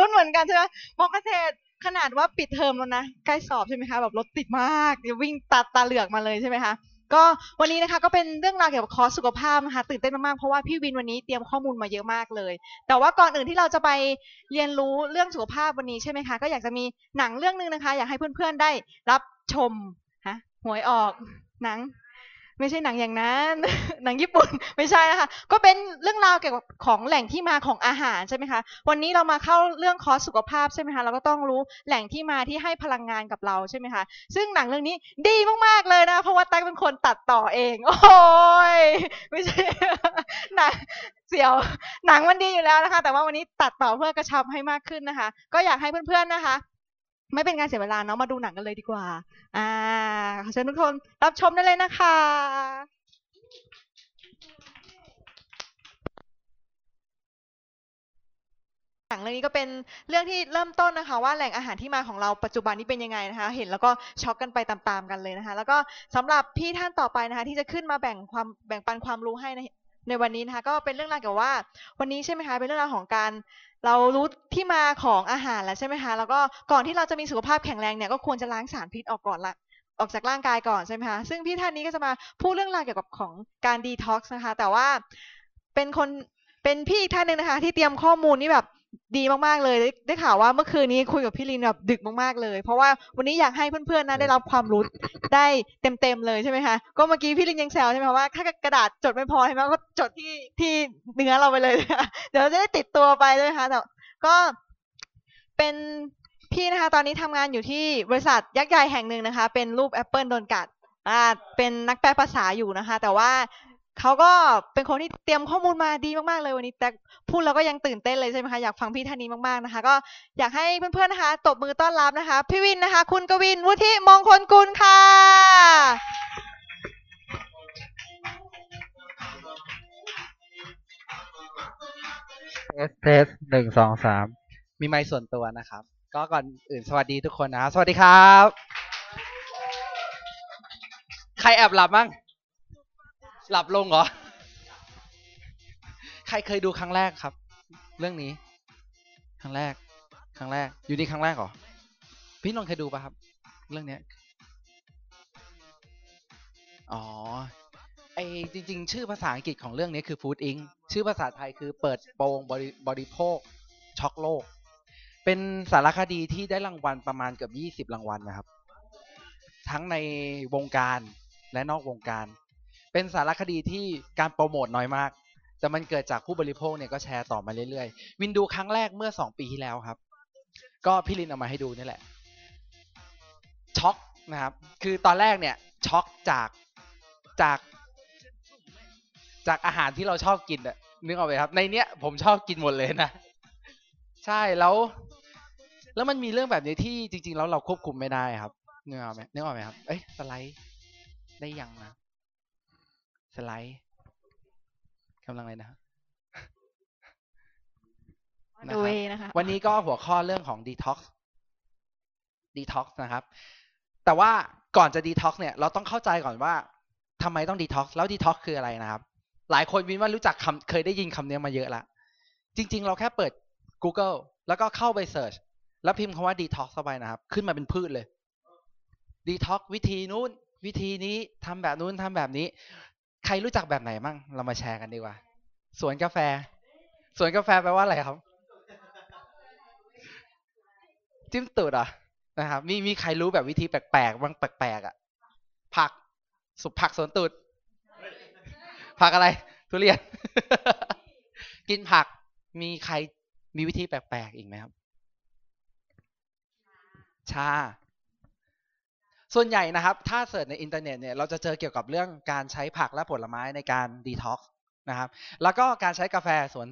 ลุ้นเหมือนกันใช่ไหมมอเกษตรขนาดว่าปิดเทอมแล้วนะ ใกล้สอบใช่ไหมคะแบบรถติดมากเดี๋ยววิ่งตัดตาเหลือกมาเลยใช่ไหมคะก็วันนี้นะคะก็เป็นเรื่องราวเกี่ยวกับคอร์สสุขภาพนะคะตื่นเต้นมากๆเพราะว่าพี่วินวันนี้เตรียมข้อมูลมาเยอะมากเลย แต่ว่าก่อนอื่นที่เราจะไปเรียนรู้เรื่องสุขภาพวันนี้ใช่ไหมคะก็อยากจะมีหนังเรื่องนึงนะคะ อยากให้เพื่อนๆได้รับชมฮะหวยออกหนัง ไม่ใช่หนังอย่างนั้น หนังญี่ปุ่นไม่ใช่นะคะก็เป็นเรื่องราวเกี่ยวกับของแหล่งที่มาของอาหารใช่ไหมคะ วันนี้เรามาเข้าเรื่องคอสสุขภาพใช่ไหมคะ เราก็ต้องรู้แหล่งที่มาที่ให้พลังงานกับเราใช่ไหมคะ ซึ่งหนังเรื่องนี้ดีมากๆเลยนะ เพราะว่าแต๊กเป็นคนตัดต่อเอง โอ้ยไม่ใช่หนังเสียว หนังมันดีอยู่แล้วนะคะ แต่ว่าวันนี้ตัดต่อเพื่อกระชับให้มากขึ้นนะคะ ก็อยากให้เพื่อนๆนะคะ ไม่เป็นการเสียเวลาเนาะมาดูหนังกันเลยดีกว่า อ่าขอเชิญทุกคนรับชมได้เลยนะคะ หนังเรื่องนี้ก็เป็นเรื่องที่เริ่มต้นนะคะ ว่าแหล่งอาหารที่มาของเราปัจจุบันนี้เป็นยังไงนะคะ เห็นแล้วก็ช็อกกันไปตามๆกันเลยนะคะ แล้วก็สำหรับพี่ท่านต่อไปนะคะ ที่จะขึ้นมาแบ่งความแบ่งปันความรู้ให้ในในวันนี้นะคะ ก็เป็นเรื่องราวเกี่ยวกับว่า วันนี้ใช่ไหมคะเป็นเรื่องราวของการ เรารู้ที่มาของอาหารแล้วใช่ไหมคะแล้วก็ก่อนที่เราจะมีสุขภาพแข็งแรงเนี่ยก็ควรจะล้างสารพิษออกก่อนละออกจากร่างกายก่อนใช่ไหมคะซึ่งพี่ท่านนี้ก็จะมาพูดเรื่องราวเกี่ยวกับของการดีท็อกซ์นะคะ แต่ว่าเป็นคนเป็นพี่อีกท่านหนึ่งนะคะ ที่เตรียมข้อมูลนี่แบบ ดีมากๆเลยได้ได้ข่าวว่าเมื่อคืนนี้คุยกับพี่ลินแบบดึกมากๆเลย เพราะว่าวันนี้อยากให้เพื่อนๆนะได้รับความรู้ได้เต็มๆเลยใช่ไหมคะก็เมื่อกี้พี่ลินยังแซวใช่ไหมคะว่าถ้ากระดาษจดไม่พอใช่ไหมก็จดที่ที่เนื้อเราไปเลยนะคะเดี๋ยวเราจะได้ติดตัวไปด้วยนะคะแต่ก็เป็นพี่นะคะ ตอนนี้ทำงานอยู่ที่บริษัทยักษ์ใหญ่แห่งหนึ่งนะคะ เป็นรูปแอปเปิลโดนกัดอ่าเป็นนักแปลภาษาอยู่นะคะ แต่ว่า เขาก็เป็นคนที่เตรียมข้อมูลมาดีมากๆเลยวันนี้ แต่พูดแล้วก็ยังตื่นเต้นเลยใช่ไหมคะอยากฟังพี่ท่านนี้มากๆนะคะ ก็อยากให้เพื่อนๆนะคะตบมือต้อนรับนะคะ พี่วินนะคะ คุณกวินวุฒิมงคลกุลค่ะ test test หนึ่งสองสามมีไมค์ส่วนตัวนะครับ ก็ก่อนอื่นสวัสดีทุกคนนะสวัสดีครับ ใครแอบหลับมั้ง หลับลงเหรอ ใครเคยดูครั้งแรกครับ เรื่องนี้ ครั้งแรก ครั้งแรก อยู่นี่ครั้งแรกเหรอ พี่นนท์เคยดูป่ะครับ เรื่องเนี้ย อ๋อ ไอจริง ๆ ชื่อภาษาอังกฤษของเรื่องนี้คือ Food Inc. ชื่อภาษาไทยคือเปิดโปงบริบริโภค ช็อกโลก เป็นสารคดีที่ได้รางวัลประมาณเกือบยี่สิบรางวัลนะครับ ทั้งในวงการและนอกวงการ เป็นสารคดีที่การโปรโมทน้อยมาก แต่มันเกิดจากผู้บริโภคเนี่ยก็แชร์ต่อมาเรื่อยๆ วินดูครั้งแรกเมื่อสองปีที่แล้วครับ ก็พี่ลินเอามาให้ดูนี่แหละ ช็อกนะครับ คือตอนแรกเนี่ยช็อกจากจาก จากอาหารที่เราชอบกินอะนึกออกไหมครับ ในเนี้ยผมชอบกินหมดเลยนะ ใช่แล้ว แล้วมันมีเรื่องแบบนี้ที่จริง ๆ แล้วเราควบคุมไม่ได้ครับนึกออกไหมนึกออกไหมครับ เอ้ยสไลด์ได้ยังนะ สไลด์กำลังอะไรนะนะ The ครับ way นะคะวันนี้ก็หัวข้อเรื่องของ detox detox นะครับ แต่ว่าก่อนจะ detox เนี่ย เราต้องเข้าใจก่อนว่าทำไมต้อง detox แล้ว detox คืออะไรนะครับ หลายคนวินว่ารู้จักคำเคยได้ยินคำนี้มาเยอะละ จริง ๆ เราแค่เปิด Google แล้วก็เข้าไป search แล้วพิมพ์คำว่า detox เข้าไปนะครับ ขึ้นมาเป็นพืชเลย detox วิธีนู้นวิธีนี้ทำแบบนู้นทำแบบนี้ ใครรู้จักแบบไหนมั่งเรามาแชร์กันดีกว่า สวนกาแฟ สวนกาแฟแปลว่าอะไรครับ จิ้มตูดเหรอะนะครับมีมีใครรู้แบบวิธีแปลกๆบ้างแปลกๆอะ ผัก สุผักสวนตูด ผักอะไร ทุเรียน กินผัก มีใครมีวิธีแปลกๆอีกไหมครับ ชา ส่วนใหญ่นะครับ ถ้า search ในอินเทอร์เน็ตเนี่ยเราจะเจอเกี่ยวกับเรื่องการใช้ผักและผลไม้ในการดีท็อกซ์นะครับ แล้วก็การใช้กาแฟสวน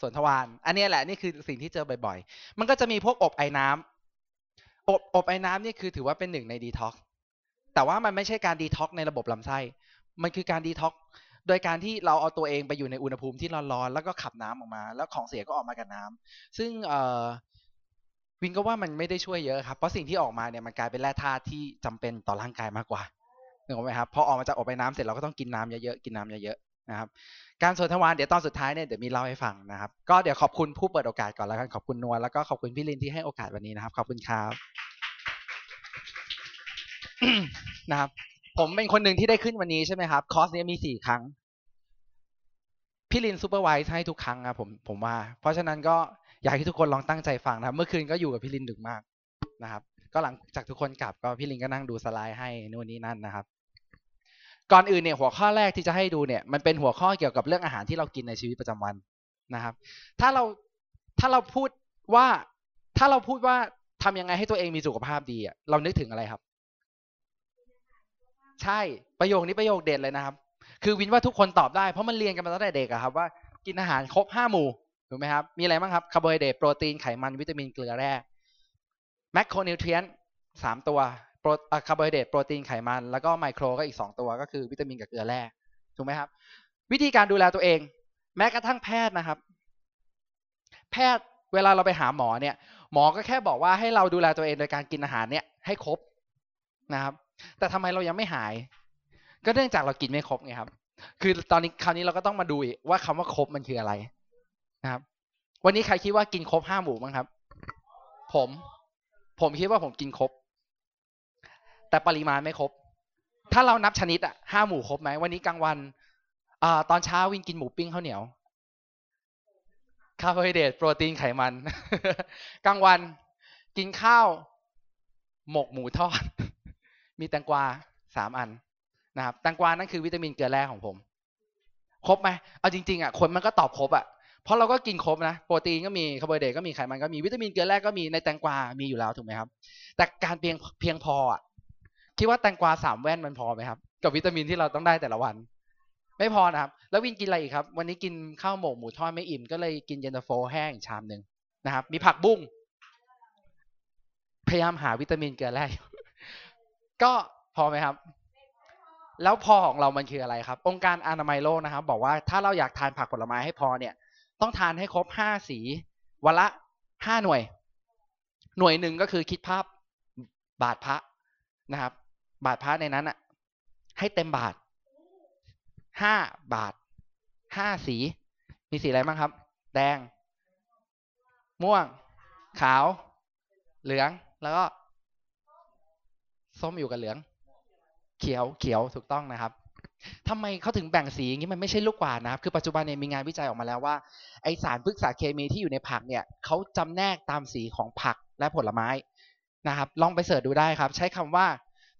สวนทวารอันนี้แหละนี่คือสิ่งที่เจอบ่อยๆ มันก็จะมีพวกอบไอ้น้ำอบอบไอ้น้ำนี่คือถือว่าเป็นหนึ่งในดีท็อกซ์แต่ว่ามันไม่ใช่การดีท็อกซ์ในระบบลำไส้ มันคือการดีท็อกซ์โดยการที่เราเอาตัวเองไปอยู่ในอุณหภูมิที่ร้อนๆ แล้วก็ขับน้ำออกมา แล้วของเสียก็ออกมากับน้ำซึ่งเอ วินก็ว่ามันไม่ได้ช่วยเยอะครับ เพราะสิ่งที่ออกมาเนี่ยมันกลายเป็นแร่ธาตุที่จำเป็นต่อร่างกายมากกว่านึกออกไหมครับพอออกมาจากอบไอ้น้ำเสร็จเราก็ต้องกินน้ำเยอะๆกินน้ำเยอะๆนะครับ การสวนทวารเดี๋ยวตอนสุดท้ายเนี่ยเดี๋ยวมีเล่าให้ฟังนะครับ ก็เดี๋ยวขอบคุณผู้เปิดโอกาสก่อนแล้วกันขอบคุณนวลแล้วก็ขอบคุณพี่ลินที่ให้โอกาสวันนี้นะครับ ขอบคุณครับนะครับ ผมเป็นคนหนึ่งที่ได้ขึ้นวันนี้ใช่ไหมครับคอร์สเนี้มีสี่ครั้งพี่ลิน supervise ให้ทุกครั้งครับผมผมว่า เพราะฉะนั้นก็ อยากให้ทุกคนลองตั้งใจฟังนะครับ เมื่อคืนก็อยู่กับพี่ลินดึกมากนะครับ ก็หลังจากทุกคนกลับก็พี่ลินก็นั่งดูสไลด์ให้นู่นนี่นั่นนะครับ ก่อนอื่นเนี่ยหัวข้อแรกที่จะให้ดูเนี่ยมันเป็นหัวข้อเกี่ยวกับเรื่องอาหารที่เรากินในชีวิตประจำวันนะครับ ถ้าเราถ้าเราพูดว่าถ้าเราพูดว่าทำยังไงให้ตัวเองมีสุขภาพดีอะเรานึกถึงอะไรครับ ใช่ประโยคนี้ประโยคเด็ดเลยนะครับ คือวินว่าทุกคนตอบได้เพราะมันเรียนกันมาตั้งแต่เด็กอะครับว่ากินอาหารครบห้าหมู่ ถูกไหมครับ มีอะไรบ้างครับคาร์โบไฮเดรตโปรตีนไขมันวิตามินเกลือแร่ macronutrient สามตัวโปรคาร์โบไฮเดรตโปรตีนไขมัน แล้วก็ไมโครก็อีกสองตัวก็คือวิตามินกับเกลือแร่ถูกไหมครับ วิธีการดูแลตัวเอง แม้กระทั่งแพทย์นะครับ แพทย์เวลาเราไปหาหมอเนี่ย หมอก็แค่บอกว่าให้เราดูแลตัวเองโดยการกินอาหารเนี่ยให้ครบนะครับ แต่ทำไมเรายังไม่หาย ก็เนื่องจากเรากินไม่ครบไงครับ คือตอนนี้คราวนี้เราก็ต้องมาดูว่าคำว่าครบมันคืออะไร นะครับ วันนี้ใครคิดว่ากินครบห้าหมู่บ้างครับ ผม ผมคิดว่าผมกินครบ แต่ปริมาณไม่ครบ ถ้าเรานับชนิดอะห้าหมู่ครบไหมวันนี้กลางวันอ่าตอนเช้าวินกินหมูปิ้งข้าวเหนียวคาร์โบไฮเดรตโปรตีนไขมัน กลางวันกินข้าว หมกหมูทอด มีแตงกวาสามอันนะครับแตงกวานั่นคือวิตามินเกลือแร่ของผม ครบไหมเอาจริงๆอะคนมันก็ตอบครบอะ เพราะเราก็กินครบนะโปรตีนก็มีคาร์โบไฮเดรตก็มีไขมันก็มีวิตามินเกลือแร่ก็มีในแตงกวา มีอยู่แล้วถูกไหมครับ แต่การเพียงเพียงพออะคิดว่าแตงกวาสามแว่นมันพอไหมครับ กับวิตามินที่เราต้องได้แต่ละวัน ไม่พอนะครับ แล้ววินกินอะไรอีกครับ วันนี้กินข้าวหมกหมูทอดไม่อิ่มก็เลยกินเย็นตาโฟแห้งชามหนึ่งนะครับ มีผักบุ้งพยายามหาวิตามินเกลือแร่ก็พอไหมครับ แล้วพอของเรามันคืออะไรครับ องค์การอนามัยโลกนะครับ บอกว่าถ้าเราอยากทานผักผลไม้ให้พอเนี่ย ต้องทานให้ครบห้าสีวันละห้าหน่วย หน่วยหนึ่งก็คือคิดภาพบาทพระนะครับ บาทพระในนั้นอะ ให้เต็มบาทห้าบาทห้าสี มีสีอะไรบ้างครับ แดง ม่วง ขาว เหลืองแล้วก็ ส้มอยู่กับเหลือง เขียวเขียวถูกต้องนะครับ ทำไมเขาถึงแบ่งสีอย่างนี้มันไม่ใช่ลูกกวาดนะครับ คือปัจจุบันเนี่ยมีงานวิจัยออกมาแล้วว่าไอสารพฤกษาเคมีที่อยู่ในผักเนี่ยเขาจำแนกตามสีของผักและผลไม้นะครับ ลองไปเสิร์ชดูได้ครับ ใช้คำว่า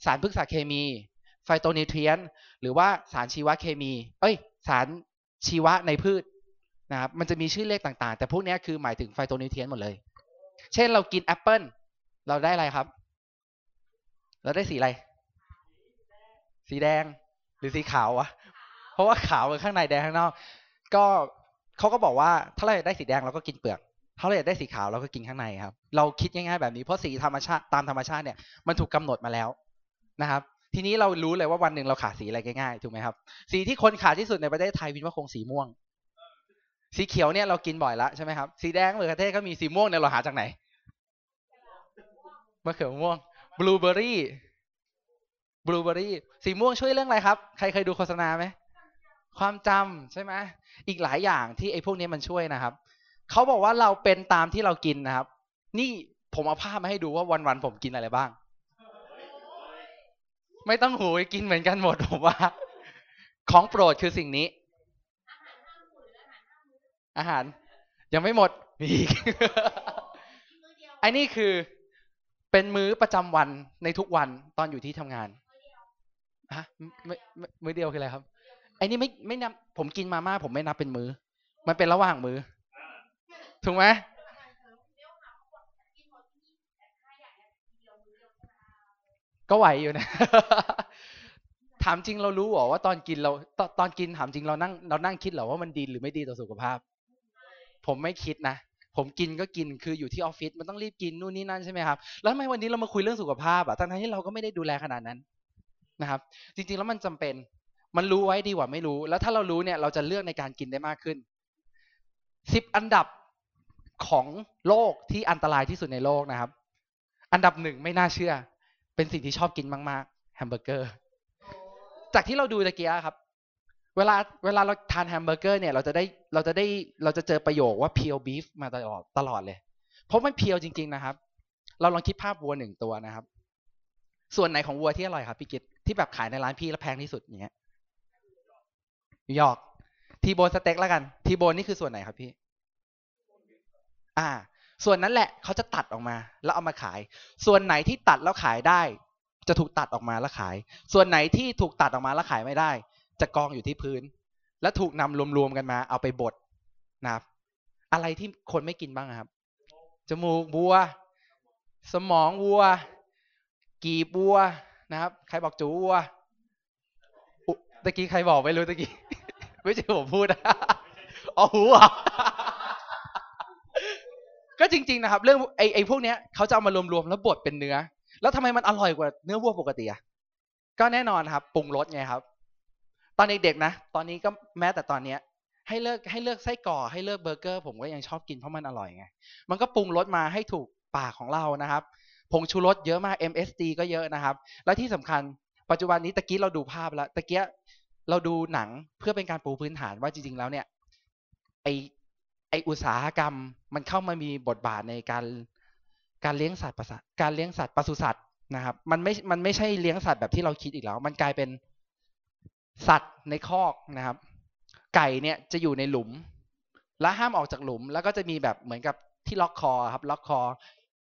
สารพฤกษาเคมีไฟโตนิเทรียนหรือว่าสารชีวเคมี เอ้ย สารชีวะในพืชนะครับ มันจะมีชื่อเรียกต่างๆ แต่พวกนี้คือหมายถึง phytonutrient หมดเลย เช่นเรากินแอปเปิลเราได้อะไรครับ เราได้สีอะไร สีแดง หรือสีขาววะเพราะว่าขาวข้างในแดงข้างนอก ก็เขาก็บอกว่าถ้าเราอยากได้สีแดงเราก็กินเปลือกถ้าเราอยากได้สีขาวเราก็กินข้างในครับ เราคิดง่ายๆแบบนี้เพราะสีธรรมชาติตามธรรมชาติเนี่ยมันถูกกำหนดมาแล้วนะครับ ทีนี้เรารู้เลยว่าวันหนึ่งเราขาดสีอะไรง่ายๆถูกไหมครับ สีที่คนขาดที่สุดในประเทศไทยวินว่าคงสีม่วง สีเขียวเนี่ยเรากินบ่อยแล้วใช่ไหมครับสีแดงเหมือนประเทศก็มีสีม่วงเนี่ยเราหาจากไหนมะเขือม่วงบลูเบอร์รี่ บลูเบอรี่สีม่วงช่วยเรื่องอะไรครับ ใครเคยดูโฆษณาไหมความจำใช่ไหมอีกหลายอย่างที่ไอ้พวกนี้มันช่วยนะครับเขาบอกว่าเราเป็นตามที่เรากินนะครับ นี่ผมเอาภาพมาให้ดูว่าวันๆผมกินอะไรบ้าง ไม่ต้องหูกินเหมือนกันหมดผมว่า ของโปรดคือสิ่งนี้ อาหาร ยังไม่หมดมีอีกไอ้นี่คือเป็นมื้อประจำวันในทุกวันตอนอยู่ที่ทำงาน ฮะไม่ไม่มื้อเดียวคืออะไรครับไอ้นี่ไม่ไม่นับผมกินมาม่าผมไม่นับเป็นมือ มันเป็นระหว่างมือ ถูกไหมก็ไหวอยู่นะ ถามจริงเรารู้หรอว่าตอนกินเราตอนตอนกินถามจริงเรานั่งเรานั่งคิดหรอว่ามันดีหรือไม่ดีต่อสุขภาพ ผมไม่คิดนะผมกินก็กินคืออยู่ที่ออฟฟิศมันต้องรีบกินนู่นนี่นั่นใช่ไหมครับแล้วทำไมวันนี้เรามาคุยเรื่องสุขภาพอะทั้งที่เราก็ไม่ได้ดูแลขนาดนั้น นะครับ จริงๆแล้วมันจำเป็น มันรู้ไว้ดีกว่าไม่รู้ แล้วถ้าเรารู้เนี่ยเราจะเลือกในการกินได้มากขึ้นสิบอันดับของโลกที่อันตรายที่สุดในโลกนะครับ อันดับหนึ่งไม่น่าเชื่อ เป็นสิ่งที่ชอบกินมากๆแฮมเบอร์เกอร์ จากที่เราดูตะกี้อะครับ เวลาเวลาเราทานแฮมเบอร์เกอร์เนี่ยเราจะได้เราจะได้เราจะเจอประโยคว่า pure beef มาตลอดตลอดเลย เพราะมัน pure จริง ๆนะครับ เราลองคิดภาพวัวหนึ่งตัวนะครับ ส่วนไหนของวัวที่อร่อยครับพี่กิต ที่แบบขายในร้านพี่แล้วแพงที่สุดอย่างเงี้ยหยอกทีโบนสเต็กแล้วกัน ทีโบนนี่คือส่วนไหนครับพี่ อ่า ส่วนนั้นแหละเขาจะตัดออกมา แล้วเอามาขาย ส่วนไหนที่ตัดแล้วขายได้ จะถูกตัดออกมาแล้วขาย ส่วนไหนที่ถูกตัดออกมาแล้วขายไม่ได้ จะกองอยู่ที่พื้น และถูกนำรวมๆกันมา เอาไปบดนะครับ อะไรที่คนไม่กินบ้างครับจมูกวัว สมองวัว กีบวัว นะครับ ใครบอกจูวัวตะกี้ใครบอกไม่รู้ตะกี้ไม่ใช่ผมพูดอ๋อหูเหรอก็จริง ๆ นะครับ เรื่องไอ้ไอ้พวกเนี้ยเขาจะเอามารวมๆแล้วบดเป็นเนื้อ แล้วทำไมมันอร่อยกว่าเนื้อวัวปกติอะก็แน่นอนครับปรุงรสไงครับ ตอนเด็กๆนะตอนนี้ก็แม้แต่ตอนเนี้ย ให้เลิกให้เลิกไส้กรอกให้เลิกเบอร์เกอร์ ผมก็ยังชอบกินเพราะมันอร่อยไงมันก็ปรุงรสมาให้ถูกปากของเรานะครับ ผงชูรสเยอะมาก MSG ก็เยอะนะครับ แล้วที่สำคัญปัจจุบันนี้ตะกี้เราดูภาพแล้วตะกี้เราดูหนังเพื่อเป็นการปูพื้นฐานว่าจริง ๆ แล้วเนี่ยไอไออุตสาหกรรมมันเข้ามามีบทบาทในการการเลี้ยงสัตว์ประสาการเลี้ยงสัตว์ปศุสัตว์นะครับ มันไม่มันไม่ใช่เลี้ยงสัตว์แบบที่เราคิดอีกแล้ว มันกลายเป็นสัตว์ในคอกนะครับ ไก่เนี่ยจะอยู่ในหลุม และห้ามออกจากหลุม แล้วก็จะมีแบบเหมือนกับที่ล็อกคอครับ ล็อกคอ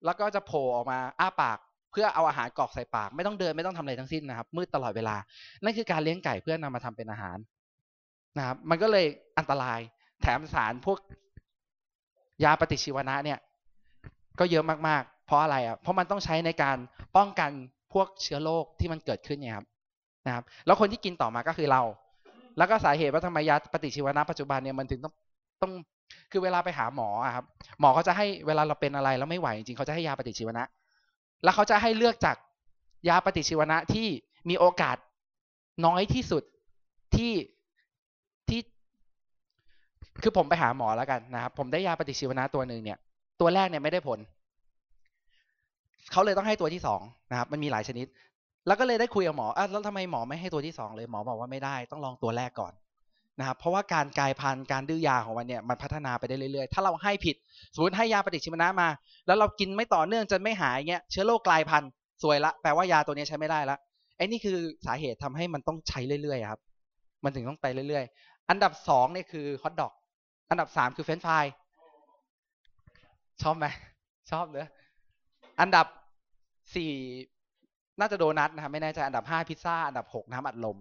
แล้วก็จะโผล่ออกมาอ้าปากเพื่อเอาอาหารกรอกใส่ปาก ไม่ต้องเดินไม่ต้องทำอะไรทั้งสิ้นนะครับ มืดตลอดเวลา นั่นคือการเลี้ยงไก่เพื่อนำมาทำเป็นอาหารนะครับ มันก็เลยอันตราย แถมสารพวกยาปฏิชีวนะเนี่ย ก็เยอะมากๆ เพราะอะไรอะเพราะมันต้องใช้ในการป้องกันพวกเชื้อโรคที่มันเกิดขึ้นเนี่ยครับนะครับ แล้วคนที่กินต่อมาก็คือเรา แล้วก็สาเหตุว่าทำไมยาปฏิชีวนะปัจจุบันเนี่ยมันถึงต้องต้อง คือเวลาไปหาหมอครับ หมอเขาจะให้เวลาเราเป็นอะไรแล้วไม่ไหวจริงๆเขาจะให้ยาปฏิชีวนะ แล้วเขาจะให้เลือกจากยาปฏิชีวนะที่มีโอกาสน้อยที่สุดที่ที่ คือผมไปหาหมอแล้วกันนะครับ ผมได้ยาปฏิชีวนะตัวหนึ่งเนี่ย ตัวแรกเนี่ยไม่ได้ผลเขาเลยต้องให้ตัวที่สองนะครับ มันมีหลายชนิด แล้วก็เลยได้คุยกับหมออะแล้วทำไมหมอไม่ให้ตัวที่สองเลยหมอบอกว่าไม่ได้ ต้องลองตัวแรกก่อน นะครับเพราะว่าการกลายพันธุ์การดื้อยาของมันเนี่ยมันพัฒนาไปได้เรื่อยๆ ถ้าเราให้ผิดสมมติให้ยาปฏิชีวนะมา แล้วเรากินไม่ต่อเนื่องจนไม่หายเงี้ยเชื้อโรคกลายพันธุ์สวยละแปลว่ายาตัวนี้ใช้ไม่ได้ละไอ้นี่คือสาเหตุทำให้มันต้องใช้เรื่อยๆครับ มันถึงต้องไปเรื่อยๆ อันดับสองเนี่ยคือฮอทดอกอันดับสามคือเฟรนช์ฟรายชอบไหมชอบเนอะอันดับสี่น่าจะโดนัทนะครับไม่แน่ใจอันดับห้าพิซซ่าอันดับหกน้ำอัดลม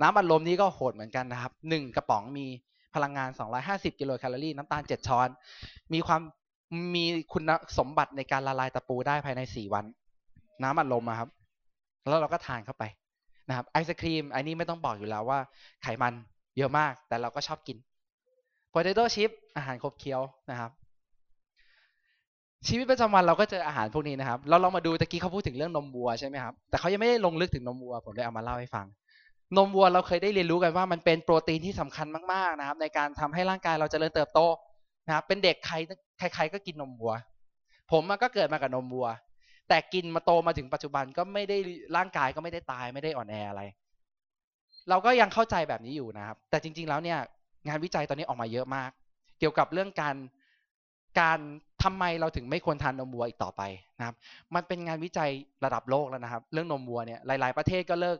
น้ำอัดลมนี้ก็โหดเหมือนกันนะครับหนึ่งกระป๋องมีพลังงาน 250 กิโลแคลอรี่ น้ำตาล 7 ช้อน มีความมีคุณสมบัติในการละลายตะปูได้ภายใน 4 วัน น้ำอัดลมอะครับ แล้วเราก็ทานเข้าไปนะครับไอศครีมไอ้นี่ไม่ต้องบอกอยู่แล้วว่าไขมันเยอะมาก แต่เราก็ชอบกิน potato chip อาหารครบเคี้ยวนะครับ ชีวิตประจำวันเราก็เจออาหารพวกนี้นะครับ เราลองมาดูตะกี้เขาพูดถึงเรื่องนมวัวใช่ไหมครับ แต่เขายังไม่ได้ลงลึกถึงนมวัว ผมเลยเอามาเล่าให้ฟัง นมวัวเราเคยได้เรียนรู้กันว่ามันเป็นโปรตีนที่สำคัญมากๆนะครับ ในการทำให้ร่างกายเราจเจริญเติบโตนะครับเป็นเด็กใครใครๆก็กินนมวัว ผมก็เกิดมากับนมวัว แต่กินมาโตมาถึงปัจจุบันก็ไม่ได้ร่างกายก็ไม่ได้ตายไม่ได้อ่อนแออะไร เราก็ยังเข้าใจแบบนี้อยู่นะครับ แต่จริง ๆแล้วเนี่ย งานวิจัยตอนนี้ออกมาเยอะมาก เกี่ยวกับเรื่องการการทำไมเราถึงไม่ควรทานนมวัวอีกต่อไปนะครับ มันเป็นงานวิจัยระดับโลกแล้วนะครับ เรื่องนมวัวเนี่ยหลาย ๆ ประเทศก็เลิก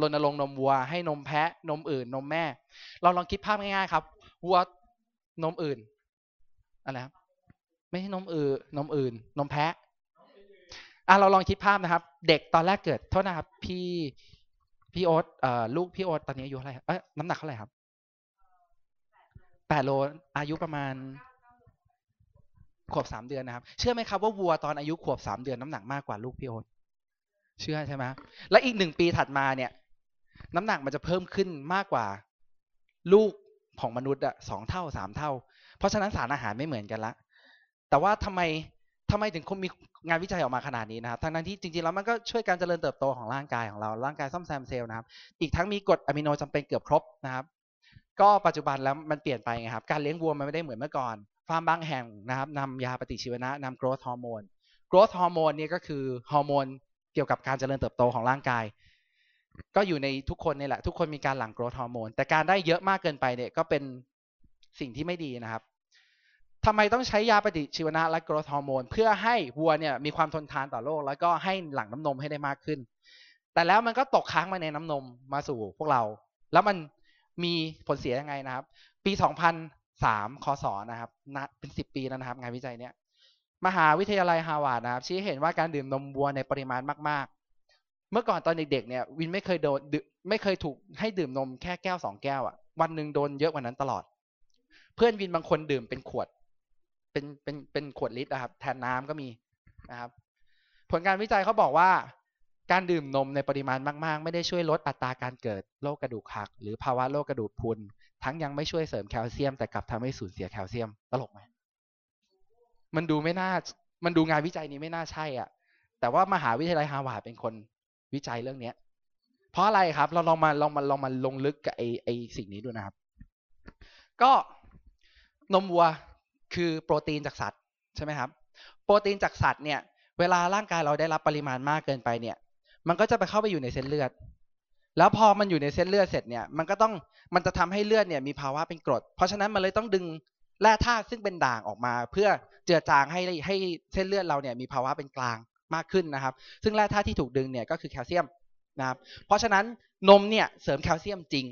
รณรงค์นมวัวให้นมแพะ นมอื่น นมแม่ เราลองคิดภาพง่ายๆครับวัวนมอื่นอะไรครับไม่ใช่นมอื่น นมอื่น นมแพะอะเราลองคิดภาพนะครับ เด็กตอนแรกเกิดโทษนะครับ พี่พี่โอ๊ตเอ่อลูกพี่โอ๊ตตอนนี้อายุเท่าไหร่เอ้ยน้ำหนักเท่าไหร่ครับแปดโลอายุประมาณขวบสามเดือนนะครับ เชื่อไหมครับว่าวัวตอนอายุขวบสามเดือนน้ำหนักมากกว่าลูกพี่โอ๊ตเชื่อใช่ไหมและอีกหนึ่งปีถัดมาเนี่ย น้ำหนักมันจะเพิ่มขึ้นมากกว่า ลูกของมนุษย์อะสองเท่าสามเท่า เพราะฉะนั้นสารอาหารไม่เหมือนกันละ แต่ว่าทำไมทำไมถึงคงมีงานวิจัยออกมาขนาดนี้นะครับ ทั้งนั้นที่จริงๆแล้วมันก็ช่วยการเจริญเติบโตของร่างกายของเรา ร่างกายซ่อมแซมเซลล์นะครับ อีกทั้งมีกรดอะมิโนจำเป็นเกือบครบนะครับ ก็ปัจจุบันแล้วมันเปลี่ยนไปไงครับ การเลี้ยงวัวมันไม่ได้เหมือนเมื่อก่อน ฟาร์มบางแห่งนะครับนำยาปฏิชีวนะนำ growth hormone growth hormone นี่ก็คือฮอร์โมนเกี่ยวกับการเจริญเติบโตของร่างกาย ก็อยู่ในทุกคนนี่แหละ ทุกคนมีการหลั่ง growth hormone แต่การได้เยอะมากเกินไปเนี่ยก็เป็นสิ่งที่ไม่ดีนะครับทำไมต้องใช้ยาปฏิชีวนะและโกรทฮอร์โมนเพื่อให้วัวเนี่ยมีความทนทานต่อโรคแล้วก็ให้หลั่งน้ำนมให้ได้มากขึ้น แต่แล้วมันก็ตกค้างมาในน้ำนมมาสู่พวกเรา แล้วมันมีผลเสียยังไงนะครับ ปี 2003คศนะครับนะเป็น 10 ปีแล้วนะครับ งานวิจัยเนี้ยมหาวิทยาลัยฮาวาดนะครับชี้เห็นว่าการดื่มนมวัวในปริมาณมาก เมื่อก่อนตอนเด็กๆเนี่ย วินไม่เคยโดนดื่มไม่เคยถูกให้ดื่มนมแค่แก้วสองแก้วอะวันหนึ่งโดนเยอะกว่านั้นตลอด เพื่อนวินบางคนดื่มเป็นขวด เป็นเป็นเป็นขวดลิตรนะครับ แทนน้ำก็มีนะครับ ผลการวิจัยเขาบอกว่า การดื่มนมในปริมาณมากๆ ไม่ได้ช่วยลดอัตราการเกิดโรคกระดูกหัก หรือภาวะโรคกระดูกพรุนทั้งยังไม่ช่วยเสริมแคลเซียม แต่กลับทำให้สูญเสียแคลเซียมตลกไหมมันดูไม่น่า มันดูงานวิจัยนี้ไม่น่าใช่อะ แต่ว่ามหาวิทยาลัยฮาร์วาร์ดเป็นคน วิจัยเรื่องเนี้ย เพราะอะไรครับ เราลองมาลองมาลองมาลงลึกกับไอไอสิ่งนี้ดูนะครับ ก็นมวัวคือโปรตีนจากสัตว์ใช่ไหมครับ โปรตีนจากสัตว์เนี่ย เวลาร่างกายเราได้รับปริมาณมากเกินไปเนี่ย มันก็จะไปเข้าไปอยู่ในเส้นเลือด แล้วพอมันอยู่ในเส้นเลือดเสร็จเนี่ย มันก็ต้องมันจะทำให้เลือดเนี่ยมีภาวะเป็นกรด เพราะฉะนั้นมันเลยต้องดึงแร่ธาตุซึ่งเป็นด่างออกมา เพื่อเจือจางให้ให้เส้นเลือดเราเนี่ยมีภาวะเป็นกลาง มากขึ้นนะครับ ซึ่งแร่ธาตุที่ถูกดึงเนี่ยก็คือแคลเซียมนะครับเพราะฉะนั้นนมเนี่ยเสริมแคลเซียมจริง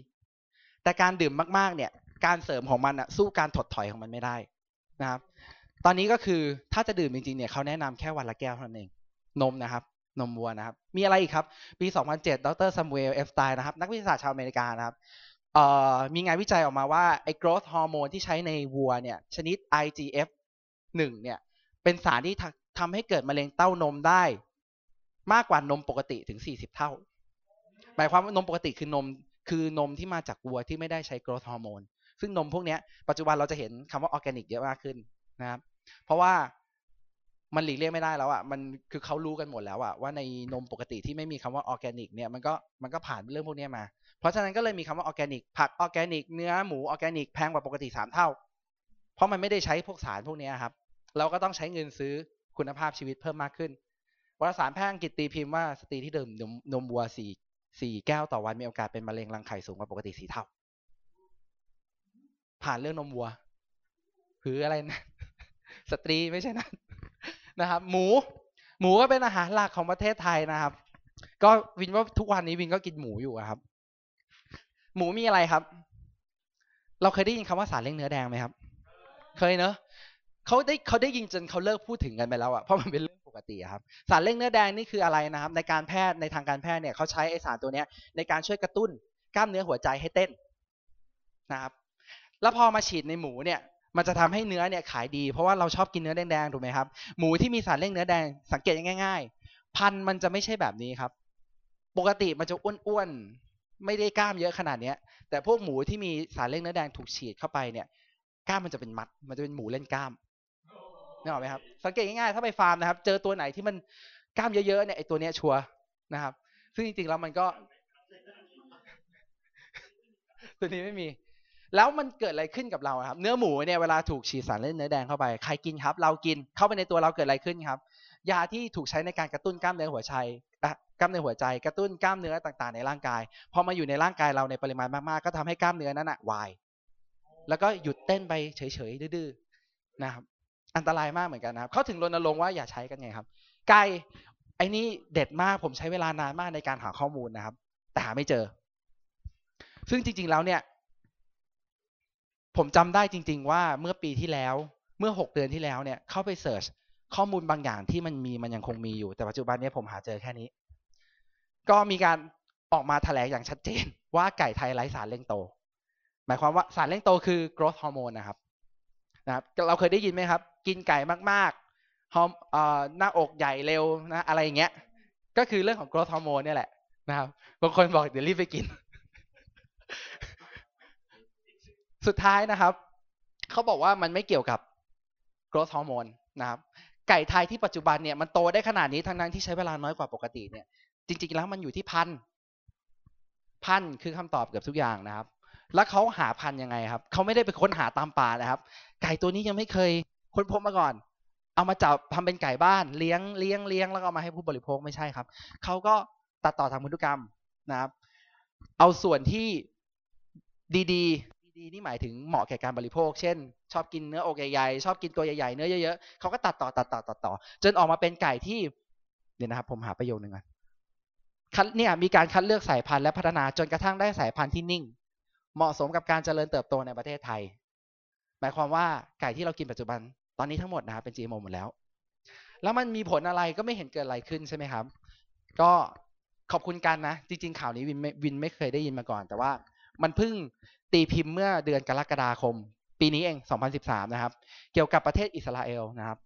แต่การดื่มมากๆเนี่ยการเสริมของมันอะสู้การถดถอยของมันไม่ได้นะครับ ตอนนี้ก็คือถ้าจะดื่มจริงๆเนี่ยเขาแนะนำแค่วันละแก้วเท่านั้นเองนมนะครับ นมวัวนะครับ มีอะไรอีกครับ ปี 2007 ดร. Samuel Epstein นะครับ นักวิทยาศาสตร์ชาวอเมริกานะครับมีงานวิจัยออกมาว่าไอ้ growth hormone ที่ใช้ในวัวเนี่ย ชนิด IGF 1เนี่ย เป็นสารที่ ทำให้เกิดมะเร็งเต้านมได้ มากกว่านมปกติถึง 40 เท่า หมายความว่านมปกติคือนมคือนมที่มาจากวัวที่ไม่ได้ใช้ growth hormone ซึ่งนมพวกนี้ปัจจุบันเราจะเห็นคำว่าออร์แกนิกเยอะมากขึ้นนะครับ เพราะว่ามันหลีกเลี่ยงไม่ได้แล้วอะ มันคือเขารู้กันหมดแล้วอะว่าในนมปกติที่ไม่มีคำว่าออร์แกนิกเนี่ยมันก็มันก็ผ่านเรื่องพวกนี้มา เพราะฉะนั้นก็เลยมีคำว่าออร์แกนิกผักออร์แกนิกเนื้อหมูออร์แกนิกแพงกว่าปกติสามเท่า เพราะมันไม่ได้ใช้พวกสารพวกนี้ครับ เราก็ต้องใช้เงินซื้อ คุณภาพชีวิตเพิ่มมากขึ้นวารสารแพทย์อังกฤษตีพิมพ์ว่าสตรีที่ดื่มนมนมวัวสี่สี่แก้วต่อวันมีโอกาสเป็นมะเร็งรังไข่สูงกว่าปกติสีเท่า ผ่านเรื่องนมวัวหรืออะไรนะสตรีไม่ใช่นะนะครับ หมู หมูก็เป็นอาหารหลักของประเทศไทยนะครับ ก็วินว่าทุกวันนี้วินก็กินหมูอยู่ครับ หมูมีอะไรครับ เราเคยได้ยินคำว่าสารเร่งเนื้อแดงไหมครับ เคยเนอะ เขาได้เขาได้ยินจนเขาเลิกพูดถึงกันไปแล้วอะเพราะมันเป็นเรื่องปกติครับสารเร่งเนื้อแดงนี่คืออะไรนะครับ ในการแพทย์ในทางการแพทย์เนี่ยเขาใช้ไอสารตัวนี้ในการช่วยกระตุ้นกล้ามเนื้อหัวใจให้เต้นนะครับ แล้วพอมาฉีดในหมูเนี่ย มันจะทำให้เนื้อเนี่ยขายดี เพราะว่าเราชอบกินเนื้อแดงๆถูกไหมครับหมูที่มีสารเร่งเนื้อแดงสังเกตง่าย ๆ พันมันจะไม่ใช่แบบนี้ครับ ปกติมันจะอ้วนๆไม่ได้กล้ามเยอะขนาดเนี้ย แต่พวกหมูที่มีสารเร่งเนื้อแดงถูกฉีดเข้าไปเนี่ยกล้ามมันจะเป็นมัด มันจะเป็นหมูเล่นกล้าม นึกออกไหมครับสังเกตง่ายๆถ้าไปฟาร์มนะครับ เจอตัวไหนที่มันกล้ามเยอะๆเนี่ยไอตัวเนี้ยชัวร์นะครับ ซึ่งจริงๆแล้วมันก็ ตัวนี้ไม่มี แล้วมันเกิดอะไรขึ้นกับเราครับ เนื้อหมูเนี่ยเวลาถูกฉีดสารเล่นเนื้อแดงเข้าไปใครกินครับ เรากินเข้าไปในตัวเราเกิดอะไรขึ้นครับ ยาที่ถูกใช้ในการกระตุ้นกล้ามเนื้อหัวใจกล้ามเนื้อหัวใจกระตุ้นกล้ามเนื้อต่างๆ ในร่างกายพอมาอยู่ในร่างกายเราในปริมาณมากๆ ก็ทำให้กล้ามเนื้อนั้นอะวายแล้วก็หยุดเต้นไปเฉยๆดื้อๆนะครับ อันตรายมากเหมือนกันนะครับเขาถึงรณรงค์ว่าอย่าใช้กันไงครับ ไก่ไอ้นี่เด็ดมากผมใช้เวลานานมากในการหาข้อมูลนะครับ แต่หาไม่เจอ ซึ่งจริง ๆแล้วเนี่ย ผมจำได้จริง ๆ ว่าเมื่อปีที่แล้ว เมื่อหกเดือนที่แล้วเนี่ย เข้าไปเสิร์ชข้อมูลบางอย่างที่มันมีมันยังคงมีอยู่แต่ปัจจุบันนี้ผมหาเจอแค่นี้ ก็มีการออกมาแถลงอย่างชัดเจน ว่าไก่ไทยไร้สารเร่งโต หมายความว่าสารเร่งโตคือ growth hormone นะครับ นะครับเราเคยได้ยินไหมครับ กินไก่มากๆฮอมหน้าอกใหญ่เร็วนะอะไรอย่างเงี้ย ก็คือเรื่องของ growth hormone เนี่ยแหละนะครับบางคนบอกเดี๋ยวรีบไปกิน สุดท้ายนะครับเขาบอกว่ามันไม่เกี่ยวกับ growth hormone นะครับ ไก่ไทยที่ปัจจุบันเนี่ยมันโตได้ขนาดนี้ทั้งนั้นที่ใช้เวลาน้อยกว่าปกติเนี่ย จริง ๆ แล้วมันอยู่ที่พันธุ์พันธุ์คือคำตอบเกือบทุกอย่างนะครับ แล้วเขาหาพันธุ์ยังไงครับเขาไม่ได้ไปค้นหาตามป่านะครับ ไก่ตัวนี้ยังไม่เคยค้นพบมาก่อน เอามาจับทำเป็นไก่บ้านเลี้ยงเลี้ยงเลี้ยงแล้วก็เอามาให้ผู้บริโภคไม่ใช่ครับเขาก็ตัดต่อทางพันธุกรรมนะครับ เอาส่วนที่ดีๆ ดีๆนี่หมายถึงเหมาะแก่การบริโภค เช่น ชอบกินเนื้ออกใหญ่ๆชอบกินตัวใหญ่ๆเนื้อเยอะๆเขาก็ตัดต่อตัดต่อตัดต่อ จนออกมาเป็นไก่ที่เดี๋ยวนะครับ ผมหาประโยคนึงก่อนคัดเนี่ยมีการคัดเลือกสายพันธุ์และพัฒนาจนกระทั่งได้สายพันธุ์ที่นิ่ง เหมาะสมกับการเจริญเติบโตในประเทศไทย หมายความว่าไก่ที่เรากินปัจจุบันตอนนี้ทั้งหมดนะครับเป็น GMO หมดแล้ว แล้วมันมีผลอะไรก็ไม่เห็นเกิดอะไรขึ้นใช่ไหมครับ ก็ขอบคุณกันนะ จริง ๆ ข่าวนี้วินไม่วินไม่เคยได้ยินมาก่อน แต่ว่ามันเพิ่งตีพิมพ์เมื่อเดือนกรกฎาคม ปีนี้เอง 2013 นะครับ เกี่ยวกับประเทศอิสราเอลนะครับ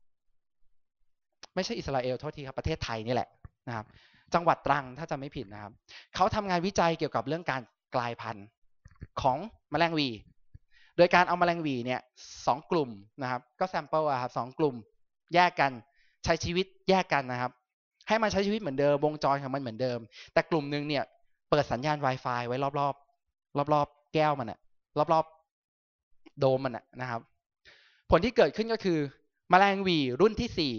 ไม่ใช่อิสราเอลโทษทีครับประเทศไทยนี่แหละนะครับ จังหวัดตรังถ้าจะไม่ผิดนะครับเขาทำงานวิจัยเกี่ยวกับเรื่องการกลายพันธุ์ ของแมลงวี โดยการเอามแมลงวีเนี่ยสองกลุ่มนะครับ ก็ sample อะครับสองกลุ่มแยกกันใช้ชีวิตแยกกันนะครับ ให้มันใช้ชีวิตเหมือนเดิมวงจรของมันเหมือนเดิม แต่กลุ่มหนึ่งเนี่ยเปิดสัญญาณ Wi-Fi ไว้รอบๆรอบๆแก้วมันอะรอบๆโดมมันอะนะครับ ผลที่เกิดขึ้นก็คือแมลงวีรุ่นที่สี่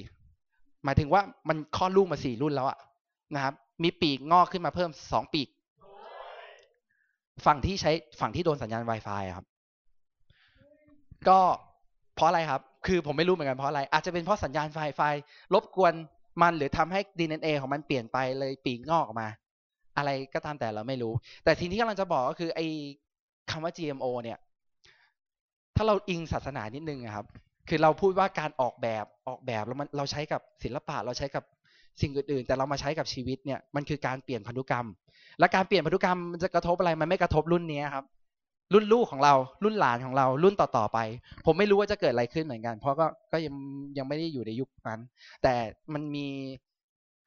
หมายถึงว่ามันคลอดลูกมาสี่รุ่นแล้วอะนะครับ มีปีกงอกขึ้นมาเพิ่มสองปีก ฝั่งที่ใช้ฝั่งที่โดนสัญญาณ Wi-Fi ครับ ก็เพราะอะไรครับ คือผมไม่รู้เหมือนกันเพราะอะไร อาจจะเป็นเพราะสัญญาณ Wi-Fi รบกวนมันหรือทำให้ DNA ของมันเปลี่ยนไปเลยปีกงอกออกมา อะไรก็ตามแต่เราไม่รู้ แต่ทีนี้กำลังจะบอกก็คือไอ้คำว่า GMO เนี่ย ถ้าเราอิงศาสนานิดนึงครับ คือเราพูดว่าการออกแบบออกแบบแล้วมันเราใช้กับศิลปะเราใช้กับ สิ่งอื่นๆ แต่เรามาใช้กับชีวิตเนี่ยมันคือการเปลี่ยนพันธุกรรม และการเปลี่ยนพันธุกรรมมันจะกระทบอะไรมันไม่กระทบรุ่นนี้ครับ รุ่นลูกของเรา รุ่นหลานของเรา รุ่นต่อๆไป ผมไม่รู้ว่าจะเกิดอะไรขึ้นเหมือนกัน เพราะก็ก็ยังยังไม่ได้อยู่ในยุคนั้น แต่มันมี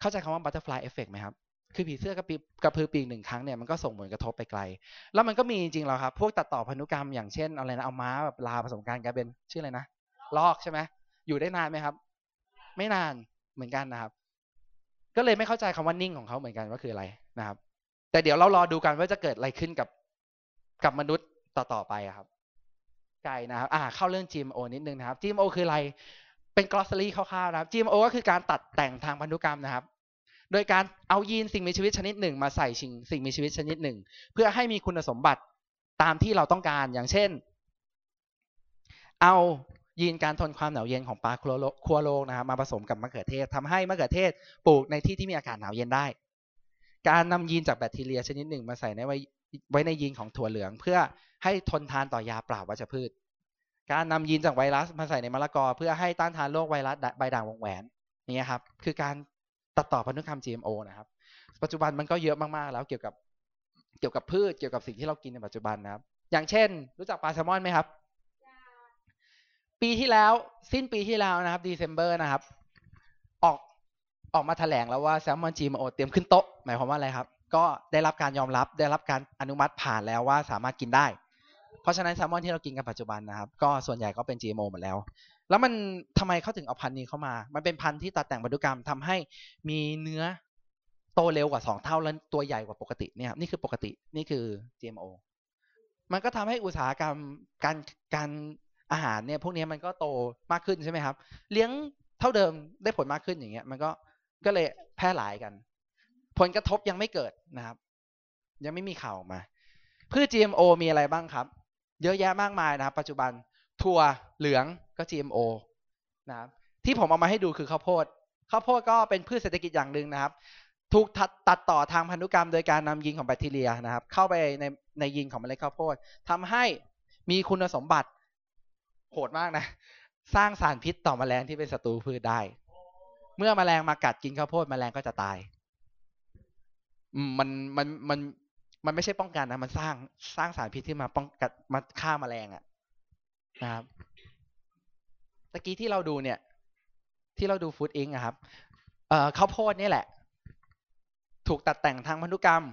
เข้าใจคำว่า butterfly effect ไหมครับคือผีเสื้อกระปีกระพือปีกหนึ่งครั้งเนี่ยมันก็ส่งผลกระทบไปไกล แล้วมันก็มีจริงๆแล้วครับ พวกตัดต่อพันธุกรรมอย่างเช่นอะไรนะเอาม้าแบบลาผสมกันกลายเป็นชื่ออะไรนะลอกใช่ไหมอยู่ได้นานไหมครับ ไม่นานเหมือนกันนะครับ ก็เลยไม่เข้าใจคำว่านิ่งของเขาเหมือนกันว่าคืออะไรนะครับ แต่เดี๋ยวเรารอดูกันว่าจะเกิดอะไรขึ้นกับกับมนุษย์ต่อๆไปครับไก่นะครับ อ่า เข้าเรื่อง GMO นิดนึงนะครับ GMO คืออะไร เป็น glossary คร่าวๆนะครับ GMO ก็คือการตัดแต่งทางพันธุกรรมนะครับ โดยการเอายีนสิ่งมีชีวิตชนิดหนึ่ง มาใส่สิ่งสิ่งมีชีวิตชนิดหนึ่ง เพื่อให้มีคุณสมบัติตามที่เราต้องการ อย่างเช่น เอา ยีนการทนความหนาวเย็นของปลาคัวโลกนะครับมาผสมกับมะเขือเทศทำให้มะเขือเทศปลูกในที่ที่มีอากาศหนาวเย็นได้ การนำยีนจากแบคทีเรียชนิดหนึ่งมาใส่ในไว้ไว้ในยีนของถั่วเหลือง เพื่อให้ทนทานต่อยาปราบวัชพืช การนำยีนจากไวรัสมาใส่ในมะละกอ เพื่อให้ต้านทานโรคไวรัสใบด่างวงแหวนนี่ครับ คือการตัดต่อพันธุกรรม GMO นะครับ ปัจจุบันมันก็เยอะมากๆแล้วเกี่ยวกับเกี่ยวกับพืชเกี่ยวกับสิ่งที่เรากินในปัจจุบันนะครับ อย่างเช่น รู้จักปลาแซลมอนไหมครับ ปีที่แล้ว สิ้นปีที่แล้วนะครับ December นะครับ ออกออกมาแถลงแล้วว่าแซลมอน GMO เตรียมขึ้นโต๊ะ หมายความว่าอะไรครับ ก็ได้รับการยอมรับได้รับการอนุมัติผ่านแล้วว่าสามารถกินได้ เพราะฉะนั้นแซลมอนที่เรากินกันปัจจุบันนะครับ ก็ส่วนใหญ่ก็เป็น GMO หมดแล้ว แล้วมันทำไมเขาถึงเอาพันธุ์นี้เข้ามา มันเป็นพันธุ์ที่ตัดแต่งพันธุกรรมทำให้มีเนื้อโตเร็วกว่าสองเท่าแล้วตัวใหญ่กว่าปกติเนี่ยครับนี่คือปกตินี่คือ GMO มันก็ทำให้อุตสาหกรรมการการ อาหารเนี่ยพวกนี้มันก็โตมากขึ้นใช่ไหมครับ เลี้ยงเท่าเดิมได้ผลมากขึ้นอย่างเงี้ย มันก็ก็เลยแพร่หลายกัน ผลกระทบยังไม่เกิดนะครับ ยังไม่มีข่าวออกมาพืช GMO มีอะไรบ้างครับ เยอะแยะมากมายนะครับ ปัจจุบันถั่วเหลืองก็ GMO นะครับ ที่ผมเอามาให้ดูคือข้าวโพดข้าวโพดก็เป็นพืชเศรษฐกิจอย่างหนึ่งนะครับ ถูกตัดตัดต่อทางพันธุกรรมโดยการนำยีนของแบคทีเรียนะครับ เข้าไปในในยีนของเมล็ดข้าวโพดทำให้มีคุณสมบัติ โหดมากนะ สร้างสารพิษต่อแมลงที่เป็นศัตรูพืชได้ เมื่อแมลงมากัดกินข้าวโพดแมลงก็จะตายมันมันมันมันไม่ใช่ป้องกันนะมันสร้างสร้างสารพิษที่มาป้องกันมาฆ่าแมลงอะนะครับตะกี้ที่เราดูเนี่ย ที่เราดูฟู้ดอิงอะครับ เอ่อข้าวโพดนี่แหละ ถูกตัดแต่งทางพันธุกรรม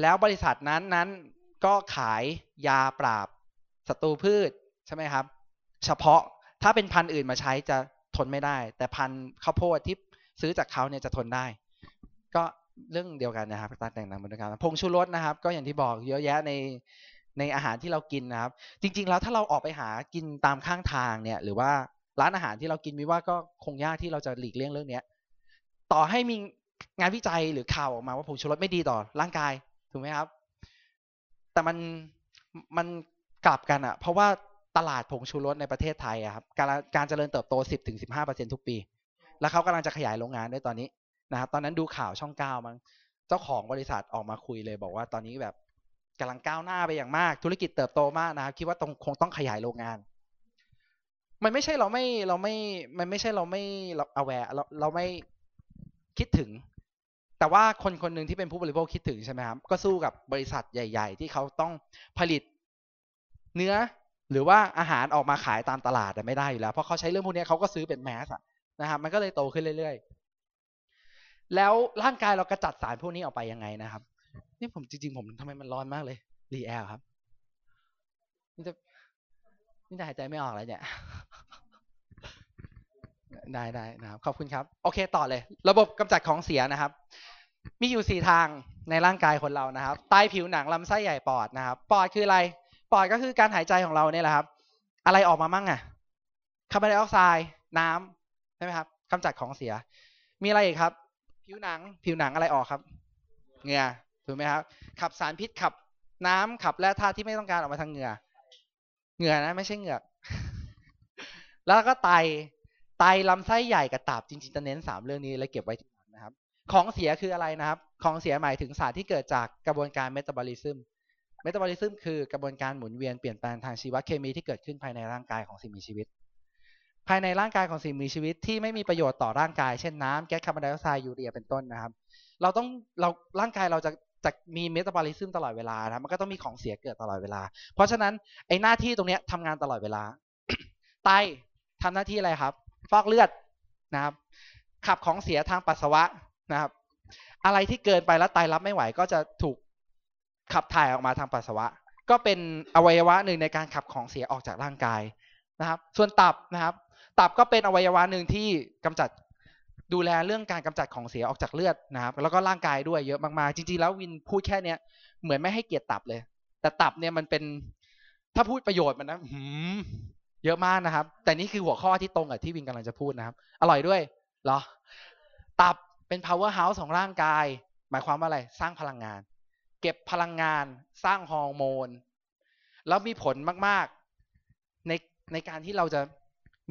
แล้วบริษัทนั้นนั้นก็ขายยาปราบศัตรูพืชใช่ไหมครับ เฉพาะถ้าเป็นพันธุ์อื่นมาใช้จะทนไม่ได้ แต่พันธุ์ข้าวโพดที่ซื้อจากเขาเนี่ยจะทนได้ ก็เรื่องเดียวกันนะครับตัดแต่งทางพันธุกรรมผงชูรสนะครับ ก็อย่างที่บอกเยอะแยะในในอาหารที่เรากินนะครับ จริง ๆ แล้วถ้าเราออกไปหากินตามข้างทางเนี่ย หรือว่าร้านอาหารที่เรากินมิว่าก็คงยากที่เราจะหลีกเลี่ยงเรื่องเนี้ย ต่อให้มีงานวิจัยหรือข่าวออกมาว่าผงชูรสไม่ดีต่อร่างกายถูกไหมครับ แต่มันมันกลับกันอะเพราะว่า ตลาดผงชูรสในประเทศไทยอะครับการการเจริญเติบโต 10ถึง15ทุกปี แล้วเขากำลังจะขยายโรงงานด้วยตอนนี้นะครับตอนนั้นดูข่าวช่องเก้ามั้งเจ้าของบริษัทออกมาคุยเลยบอกว่าตอนนี้แบบกำลังก้าวหน้าไปอย่างมาก ธุรกิจเติบโตมากนะครับคิดว่าต้องคงต้องขยายโรงงาน มันไม่ใช่เราไม่เราไม่มันไม่ใช่เราไม่เรา aware เราเราไม่คิดถึง แต่ว่าคนคนหนึ่งที่เป็นผู้บริโภคคิดถึงใช่ไหมครับก็สู้กับบริษัทใหญ่ ๆ ที่เขาต้องผลิตเนื้อ หรือว่าอาหารออกมาขายตามตลาดไม่ได้อยู่แล้ว เพราะเขาใช้เรื่องพวกนี้เขาก็ซื้อเป็นแมสนะครับมันก็เลยโตขึ้นเรื่อยๆ แล้วร่างกายเรากระจัดสารพวกนี้ออกไปยังไงนะครับ นี่ผมจริงๆ ผมทำไมมันร้อนมากเลยรีแอลครับนี่จะนี่จะหายใจไม่ออกแล้วเนี่ยได้ได้นะครับขอบคุณครับ โอเคต่อเลย ระบบกำจัดของเสียนะครับ มีอยู่สี่ทางในร่างกายคนเรานะครับ ใต้ผิวหนังลำไส้ใหญ่ปอดนะครับ ปอดคืออะไร ปอดก็คือการหายใจของเราเนี่ยแหละครับ อะไรออกมามั่งอะคาร์บอนไดออกไซด์น้ำใช่ไหมครับกำจัดของเสีย มีอะไรอีกครับ ผิวหนังผิวหนังอะไรออกครับเหงื่อถูกไหมครับ ขับสารพิษขับน้ำขับแร่ธาตุที่ไม่ต้องการออกมาทางเหงื่อเหงื่อนะ ไม่ใช่เหงือก แล้วก็ไตไตลำไส้ใหญ่กับตับจริงๆจะเน้นสามเรื่องนี้แล้วเก็บไว้ทีหลังนะครับ ของเสียคืออะไรนะครับ ของเสียหมายถึงสารที่เกิดจากกระบวนการเมตาบอลิซึม เมตาบอลิซึมคือกระบวนการหมุนเวียนเปลี่ยนแปลงทางชีวเคมีที่เกิดขึ้นภายในร่างกายของสิ่งมีชีวิต ภายในร่างกายของสิ่งมีชีวิตที่ไม่มีประโยชน์ต่อร่างกาย เช่นน้ำแก๊สคาร์บอนไดออกไซด์ยูเรียเป็นต้นนะครับ เราต้องเราร่างกายเราจะจะมีเมตาบอลิซึมตลอดเวลานะมันก็ต้องมีของเสียเกิดตลอดเวลา เพราะฉะนั้นไอหน้าที่ตรงนี้ยทำงานตลอดเวลา ไตทำหน้าที่อะไรครับ ฟอกเลือดนะครับ ขับของเสียทางปัสสาวะนะครับ อะไรที่เกินไปแล้วไตรับไม่ไหวก็จะถูก ขับถ่ายออกมาทางปัสสาวะ ก็เป็นอวัยวะหนึ่งในการขับของเสียออกจากร่างกายนะครับ ส่วนตับนะครับ ตับก็เป็นอวัยวะหนึ่งที่กำจัดดูแลเรื่องการกำจัดของเสียออกจากเลือดนะครับ แล้วก็ร่างกายด้วยเยอะมากๆจริงๆแล้ววินพูดแค่เนี้ยเหมือนไม่ให้เกียรติตับเลย แต่ตับเนี่ยมันเป็นถ้าพูดประโยชน์มันนะหืมเยอะมากนะครับ แต่นี่คือหัวข้อที่ตรงกับที่วินกำลังจะพูดนะครับ อร่อยด้วยเหรอ ตับเป็น power house ของร่างกาย หมายความว่าอะไร สร้างพลังงาน ก็บพลังงานสร้างฮอร์โมน แล้วมีผลมากๆในในการที่เราจะ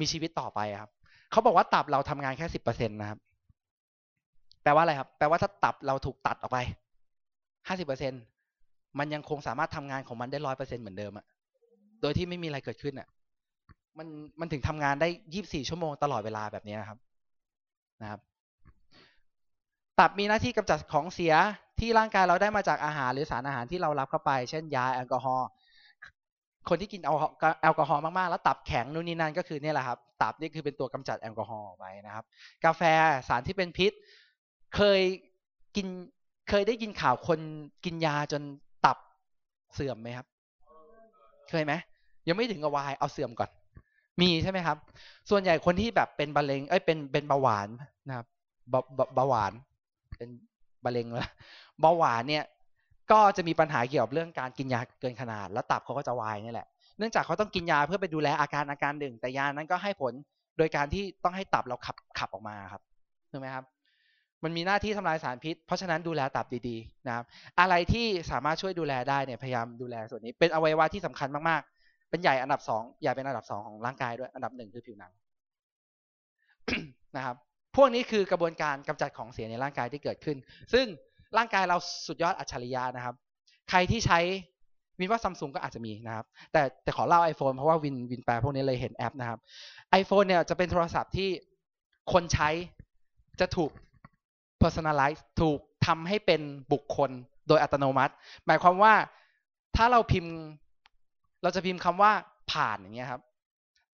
มีชีวิตต่อไปครับเขาบอกว่าตับเราทำงานแค่สิบเปอร์เซ็นตนะครับ แปลว่าอะไรครับ แปลว่าถ้าตับเราถูกตัดออกไปห้าสิบเปอร์เซ็นมันยังคงสามารถทำงานของมันได้ร้อยเปอร์เซ็นเหมือนเดิมอะโดยที่ไม่มีอะไรเกิดขึ้นอะมันมันถึงทำงานได้ยี่บสี่ชั่วโมงตลอดเวลาแบบนี้นะครับนะครับ ตับมีหน้าที่กำจัดของเสีย ที่ร่างกายเราได้มาจากอาหารหรือสารอาหารที่เรารับเข้าไป เช่นยาแอลกอฮอล์คนที่กินแอลกอฮอล์มากๆ แล้วตับแข็งนู่นนี่นั่นก็คือเนี่ยแหละครับ ตับนี่คือเป็นตัวกำจัดแอลกอฮอล์ไว้นะครับ กาแฟสารที่เป็นพิษ เคยกินเคยได้ยินข่าวคนกินยาจนตับเสื่อมไหมครับ เคยไหมยังไม่ถึงกับวายเอาเสื่อมก่อน มีใช่ไหมครับ ส่วนใหญ่คนที่แบบเป็นบะเร็งเอ้ยเป็นเป็นเบาหวานนะครับเบาเบาหวาน เป็นบะเร็งแล้ว เบาหวานเนี่ยก็จะมีปัญหาเกี่ยวกับเรื่องการกินยาเกินขนาด แล้วตับเขาก็จะวายนี่แหละเนื่องจากเขาต้องกินยาเพื่อไปดูแลอาการอาการหนึ่ง แต่ยานั้นก็ให้ผลโดยการที่ต้องให้ตับเราขับขับออกมาครับถูกไหมครับ มันมีหน้าที่ทำลายสารพิษ เพราะฉะนั้นดูแลตับดีๆนะครับ อะไรที่สามารถช่วยดูแลได้เนี่ยพยายามดูแลส่วนนี้ เป็นอวัยวะที่สำคัญมากๆ เป็นใหญ่อันดับสองใหญ่เป็นอันดับสองของร่างกายด้วยอันดับหนึ่งคือผิวหนังนะครับ พวกนี้คือกระบวนการกำจัดของเสียในร่างกายที่เกิดขึ้น ซึ่ง ร่างกายเราสุดยอดอัจฉริยะนะครับ ใครที่ใช้วินว่าซัมซุงก็อาจจะมีนะครับ แต่แต่ขอเล่า iPhone เพราะว่าวินวินแปลพวกนี้เลยเห็นแอปนะครับ iPhone เนี่ยจะเป็นโทรศัพท์ที่คนใช้จะถูก personalize ถูกทำให้เป็นบุคคลโดยอัตโนมัติ หมายความว่าถ้าเราพิมพ์ เราจะพิมพ์คำว่าผ่านอย่างเงี้ยครับ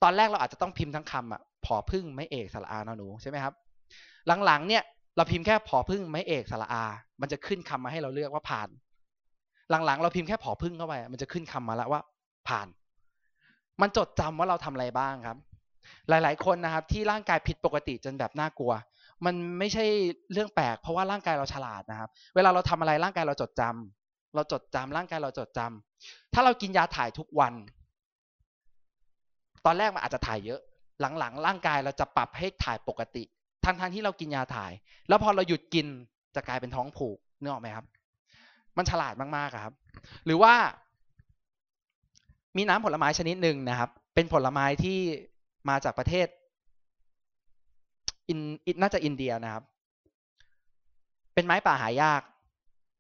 ตอนแรกเราอาจจะต้องพิมพ์ทั้งคำอะผอพึ่งไม่เอกสระอานอหนูใช่ไหมครับ หลังๆเนี่ย เราพิมพ์แค่ผอพึ่งไม่เอกสระอา มันจะขึ้นคำมาให้เราเลือกว่าผ่าน หลังๆ เราพิมพ์แค่ผอพึ่งเข้าไป มันจะขึ้นคำมาแล้วว่า ผ่าน มันจดจำว่าเราทำอะไรบ้างครับ หลาย ๆ คนนะครับ ที่ร่างกายผิดปกติจนแบบน่ากลัว มันไม่ใช่เรื่องแปลก เพราะว่าร่างกายเราฉลาดนะครับ เวลาเราทำอะไรร่างกายเราจดจำเราจดจำร่างกายเราจดจำถ้าเรากินยาถ่ายทุกวัน ตอนแรกมันอาจจะถ่ายเยอะ หลังๆ ร่างกายเราจะปรับให้ถ่ายปกติ ทั้งๆที่เรากินยาถ่าย แล้วพอเราหยุดกินจะกลายเป็นท้องผูกนึกออกไหมครับ มันฉลาดมากๆครับ หรือว่า มีน้ำผลไม้ชนิดหนึ่งนะครับ เป็นผลไม้ที่มาจากประเทศอินน่าจะอินเดียนะครับ เป็นไม้ป่าหายาก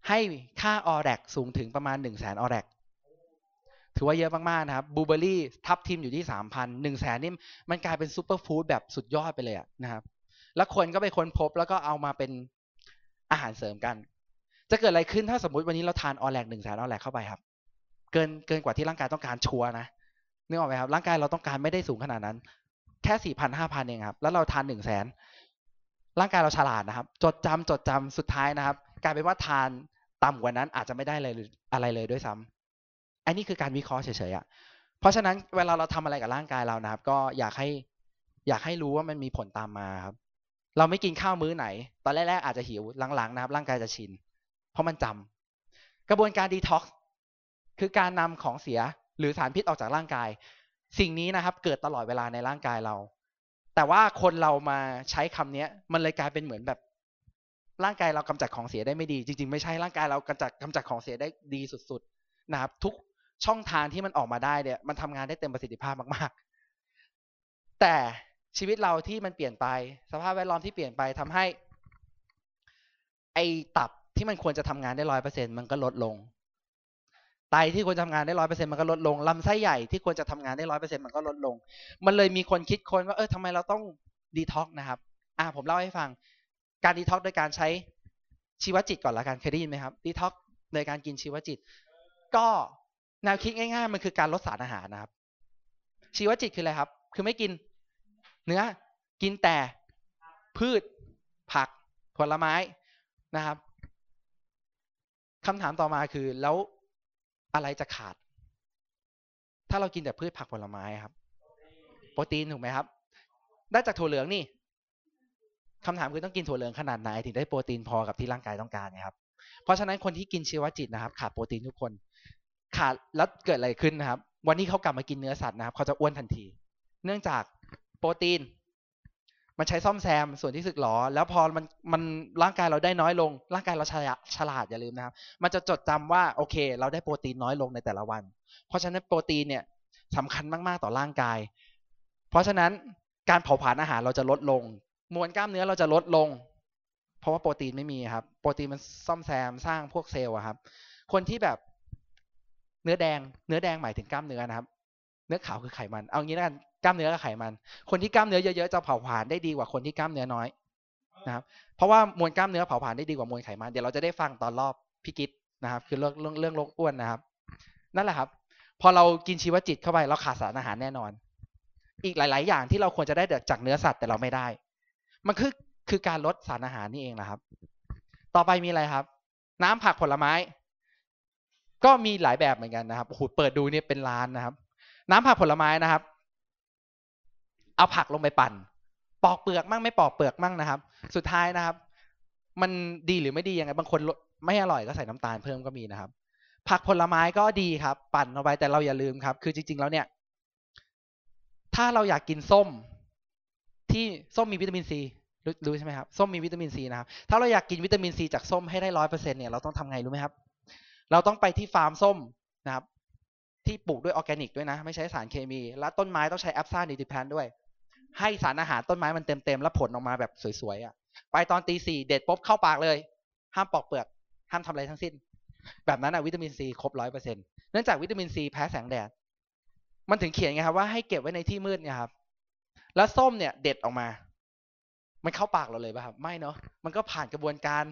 ให้ค่าออแรกสูงถึงประมาณหนึ่งแสนออแรกถือว่าเยอะมาก ๆ นะครับบูเบอรี่ทับทิมอยู่ที่สามพันหนึ่งแสนนี่มันกลายเป็นซูเปอร์ฟู้ดแบบสุดยอดไปเลยนะครับ แล้วคนก็ไปค้นพบแล้วก็เอามาเป็นอาหารเสริมกัน จะเกิดอะไรขึ้นถ้าสมมติวันนี้เราทานออแรกหนึ่งแสนออแรกเข้าไปครับ เกินเกินกว่าที่ร่างกายต้องการชัวนะนึกออกไหมครับร่างกายเราต้องการไม่ได้สูงขนาดนั้น แค่สี่พันห้าพันเองครับ แล้วเราทานหนึ่งแสนร่างกายเราฉลาดนะครับ จดจำจดจำสุดท้ายนะครับกลายเป็นว่าทานต่ำกว่านั้นอาจจะไม่ได้เลยอะไรเลยด้วยซ้ำอันนี้คือการวิเคราะห์เฉยๆอะเพราะฉะนั้นเวลาเราทำอะไรกับร่างกายเรานะครับ ก็อยากให้อยากให้รู้ว่ามันมีผลตามมาครับ เราไม่กินข้าวมื้อไหน ตอนแรกๆอาจจะหิวหลังๆนะครับร่างกายจะชิน เพราะมันจำกระบวนการดีท็อกซ์คือการนำของเสียหรือสารพิษออกจากร่างกาย สิ่งนี้นะครับ เกิดตลอดเวลาในร่างกายเรา แต่ว่าคนเรามาใช้คำนี้มันเลยกลายเป็นเหมือนแบบ ร่างกายเรากำจัดของเสียได้ไม่ดี จริง ๆ ไม่ใช่ร่างกายเรากำจัดกำจัดของเสียได้ดีสุดๆนะครับ ทุกช่องทางที่มันออกมาได้เนี่ย มันทำงานได้เต็มประสิทธิภาพมาก ๆ แต่ ชีวิตเราที่มันเปลี่ยนไป สภาพแวดล้อมที่เปลี่ยนไปทำให้ ไอตับที่มันควรจะทำงานได้ร้อยเปอร์เซ็นมันก็ลดลง ไตที่ควรทำงานได้ร้อยเปอร์เซ็นมันก็ลดลงลำไส้ใหญ่ที่ควรจะทำงานได้ร้อยเปอร์เซ็นมันก็ลดลง มันเลยมีคนคิดค้นว่าเออทำไมเราต้องดีท็อกนะครับ อ่าผมเล่าให้ฟัง การดีท็อกโดยการใช้ชีวจิตก่อนละกันเคยได้ยินไหมครับดีท็อกโดยการกินชีวจิต ก็แนวคิดง่าย ๆ มันคือการลดสารอาหารนะครับ ชีวจิตคืออะไรครับ คือไม่กิน เนื้อกินแต่พืชผักผลไม้นะครับคำถามต่อมาคือแล้วอะไรจะขาด ถ้าเรากินแต่พืชผักผลไม้ครับ โปรตีนถูกไหมครับ ได้จากถั่วเหลืองนี่คำถามคือต้องกินถั่วเหลืองขนาดไหนถึงได้โปรตีนพอกับที่ร่างกายต้องการนะครับ เพราะฉะนั้นคนที่กินชีวจิตนะครับ ขาดโปรตีนทุกคน ขาดแล้วเกิดอะไรขึ้นนะครับ วันนี้เขากลับมากินเนื้อสัตว์นะครับ เขาจะอ้วนทันที เนื่องจาก โปรตีน มันใช้ซ่อมแซมส่วนที่สึกหรอ แล้วพอมันมันร่างกายเราได้น้อยลง ร่างกายเราฉลาดฉลาดอย่าลืมนะครับ มันจะจดจำว่าโอเค เราได้โปรตีนน้อยลงในแต่ละวัน เพราะฉะนั้นโปรตีนเนี่ยสำคัญมากๆต่อร่างกาย เพราะฉะนั้นการเผาผลาญอาหารเราจะลดลง มวลกล้ามเนื้อเราจะลดลง เพราะว่าโปรตีนไม่มีครับ โปรตีนมันซ่อมแซมสร้างพวกเซลล์ครับ คนที่แบบเนื้อแดง เนื้อแดงหมายถึงกล้ามเนื้อนะครับ เนื้อขาวคือไขมัน เอางี้แล้วกัน กล้ามเนื้อกับไขมัน คนที่กล้ามเนื้อเยอะๆจะเผาผลาญได้ดีกว่าคนที่กล้ามเนื้อน้อยนะครับเพราะว่ามวลกล้ามเนื้อเผาผลาญได้ดีกว่ามวลไขมันเดี๋ยวเราจะได้ฟังตอนรอบพี่กิตนะครับ คือเรื่องเรื่องเรื่องโรคอ้วนนะครับ นั่นแหละครับ พอเรากินชีวจิตเข้าไปเราขาดสารอาหารแน่นอน อีกหลาย ๆ อย่างที่เราควรจะได้จากเนื้อสัตว์แต่เราไม่ได้ มันคือคือการลดสารอาหารนี่เองนะครับ ต่อไปมีอะไรครับ น้ำผักผลไม้ ก็มีหลายแบบเหมือนกันนะครับโอ้โหเปิดดูเนี่ยเป็นล้านนะครับ น้ำผักผลไม้นะครับ เอาผักลงไปปั่น ปอกเปลือกมั่งไม่ปอกเปลือกมั่งนะครับ สุดท้ายนะครับ มันดีหรือไม่ดียังไงบางคนไม่อร่อยก็ใส่น้ำตาลเพิ่มก็มีนะครับ ผักผลไม้ก็ดีครับ ปั่นเอาไปแต่เราอย่าลืมครับ คือจริง ๆ แล้วเนี่ย ถ้าเราอยากกินส้ม ที่ส้มมีวิตามินซีรู้รู้ใช่ไหมครับส้มมีวิตามินซีนะครับ ถ้าเราอยากกินวิตามินซีจากส้มให้ได้ร้อยเปอร์เซ็นเนี่ยเราต้องทำไงรู้ไหมครับ เราต้องไปที่ฟาร์มส้มนะครับ ที่ปลูกด้วยออร์แกนิกด้วยนะ ไม่ใช้สารเคมี และต้นไม้ต้องใช้ APSA Nutriplant ด้วย ให้สารอาหารต้นไม้มันเต็มๆแล้วผลออกมาแบบสวยๆอะ ไปตอนตีสี่เด็ดปุ๊บเข้าปากเลย ห้ามปอกเปลือก ห้ามทำอะไรทั้งสิ้น แบบนั้นอะวิตามินซีครบร้อยเปอร์เซ็นต์เนื่องจากวิตามินซีแพ้แสงแดด มันถึงเขียนไงครับว่าให้เก็บไว้ในที่มืดเนี่ยครับ แล้วส้มเนี่ยเด็ดออกมา มันเข้าปากเราเลยป่ะครับ ไม่เนาะ มันก็ผ่านกระบวนการ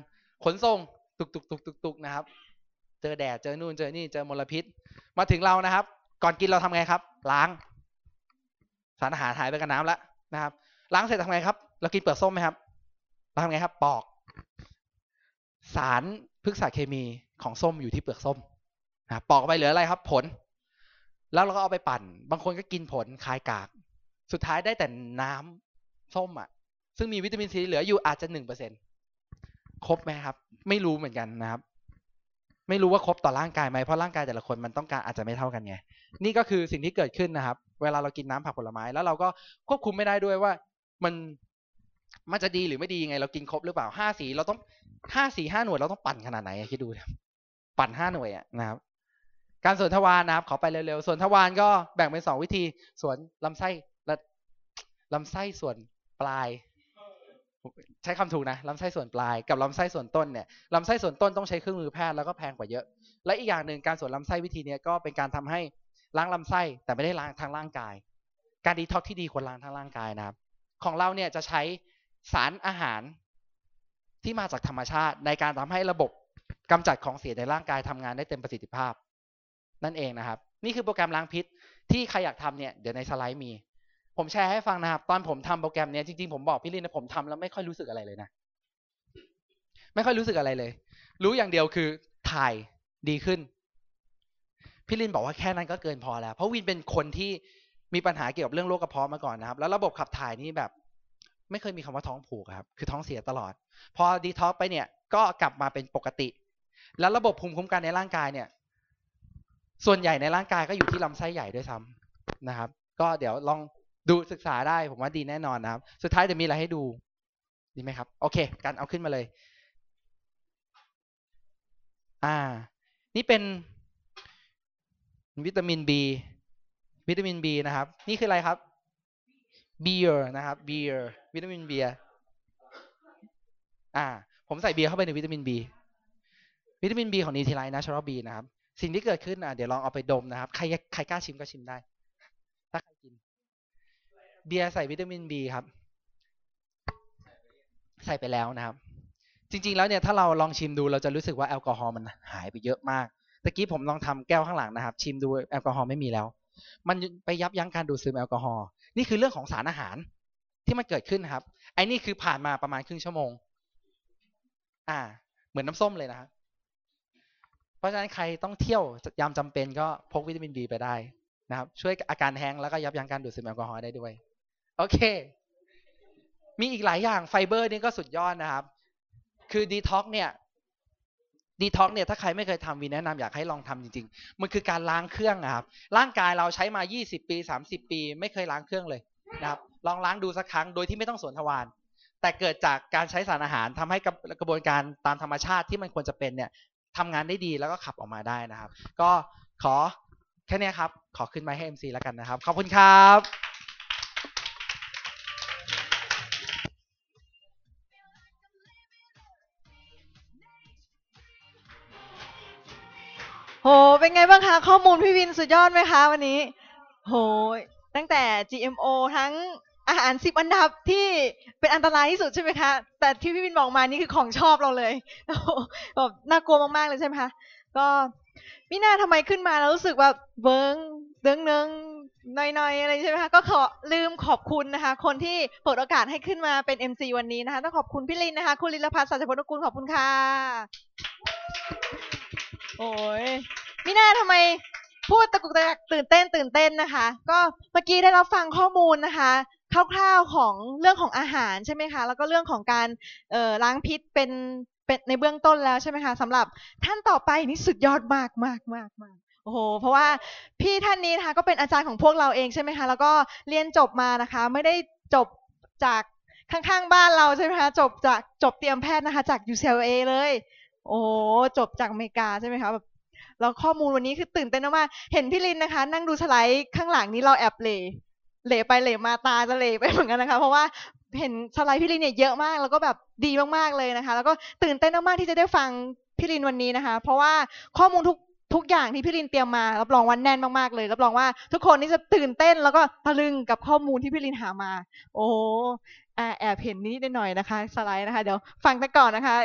ขนส่งตุกตุกตุกตุกตุกนะครับ เจอแดดเจอนู่นเจอนี่เจอมลพิษ มาถึงเรานะครับ ก่อนกินเราทำไงครับ ล้าง สารอาหารหายไปกับน้ำแล้ว นะครับ ล้างเสร็จทำไงครับ เรากินเปลือกส้มไหมครับเราทำไงครับ ปอก สารพฤกษเคมีของส้มอยู่ที่เปลือกส้มนะปอกไปเหลืออะไรครับ ผล แล้วเราก็เอาไปปั่น บางคนก็กินผลคายกาก สุดท้ายได้แต่น้ำส้มอะ ซึ่งมีวิตามินซีเหลืออยู่อาจจะหนึ่งเปอร์เซ็นครบไหมครับ ไม่รู้เหมือนกันนะครับ ไม่รู้ว่าครบต่อร่างกายไหมเพราะร่างกายแต่ละคนมันต้องการอาจจะไม่เท่ากันไง นี่ก็คือสิ่งที่เกิดขึ้นนะครับ เวลาเรากินน้ำผักผลไม้ แล้วเราก็ควบคุมไม่ได้ด้วยว่า มันมันจะดีหรือไม่ดียังไง เรากินครบหรือเปล่าห้าสีเราต้องห้าสีห้าหน่วยเราต้องปั่นขนาดไหนคิดดูปั่นห้าหน่วยอะนะครับ การสวนทวารนะครับขอไปเร็วๆส่วนทวารก็แบ่งเป็นสองวิธีส่วนลำไส้และลำไส้ส่วนปลายใช้คำถูกนะลำไส้ส่วนปลายกับลำไส้ส่วนต้นเนี่ยลำไส้ส่วนต้นต้องใช้เครื่องมือแพทย์แล้วก็แพงกว่าเยอะ และอีกอย่างหนึ่งการสวนลำไส้วิธีนี้ก็เป็นการทำให้ ล้างลำไส้แต่ไม่ได้ล้างทางร่างกาย การดีท็อกที่ดีควรล้างทางร่างกายนะครับ ของเราเนี่ยจะใช้สารอาหารที่มาจากธรรมชาติ ในการทำให้ระบบกำจัดของเสียในร่างกายทำงานได้เต็มประสิทธิภาพ นั่นเองนะครับ นี่คือโปรแกรมล้างพิษที่ใครอยากทำเนี่ยเดี๋ยวในสไลด์มี ผมแชร์ให้ฟังนะครับ ตอนผมทำโปรแกรมเนี้ยจริงๆผมบอกพี่ลินนะผมทำแล้วไม่ค่อยรู้สึกอะไรเลยนะไม่ค่อยรู้สึกอะไรเลย รู้อย่างเดียวคือถ่ายดีขึ้น พี่ลินบอกว่าแค่นั้นก็เกินพอแล้ว เพราะวินเป็นคนที่มีปัญหาเกี่ยวกับเรื่องโรคกระเพาะมาก่อนนะครับ แล้วระบบขับถ่ายนี่แบบ ไม่เคยมีคำว่าท้องผูกครับ คือท้องเสียตลอด พอดีท็อกไปเนี่ย ก็กลับมาเป็นปกติ แล้วระบบภูมิคุ้มกันในร่างกายเนี่ย ส่วนใหญ่ในร่างกายก็อยู่ที่ลำไส้ใหญ่ด้วยซ้ำนะครับ ก็เดี๋ยวลองดูศึกษาได้ผมว่าดีแน่นอนนะครับ สุดท้ายเดี๋ยวมีอะไรให้ดู ดีไหมครับ โอเคกันเอาขึ้นมาเลย อ่า นี่เป็น วิตามิน B วิตามิน B นะครับ นี่คืออะไรครับเบียร์นะครับเบียร์วิตามินเบียร์อ่า ผมใส่เบียร์เข้าไปในวิตามิน B วิตามิน B ของ Nutrilite นะชอรบีนะครับ สิ่งที่เกิดขึ้นอะเดี๋ยวลองเอาไปดมนะครับ ใครใครกล้าชิมก็ชิมได้ ถ้าใครกิน เบียร์ใส่วิตามิน B ครับ ใส่ไปแล้วนะครับ จริง ๆ แล้วเนี่ยถ้าเราลองชิมดูเราจะรู้สึกว่าแอลกอฮอล์มันหายไปเยอะมาก ตะกี้ผมลองทำแก้วข้างหลังนะครับ ชิมดูแอลกอฮอล์ไม่มีแล้ว มันไปยับยั้งการดูดซึมแอลกอฮอล์นี่คือเรื่องของสารอาหารที่มันเกิดขึ้นครับ ไอ้นี่คือผ่านมาประมาณครึ่งชั่วโมง อ่า เหมือนน้ำส้มเลยนะครับเพราะฉะนั้นใครต้องเที่ยวยามจำเป็นก็พกวิตามิน B ไปได้นะครับ ช่วยอาการ hang แล้วก็ยับยั้งการดูดซึมแอลกอฮอล์ได้ด้วย โอเค มีอีกหลายอย่างไฟเบอร์นี่ก็สุดยอดนะครับ คือดีท็อกเนี่ย ดีท็อกเนี่ยถ้าใครไม่เคยทำวินแนะนำอยากให้ลองทำจริง ๆ มันคือการล้างเครื่องครับ ร่างกายเราใช้มา 20 ปี 30 ปี ไม่เคยล้างเครื่องเลยนะครับ ลองล้างดูสักครั้งโดยที่ไม่ต้องสวนทวารแต่เกิดจากการใช้สารอาหารทำให้กระบวนการตามธรรมชาติที่มันควรจะเป็นเนี่ยทำงานได้ดีแล้วก็ขับออกมาได้นะครับ ก็ขอแค่นี้ครับ ขอขึ้นมาให้ MC แล้วกันนะครับ ขอบคุณครับ โห เป็นไงบ้างคะ ข้อมูลพี่วินสุดยอดไหมคะวันนี้ โห ตั้งแต่ GMO ทั้งอาหารสิบอันดับที่เป็นอันตรายที่สุดใช่ไหมคะ แต่ที่พี่วินบอกมานี่คือของชอบเราเลยโหแบบน่ากลัวมากๆเลยใช่ไหมคะ ก็มิน่าทำไมขึ้นมาแล้วรู้สึกแบบเบิ้งเดิงเนึงน่อยๆอะไรใช่ไหมคะก็ขอลืมขอบคุณนะคะ คนที่เปิดโอกาสให้ขึ้นมาเป็น MC วันนี้นะคะต้องขอบคุณพี่ลินนะคะ คุณลินลพัฒน์สัจพลกุลขอบคุณค่ะ โอ้ยมิน่าทำไมพูดตะกุกตะกักตื่นเต้นตื่นเต้นนะคะ ก็เมื่อกี้ได้รับฟังข้อมูลนะคะ คร่าวๆของเรื่องของอาหารใช่ไหมคะ แล้วก็เรื่องของการเอ่อล้างพิษเป็นเป็นในเบื้องต้นแล้วใช่ไหมคะสำหรับท่านต่อไปนี่สุดยอดมากมากมากมากโอ้โห เพราะว่าพี่ท่านนี้นะคะก็เป็นอาจารย์ของพวกเราเองใช่ไหมคะ แล้วก็เรียนจบมานะคะ ไม่ได้จบจากข้างๆบ้านเราใช่ไหมคะ จบจากจบเตรียมแพทย์นะคะ จาก UCLA เลย โอ้จบจากอเมริกาใช่ไหมคะแบบแล้วข้อมูลวันนี้คือตื่นเต้นมากเห็นพี่ลินนะคะ นั่งดูสไลด์ข้างหลังนี้เราแอบเหลเหลไปเหลมาตาจะเหลไปเหมือนกันนะคะ เพราะว่าเห็นสไลด์พี่ลินเนี่ยเยอะมาก แล้วก็แบบดีมากๆเลยนะคะ แล้วก็ตื่นเต้นมากๆที่จะได้ฟังพี่ลินวันนี้นะคะ เพราะว่าข้อมูลทุกทุกอย่างที่พี่ลินเตรียมมารับรองว่าแน่นมากๆเลยรับรองว่าทุกคนนี่จะตื่นเต้นแล้วก็ตะลึงกับข้อมูลที่พี่ลินหามา โอ้แอบเห็นนิดหน่อยนะคะ สไลด์นะคะ เดี๋ยวฟังไปก่อนนะคะ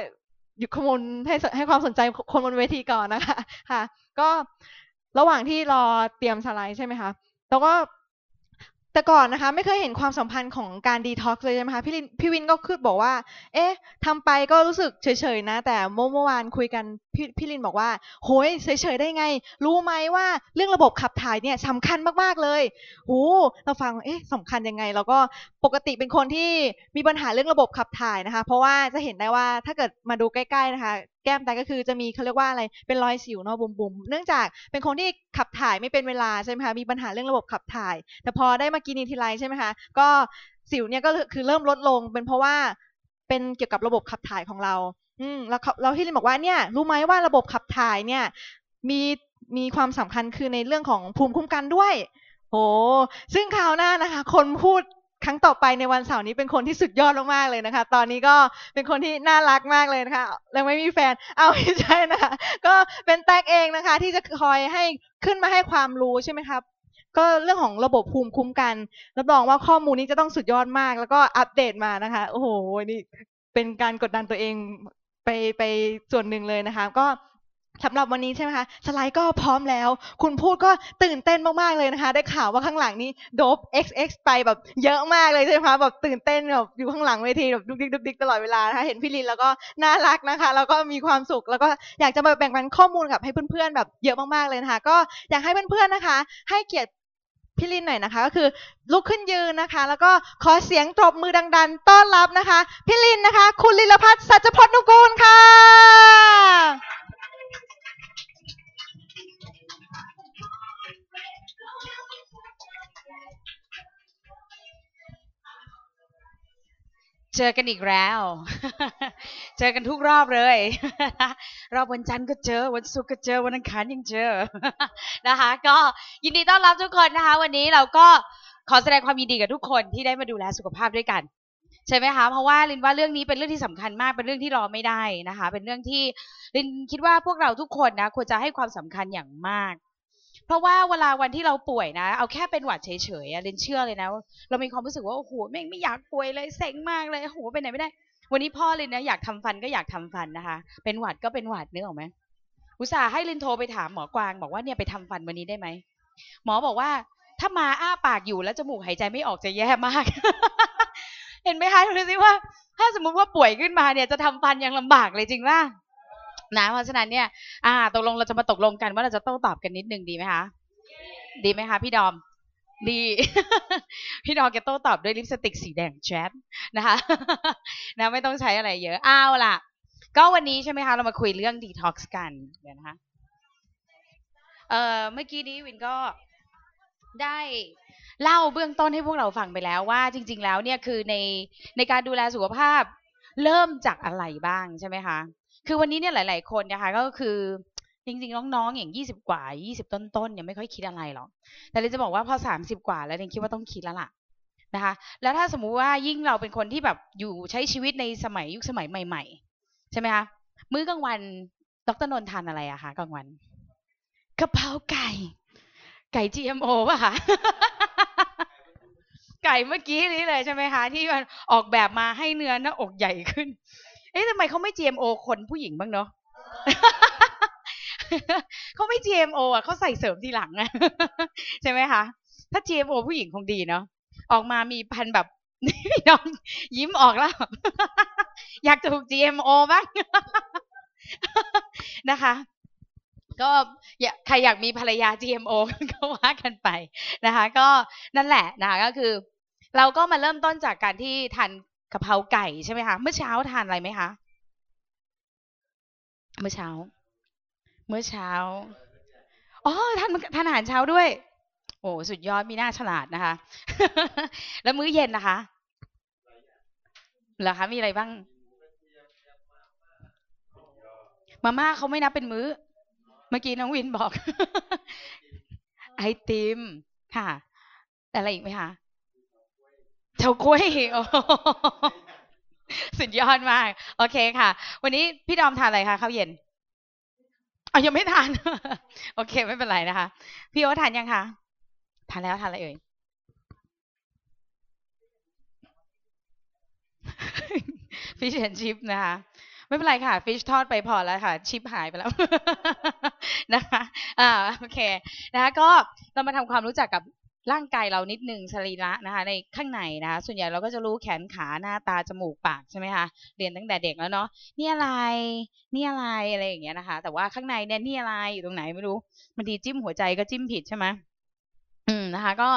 หยุดข้อมูลให้ให้ความสนใจคนบนเวทีก่อนนะคะ ค่ะ ก็ระหว่างที่รอเตรียมสไลด์ใช่ไหมคะแล้วก็ แต่ก่อนนะคะไม่เคยเห็นความสัมพันธ์ของการดีท็อกซ์เลยใช่ไหมคะพี่ลินพี่วินก็คือบอกว่า เอ๊ะทำไปก็รู้สึกเฉยๆนะ แต่เมื่อเมื่อวานคุยกันพี่พี่ลินบอกว่าโหยเฉยๆได้ไง รู้ไหมว่าเรื่องระบบขับถ่ายเนี่ยสำคัญมากๆเลยโหเราฟังเอ๊ะสำคัญยังไงแล้วก็ปกติเป็นคนที่มีปัญหาเรื่องระบบขับถ่ายนะคะ เพราะว่าจะเห็นได้ว่าถ้าเกิดมาดูใกล้ ๆนะคะ แก้มแต่ก็คือจะมีเขาเรียกว่าอะไรเป็นรอยสิวเนาะบุ๋มๆเนื่องจากเป็นคนที่ขับถ่ายไม่เป็นเวลาใช่ไหมคะมีปัญหาเรื่องระบบขับถ่าย แต่พอได้มากินนีทีไลใช่ไหมคะก็สิวเนี่ยก็คือเริ่มลดลง เป็นเพราะว่าเป็นเกี่ยวกับระบบขับถ่ายของเรา อืมแล้วเขาแล้วพี่ลินบอกว่าเนี่ยรู้ไหมว่าระบบขับถ่ายเนี่ยมีมีความสำคัญคือในเรื่องของภูมิคุ้มกันด้วยโอ้ซึ่งคราวหน้านะคะ คนพูด ครั้งต่อไปในวันเสาร์นี้เป็นคนที่สุดยอดมากๆเลยนะคะ ตอนนี้ก็เป็นคนที่น่ารักมากเลยนะคะยังไม่มีแฟน เอาไม่ใช่นะคะ ก็เป็นแตกเองนะคะ ที่จะคอยให้ขึ้นมาให้ความรู้ใช่ไหมครับก็เรื่องของระบบภูมิคุ้มกันรับรองว่าข้อมูลนี้จะต้องสุดยอดมาก แล้วก็อัปเดตมานะคะ โอ้โหนี่เป็นการกดดันตัวเองไปไปส่วนหนึ่งเลยนะคะ ก็ สำหรับวันนี้ใช่ไหมคะ สไลด์ก็พร้อมแล้ว คุณพูดก็ตื่นเต้นมากๆเลยนะคะ ได้ข่าวว่าข้างหลังนี้โดบ XX ไปแบบเยอะมากเลยใช่ไหมคะแบบตื่นเต้นแบบอยู่ข้างหลังเวทีแบบดุกดิกดุกดิกตลอดเวลานะคะเห็นพี่ลินแล้วก็น่ารักนะคะ แล้วก็มีความสุขแล้วก็อยากจะมาแบ่งปันข้อมูลกับให้เพื่อนๆแบบเยอะมากๆเลยนะคะก็อยากให้เพื่อนๆนะคะ ให้เกียรติพี่ลินหน่อยนะคะ ก็คือลุกขึ้นยืนนะคะ แล้วก็ขอเสียงตบมือดัง ๆ ต้อนรับนะคะ พี่ลินนะคะ คุณลิลพัฒน์สัจพจนุกูลค่ะ เจอกันอีกแล้ว เจอกันทุกรอบเลย รอบวันจันทร์ก็เจอ วันศุกร์ก็เจอ วันอังคารยังเจอ นะคะ ก็ยินดีต้อนรับทุกคนนะคะ วันนี้เราก็ขอแสดงความยินดีกับทุกคนที่ได้มาดูแลสุขภาพด้วยกัน ใช่ไหมคะ เพราะว่าลินว่าเรื่องนี้เป็นเรื่องที่สำคัญมาก เป็นเรื่องที่รอไม่ได้นะคะ เป็นเรื่องที่ลินคิดว่าพวกเราทุกคนนะควรจะให้ความสำคัญอย่างมาก เพราะว่าเวลาวันที่เราป่วยนะ เอาแค่เป็นหวัดเฉยๆอะลินเชื่อเลยนะ เรามีความรู้สึกว่าโอ้โหแม่งไม่อยากป่วยเลยเซ็งมากเลยโอ้โหไปไหนไม่ได้ วันนี้พ่อลินนะอยากทำฟันก็อยากทำฟันนะคะ เป็นหวัดก็เป็นหวัดนึกออกไหมอุตส่าห์ให้ลินโทรไปถามหมอกวางบอกว่าเนี่ยไปทำฟันวันนี้ได้ไหมหมอบอกว่าถ้ามาอ้าปากอยู่แล้วจมูกหายใจไม่ออกจะแย่มาก เห็นไหมคะดูสิว่า ถ้าสมมุติว่าป่วยขึ้นมาเนี่ยจะทำฟันยังลำบากเลยจริงว่า นะเพราะฉะนั้นเนี่ย อ่า ตกลงเราจะมาตกลงกันว่าเราจะโต้ตอบกันนิดนึงดีไหมคะดีไหมคะพี่ดอมดี พี่ดอมแกโต้ตอบด้วยลิปสติกสีแดงแจ๊ดนะคะนะไม่ต้องใช้อะไรเยอะอ้าวล่ะ ก็วันนี้ใช่ไหมคะ เรามาคุยเรื่องดีท็อกซ์กันเดี๋ยวนะคะเอ่อเมื่อกี้นี้วินก็ได้เล่าเบื้องต้นให้พวกเราฟังไปแล้วว่าจริง ๆ แล้วเนี่ยคือในในการดูแลสุขภาพเริ่มจากอะไรบ้างใช่ไหมคะ คือวันนี้เนี่ยหลาย ๆ คนนะคะก็คือจริงๆ น้องๆ อย่างยี่สิบกว่ายี่สิบต้นๆยังไม่ค่อยคิดอะไรหรอก แต่เลยจะบอกว่าพอสามสิบกว่าแล้วเนี่ยคิดว่าต้องคิดแล้วล่ะนะคะ แล้วถ้าสมมุติว่ายิ่งเราเป็นคนที่แบบอยู่ใช้ชีวิตในสมัยยุคสมัยใหม่ ๆ ใช่ไหมคะ มื้อกลางวัน ดรนนท์ทานอะไรอะคะกลางวันกะเพราไก่ ไก่ GMO ป่ะคะ ไก่เมื่อกี้นี้เลยใช่ไหมคะ ที่มันออกแบบมาให้เนื้อหน้าอกใหญ่ขึ้น เอ๊ะทำไมเขาไม่ GMO คนผู้หญิงบ้างเนาะเขาไม่ GMO อะเขาใส่เสริมทีหลังอะใช่ไหมคะ ถ้า GMO ผู้หญิงคงดีเนาะออกมามีพันแบบพี่น้องยิ้มออกแล้ว อยากถูก GMO บ้างนะคะก็ใครอยากมีภรรยา GMO ก็ว่ากันไปนะคะ ก็นั่นแหละนะคะก็คือ เราก็มาเริ่มต้นจากการที่ทาน กะเพราไก่ใช่ไหมคะ เมื่อเช้าทานอะไรไหมคะ เมื่อเช้า เมื่อเช้า อ๋อทานทานอาหารเช้าด้วย โอ้สุดยอดมีหน้าฉลาดนะคะ แล้วมื้อเย็นนะคะเหรอคะมีอะไรบ้าง มาม่าเขาไม่นับเป็นมื้อ เมื่อกี้น้องวินบอก ไอติมค่ะ อะไรอีกไหมคะ ฉาก้วยสุดยอดมาก โอเคค่ะ วันนี้พี่ดอมทานอะไรคะข้าวเย็นอ๋อยังไม่ทาน โอเค ไม่เป็นไรนะคะ พี่โอทานยังคะทานแล้วทานอะไรเอ่ยฟิชแอนชิพนะคะ ไม่เป็นไรค่ะ ฟิชทอดไปพอแล้วค่ะ ชิปหายไปแล้วนะคะอ่าโอเคนะคะก็เรามาทำความรู้จักกับ ร่างกายเรานิดนึงสรีระนะคะ ในข้างในนะคะส่วนใหญ่เราก็จะรู้แขนขาหน้าตาจมูกปากใช่ไหมคะเรียนตั้งแต่เด็กแล้วเนาะนี่อะไรนี่อะไรอะไรอย่างเงี้ยนะคะ แต่ว่าข้างในเนี่ยนี่อะไรอยู่ตรงไหนไม่รู้บางทีจิ้มหัวใจก็จิ้มผิดใช่ไหมอืมนะคะ ก็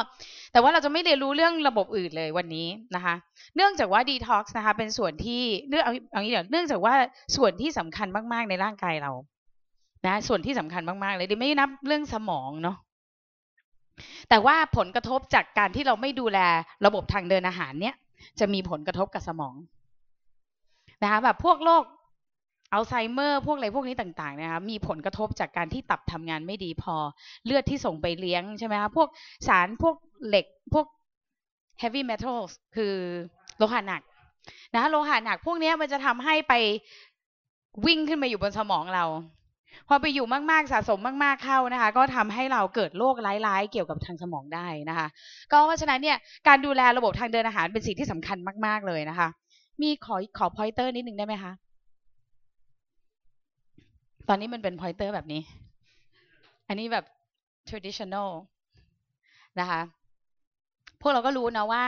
แต่ว่าเราจะไม่เรียนรู้เรื่องระบบอื่นเลยวันนี้นะคะ เนื่องจากว่าดีท็อกซ์นะคะ เป็นส่วนที่เรื่องเอางี้เดี๋ยวเนื่องจากว่าส่วนที่สำคัญมากๆในร่างกายเรานะส่วนที่สำคัญมากๆเลยดิไม่นับเรื่องสมองเนาะ แต่ว่าผลกระทบจากการที่เราไม่ดูแลระบบทางเดินอาหารเนี่ย จะมีผลกระทบกับสมองนะคะแบบพวกโรคอัลไซเมอร์พวกอะไรพวกนี้ต่างๆนะคะมีผลกระทบจากการที่ตับทำงานไม่ดีพอเลือดที่ส่งไปเลี้ยงใช่ไหมคะพวกสารพวกเหล็กพวก heavy metals คือโลหะหนักนะคะโลหะหนักพวกนี้มันจะทำให้ไปวิ่งขึ้นมาอยู่บนสมองเรา พอไปอยู่มากๆสะสมมาก ๆเข้านะคะ ก็ทำให้เราเกิดโรคร้ายๆ เกี่ยวกับทางสมองได้นะคะ ก็เพราะฉะนั้นเนี่ยการดูแลระบบทางเดินอาหารเป็นสิ่งที่สำคัญมาก ๆเลยนะคะ มีขอขอพอยเตอร์นิดนึงได้ไหมคะตอนนี้มันเป็นพอยเตอร์แบบนี้ อันนี้แบบ traditional นะคะ พวกเราก็รู้นะว่า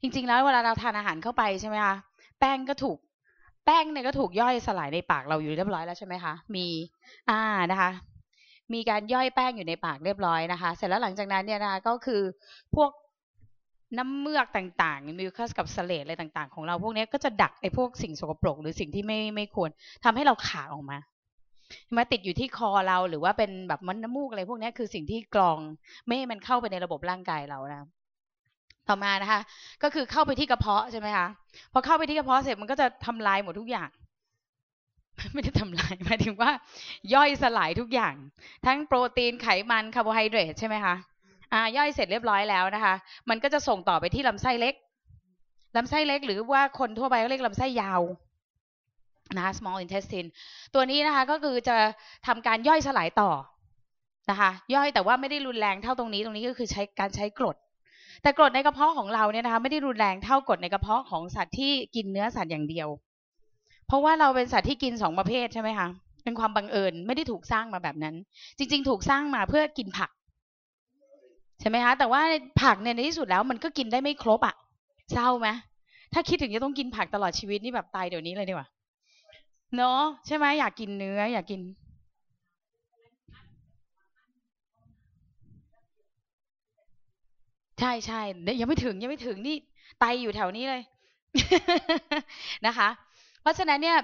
จริง ๆ แล้วเวลาเราทานอาหารเข้าไปใช่ไหมคะ แป้งก็ถูก แป้งเนี่ยก็ถูกย่อยสลายในปากเราอยู่เรียบร้อยแล้วใช่ไหมคะ มี อ่านะคะ มีการย่อยแป้งอยู่ในปากเรียบร้อยนะคะ เสร็จแล้วหลังจากนั้นเนี่ยนะคะก็คือพวกน้ำเมือกต่างๆมิวคัสกับสเลดอะไรต่าง ๆ ของเราพวกนี้ก็จะดักไอ้พวกสิ่งสกปรก หรือสิ่งที่ไม่ไม่ควรทำให้เราขาออกมามาติดอยู่ที่คอเราหรือว่าเป็นแบบมันน้ำมูกอะไรพวกนี้คือสิ่งที่กรองไม่ให้มันเข้าไปในระบบร่างกายเรานะ ต่อมานะคะ ก็คือเข้าไปที่กระเพาะใช่ไหมคะพอเข้าไปที่กระเพาะเสร็จมันก็จะทำลายหมดทุกอย่าง ไม่ได้ทำลายหมายถึงว่า ย่อยสลายทุกอย่าง ทั้งโปรตีนไขมันคาร์โบไฮเดรตใช่ไหมคะอ่าย่อยเสร็จเรียบร้อยแล้วนะคะ มันก็จะส่งต่อไปที่ลำไส้เล็กลำไส้เล็กหรือว่าคนทั่วไปเขาเรียกลำไส้ยาวนะคะ small intestine ตัวนี้นะคะก็คือจะทำการย่อยสลายต่อนะคะ ย่อยแต่ว่าไม่ได้รุนแรงเท่าตรงนี้ตรงนี้ก็คือใช้การใช้กรด แต่กรดในกระเพาะของเราเนี่ยนะคะไม่ได้รุนแรงเท่ากรดในกระเพาะของสัตว์ที่กินเนื้อสัตว์อย่างเดียว เพราะว่าเราเป็นสัตว์ที่กินสองประเภทใช่ไหมคะเป็นความบังเอิญไม่ได้ถูกสร้างมาแบบนั้น จริง ๆ ถูกสร้างมาเพื่อกินผักใช่ไหมคะแต่ว่าผักเนี่ยในที่สุดแล้วมันก็กินได้ไม่ครบอะ่ะเศร้าไหมถ้าคิดถึงจะต้องกินผักตลอดชีวิตนี่แบบตายเดี๋ยวนี้เลยดีกว่าเนาะใช่ไหมอยากกินเนื้อ อยากกิน ใช่ใช่ยังไม่ถึงยังไม่ถึงนี่ไตอยู่แถวนี้เลยนะคะ เพราะฉะนั้นเนี่ย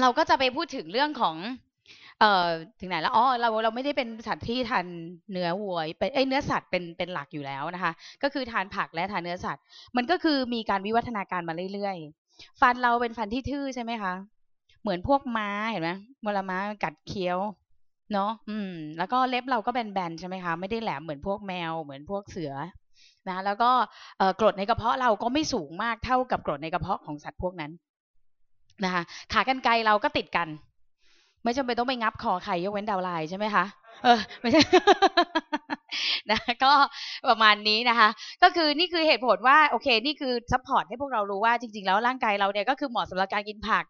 เราก็จะไปพูดถึงเรื่องของ เอ่อถึงไหนแล้วอ๋อเราเราไม่ได้เป็นสัตว์ที่ทานเนื้อวัวเป็นเอ้เนื้อสัตว์เป็นเป็นหลักอยู่แล้วนะคะ ก็คือทานผักและทานเนื้อสัตว์ มันก็คือมีการวิวัฒนาการมาเรื่อยๆฟันเราเป็นฟันที่ทื่อใช่ไหมคะเหมือนพวกม้าเห็นไหมเวลาม้ากัดเคี้ยว เนาะ อืม แล้วก็เล็บเราก็แบนๆใช่ไหมคะ ไม่ได้แหลมเหมือนพวกแมว เหมือนพวกเสือ นะ แล้วก็กรดในกระเพาะเราก็ไม่สูงมากเท่ากับกรดในกระเพาะของสัตว์พวกนั้น นะคะ ขากรรไกรเราก็ติดกัน ไม่จำเป็นต้องไปงับคอใครยกเว้น downline ใช่ไหมคะ เออ ไม่ใช่ นะ ก็ประมาณนี้นะคะ ก็คือนี่คือเหตุผลว่า โอเค นี่คือ support ให้พวกเรารู้ว่าจริง ๆ แล้วร่างกายเราเนี่ยก็คือเหมาะสำหรับการกินผัก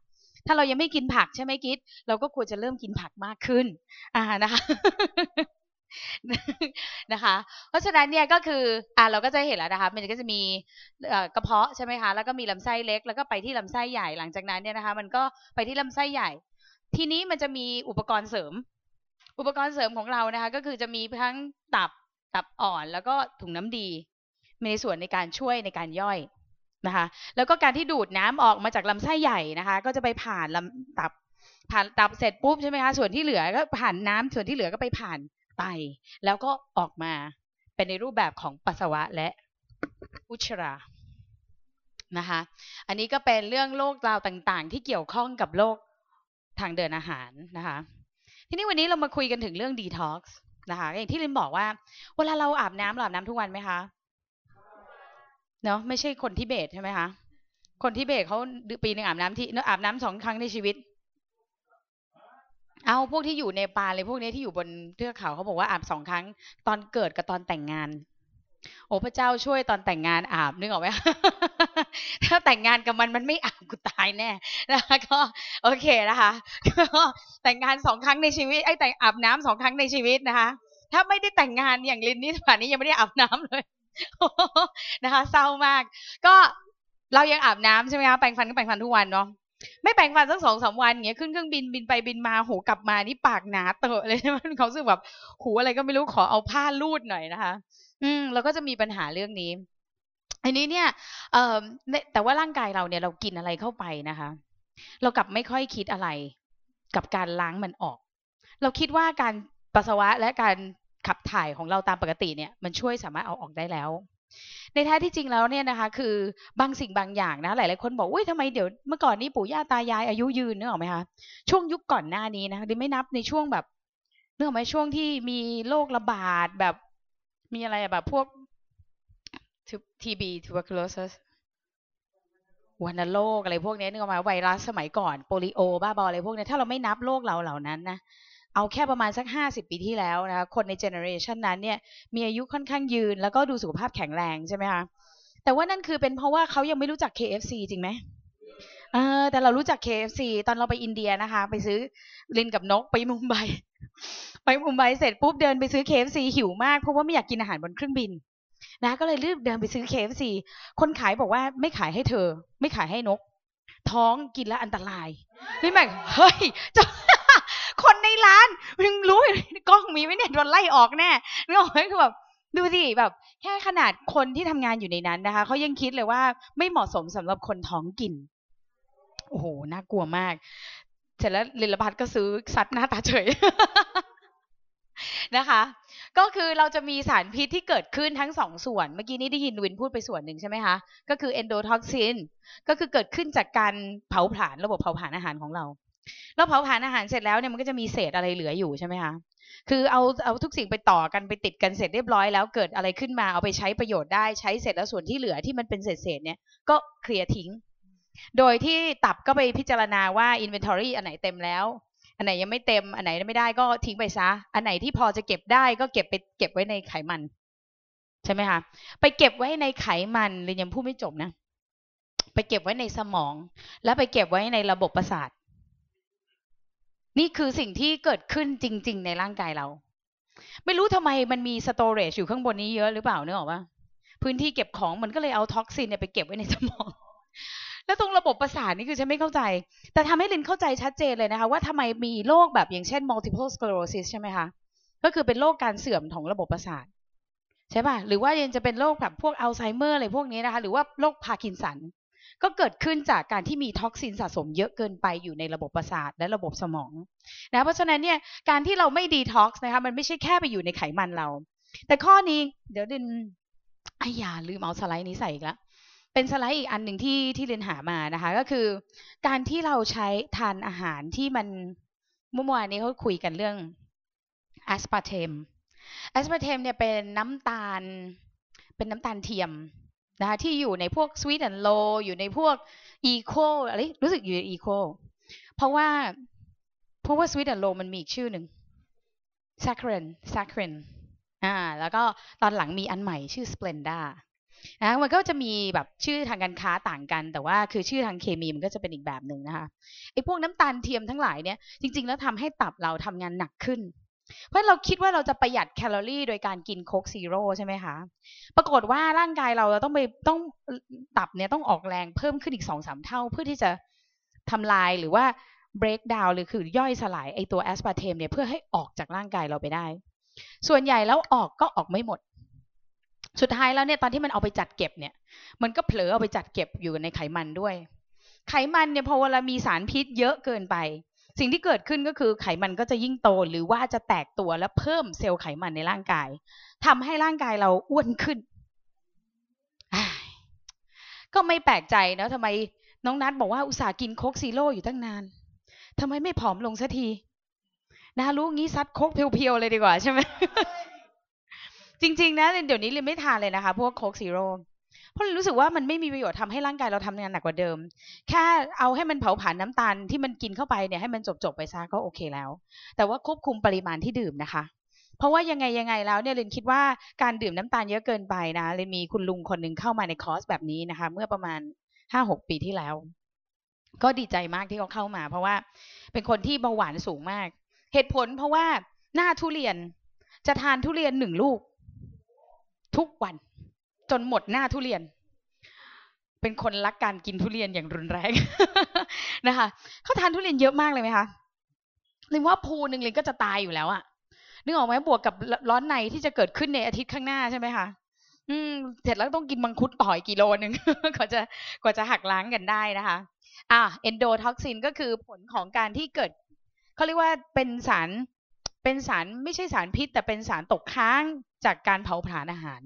ถ้าเรายังไม่กินผักใช่ไหมกิดเราก็ควรจะเริ่มกินผักมากขึ้นอ่านะคะนะคะ เพราะฉะนั้นเนี่ยก็คืออ่าเราก็จะเห็นแล้วนะคะ มันก็จะมีกระเพาะใช่ไหมคะแล้วก็มีลำไส้เล็ก แล้วก็ไปที่ลำไส้ใหญ่หลังจากนั้นเนี่ยนะคะ มันก็ไปที่ลำไส้ใหญ่ ทีนี้มันจะมีอุปกรณ์เสริม อุปกรณ์เสริมของเรานะคะ ก็คือจะมีทั้งตับตับอ่อนแล้วก็ถุงน้ำดีมีในส่วนในการช่วยในการย่อย นะคะ แล้วก็การที่ดูดน้ำออกมาจากลำไส้ใหญ่นะคะ ก็จะไปผ่านลำตับ ผ่านตับเสร็จปุ๊บใช่ไหมคะ ส่วนที่เหลือก็ผ่านน้ำส่วนที่เหลือก็ไปผ่านไต แล้วก็ออกมาเป็นในรูปแบบของปัสสาวะและอุจจาระนะคะ อันนี้ก็เป็นเรื่องโรคราวต่างๆ ที่เกี่ยวข้องกับโรคทางเดินอาหารนะคะ ทีนี้วันนี้เรามาคุยกันถึงเรื่องดีท็อกซ์นะคะ อย่างที่ลินบอกว่า เวลาเราอาบน้ำเราอาบน้ำทุกวันไหมคะ เนาะไม่ใช่คนที่เบสใช่ไหมคะคนที่เบสเขาปีหนึ่งอาบน้ำที่อาบน้ำสองครั้งในชีวิต เอาพวกที่อยู่ในปาเลยพวกนี้ที่อยู่บนเทือกเขาเขาบอกว่าอาบสองครั้ง ตอนเกิดกับตอนแต่งงาน โอ้พระเจ้าช่วยตอนแต่งงานอาบนึกออกไหมถ้าแต่งงานกับมันมันไม่อาบกูตายแน่นะคะก็โอเคนะคะก็แต่งงานสองครั้งในชีวิตไอ้แต่งอาบน้ำสองครั้งในชีวิตนะคะ ถ้าไม่ได้แต่งงานอย่างลินนี่ป่านนี้ยังไม่ได้อาบน้ำเลย นะคะเศร้ามาก ก็เรายังอาบน้ำใช่ไหมคะแปรงฟันก็แปรงฟันทุกวันเนาะไม่แปรงฟันสักสองสาวันเงี้ยขึ้นเครื่องบินบินไปบินมาโหกลับมานี่ปากหนาเตอะเลยมันเขาสึกแบบหูอะไรก็ไม่รู้ขอเอาผ้าลูดหน่อยนะคะ อืมแล้วก็จะมีปัญหาเรื่องนี้อันนี้เนี่ยเอ่อแต่ว่าร่างกายเราเนี่ยเรากินอะไรเข้าไปนะคะ เรากลับไม่ค่อยคิดอะไร กับการล้างมันออก เราคิดว่าการปัสสาวะและการ ขับถ่ายของเราตามปกติเนี่ยมันช่วยสามารถเอาออกได้แล้ว ในแท้ที่จริงแล้วเนี่ยนะคะคือบางสิ่งบางอย่างนะหลาย ๆ คนบอกอุ้ยทำไมเดี๋ยวเมื่อก่อนนี้ปู่ย่าตายายอายุยืนเนึกออกไหมคะช่วงยุคก่อนหน้านี้นะดิไม่นับในช่วงแบบเนึกออกไหมช่วงที่มีโรคระบาดแบบมีอะไรแบบพวก TB tuberculosis วัณโรคอะไรพวกนี้นึกออกไหมไวรัสสมัยก่อนโปลิโอ บ้าบออะไรพวกนี้ถ้าเราไม่นับโรคเราเหล่านั้นนะ เอาแค่ประมาณสักห้าสิบปีที่แล้วนะคะคนในเจเนอเรชันนั้นเนี่ยมีอายุค่อนข้างยืน แล้วก็ดูสุขภาพแข็งแรงใช่ไหมคะแต่ว่านั่นคือเป็นเพราะว่าเขายังไม่รู้จัก KFC จริงไหมเออแต่เรารู้จัก KFC ตอนเราไปอินเดียนะคะ ไปซื้อลินกับนกไปมุมไบไปมุมไบเสร็จปุ๊บเดินไปซื้อ KFC หิวมากเพราะว่าไม่อยากกินอาหารบนเครื่องบินนะก็เลยรีบเดินไปซื้อ KFC คนขายบอกว่าไม่ขายให้เธอ ไม่ขายให้นก ท้องกินแล้วอันตรายนี่แม่งเฮ้ยเจะ คนในร้านมึงรู้อยู่ในกล้องมีไหมเนี่ยโดนไล่ออกแน่นึกออกไหมคือแบบดูสิแบบแค่ขนาดคนที่ทำงานอยู่ในนั้นนะคะเขายังคิดเลยว่าไม่เหมาะสมสำหรับคนท้องกินโอ้โหน่ากลัวมาก เสร็จแล้วลินลพัฒน์ก็ซื้อซัดหน้าตาเฉยนะคะ ก็คือเราจะมีสารพิษที่เกิดขึ้นทั้งสองส่วน เมื่อกี้นี้ได้ยินวินพูดไปส่วนหนึ่งใช่ไหมคะ ก็คือ endotoxin ก็คือเกิดขึ้นจากการเผาผลาญระบบเผาผลาญอาหารของเรา เราเผาผลาญอาหารเสร็จแล้วเนี่ยมันก็จะมีเศษอะไรเหลืออยู่ใช่ไหมคะคือเอาเอาทุกสิ่งไปต่อกันไปติดกันเสร็จเรียบร้อยแล้วเกิดอะไรขึ้นมาเอาไปใช้ประโยชน์ได้ใช้เสร็จแล้วส่วนที่เหลือที่มันเป็นเศษเศษเนี่ยก็เคลียร์ทิ้ง โดยที่ตับก็ไปพิจารณาว่า inventory อันไหนเต็มแล้ว อันไหนยังไม่เต็มอันไหนไม่ได้ก็ทิ้งไปซะ อันไหนที่พอจะเก็บได้ก็เก็บไปเก็บไว้ในไขมัน ใช่ไหมคะไปเก็บไว้ในไขมันเรยยังพูดไม่จบนะ ไปเก็บไว้ในสมอง แล้วไปเก็บไว้ในระบบประสาท นี่คือสิ่งที่เกิดขึ้นจริง ๆ ในร่างกายเรา ไม่รู้ทำไมมันมีสโตรจอยู่ข้างบนนี้เยอะหรือเปล่าเนกออกปะพื้นที่เก็บของมันก็เลยเอาท็อกซินเนี่ยไปเก็บไว้ในสมอง แล้วตรงระบบประสาทนี่คือฉันไม่เข้าใจ แต่ทำให้ลินเข้าใจชัดเจนเลยนะคะ ว่าทำไมมีโรคแบบอย่างเช่น multiple sclerosis ใช่ไหมคะ ก็คือเป็นโรคการเสื่อมของระบบประสาทใช่ป่ะ หรือว่ายังจะเป็นโรคแบบพวกอัลไซเมอร์อะไรพวกนี้นะคะ หรือว่าโรคพาร์กินสัน ก็เกิดขึ้นจากการที่มี toxin สะสมเยอะเกินไปอยู่ในระบบประสาทและระบบสมองนะเพราะฉะนั้นเนี่ยการที่เราไม่ดีท็อกซ์นะคะมันไม่ใช่แค่ไปอยู่ในไขมันเรา แต่ข้อนี้เดี๋ยวดินไอ้ยาลืมเอาสไลด์นี้ใส่อีกแล้วเป็นสไลด์อีกอันหนึ่งที่ที่เรียนหามานะคะ ก็คือ การที่เราใช้ทานอาหารที่มันเมื่อวานนี้เขาคุยกันเรื่องแอสปาร์เทมแอสปาร์เทมเนี่ยเป็นน้ำตาลเป็นน้ำตาลเทียม นะคะที่อยู่ในพวก Sweet'N Low อยู่ในพวก Equal อะไรรู้สึกอยู่ใน Equal เพราะว่าเพราะว่า Sweet'N Low มันมีอีกชื่อหนึ่ง saccharin saccharin อ่าแล้วก็ตอนหลังมีอันใหม่ชื่อ Splenda นะมันก็จะมีแบบชื่อทางการค้าต่างกัน แต่ว่าคือชื่อทางเคมีมันก็จะเป็นอีกแบบหนึ่งนะคะไอ้พวกน้ำตาลเทียมทั้งหลายเนี่ยจริง ๆ แล้วทำให้ตับเราทำงานหนักขึ้น เพราะเราคิดว่าเราจะประหยัดแคลอรี่ โดยการกิน Coke Zero ใช่ไหมคะ ปรากฏว่าร่างกายเราเราต้องไปต้องตับเนี่ยต้องออกแรงเพิ่มขึ้นอีกสองสามเท่า เพื่อที่จะทำลายหรือว่า break down หรือคือย่อยสลายไอ้ตัวแอสปาร์เทมเนี่ยเพื่อให้ออกจากร่างกายเราไปได้ ส่วนใหญ่แล้วออกก็ออกไม่หมด สุดท้ายแล้วเนี่ยตอนที่มันเอาไปจัดเก็บเนี่ย มันก็เผลอเอาไปจัดเก็บอยู่ในไขมันด้วย ไขมันเนี่ยพอเวลามีสารพิษเยอะเกินไป สิ่งที่เกิดขึ้นก็คือไขมันก็จะยิ่งโตหรือว่าจะแตกตัวและเพิ่มเซลล์ไขมันในร่างกายทำให้ร่างกายเราอ้วนขึ้น ก็ไม่แปลกใจนะทำไมน้องนัทบอกว่าอุตส่าห์กิน Coke Zero อยู่ตั้งนานทำไมไม่ผอมลงสักทีนะรู้งี้ซัด Coke เพียวๆเลยดีกว่าใช่ไหมจริง ๆ นะเดี๋ยวนี้เรนไม่ทานเลยนะคะ พวกโคกซีโร่ เพราะรู้สึกว่ามันไม่มีประโยชน์ทำให้ร่างกายเราทำงานหนักกว่าเดิม แค่เอาให้มันเผาผลาญน้ำตาลที่มันกินเข้าไปเนี่ยให้มันจบๆไปซะก็โอเคแล้ว แต่ว่าควบคุมปริมาณที่ดื่มนะคะ เพราะว่ายังไงยังไงแล้วเนี่ยเรนคิดว่าการดื่มน้ำตาลเยอะเกินไปนะเรนมีคุณลุงคนหนึ่งเข้ามาในคอร์สแบบนี้นะคะ เมื่อประมาณห้าหกปีที่แล้ว ก็ดีใจมากที่เขาเข้ามา เพราะว่าเป็นคนที่เบาหวานสูงมาก เหตุผลเพราะว่าหน้าทุเรียนจะทานทุเรียนหนึ่งลูก ทุกวัน จนหมดหน้าทุเรียน เป็นคนรักการกินทุเรียนอย่างรุนแรงนะคะเขาทานทุเรียนเยอะมากเลยไหมคะลินว่าภูหนึ่งลินก็จะตายอยู่แล้วอะนึกออกไหมบวกกับร้อนในที่จะเกิดขึ้นในอาทิตย์ข้างหน้าใช่ไหมคะอืม เสร็จแล้วต้องกินมังคุดต่อยกิโลหนึ่งกว่าจะกว่าจะหักล้างกันได้นะคะ อะ endotoxin ก็คือผลของการที่เกิดเขาเรียกว่าเป็นสารเป็นสารไม่ใช่สารพิษ แต่เป็นสารตกค้างจากการเผาผลาญอาหาร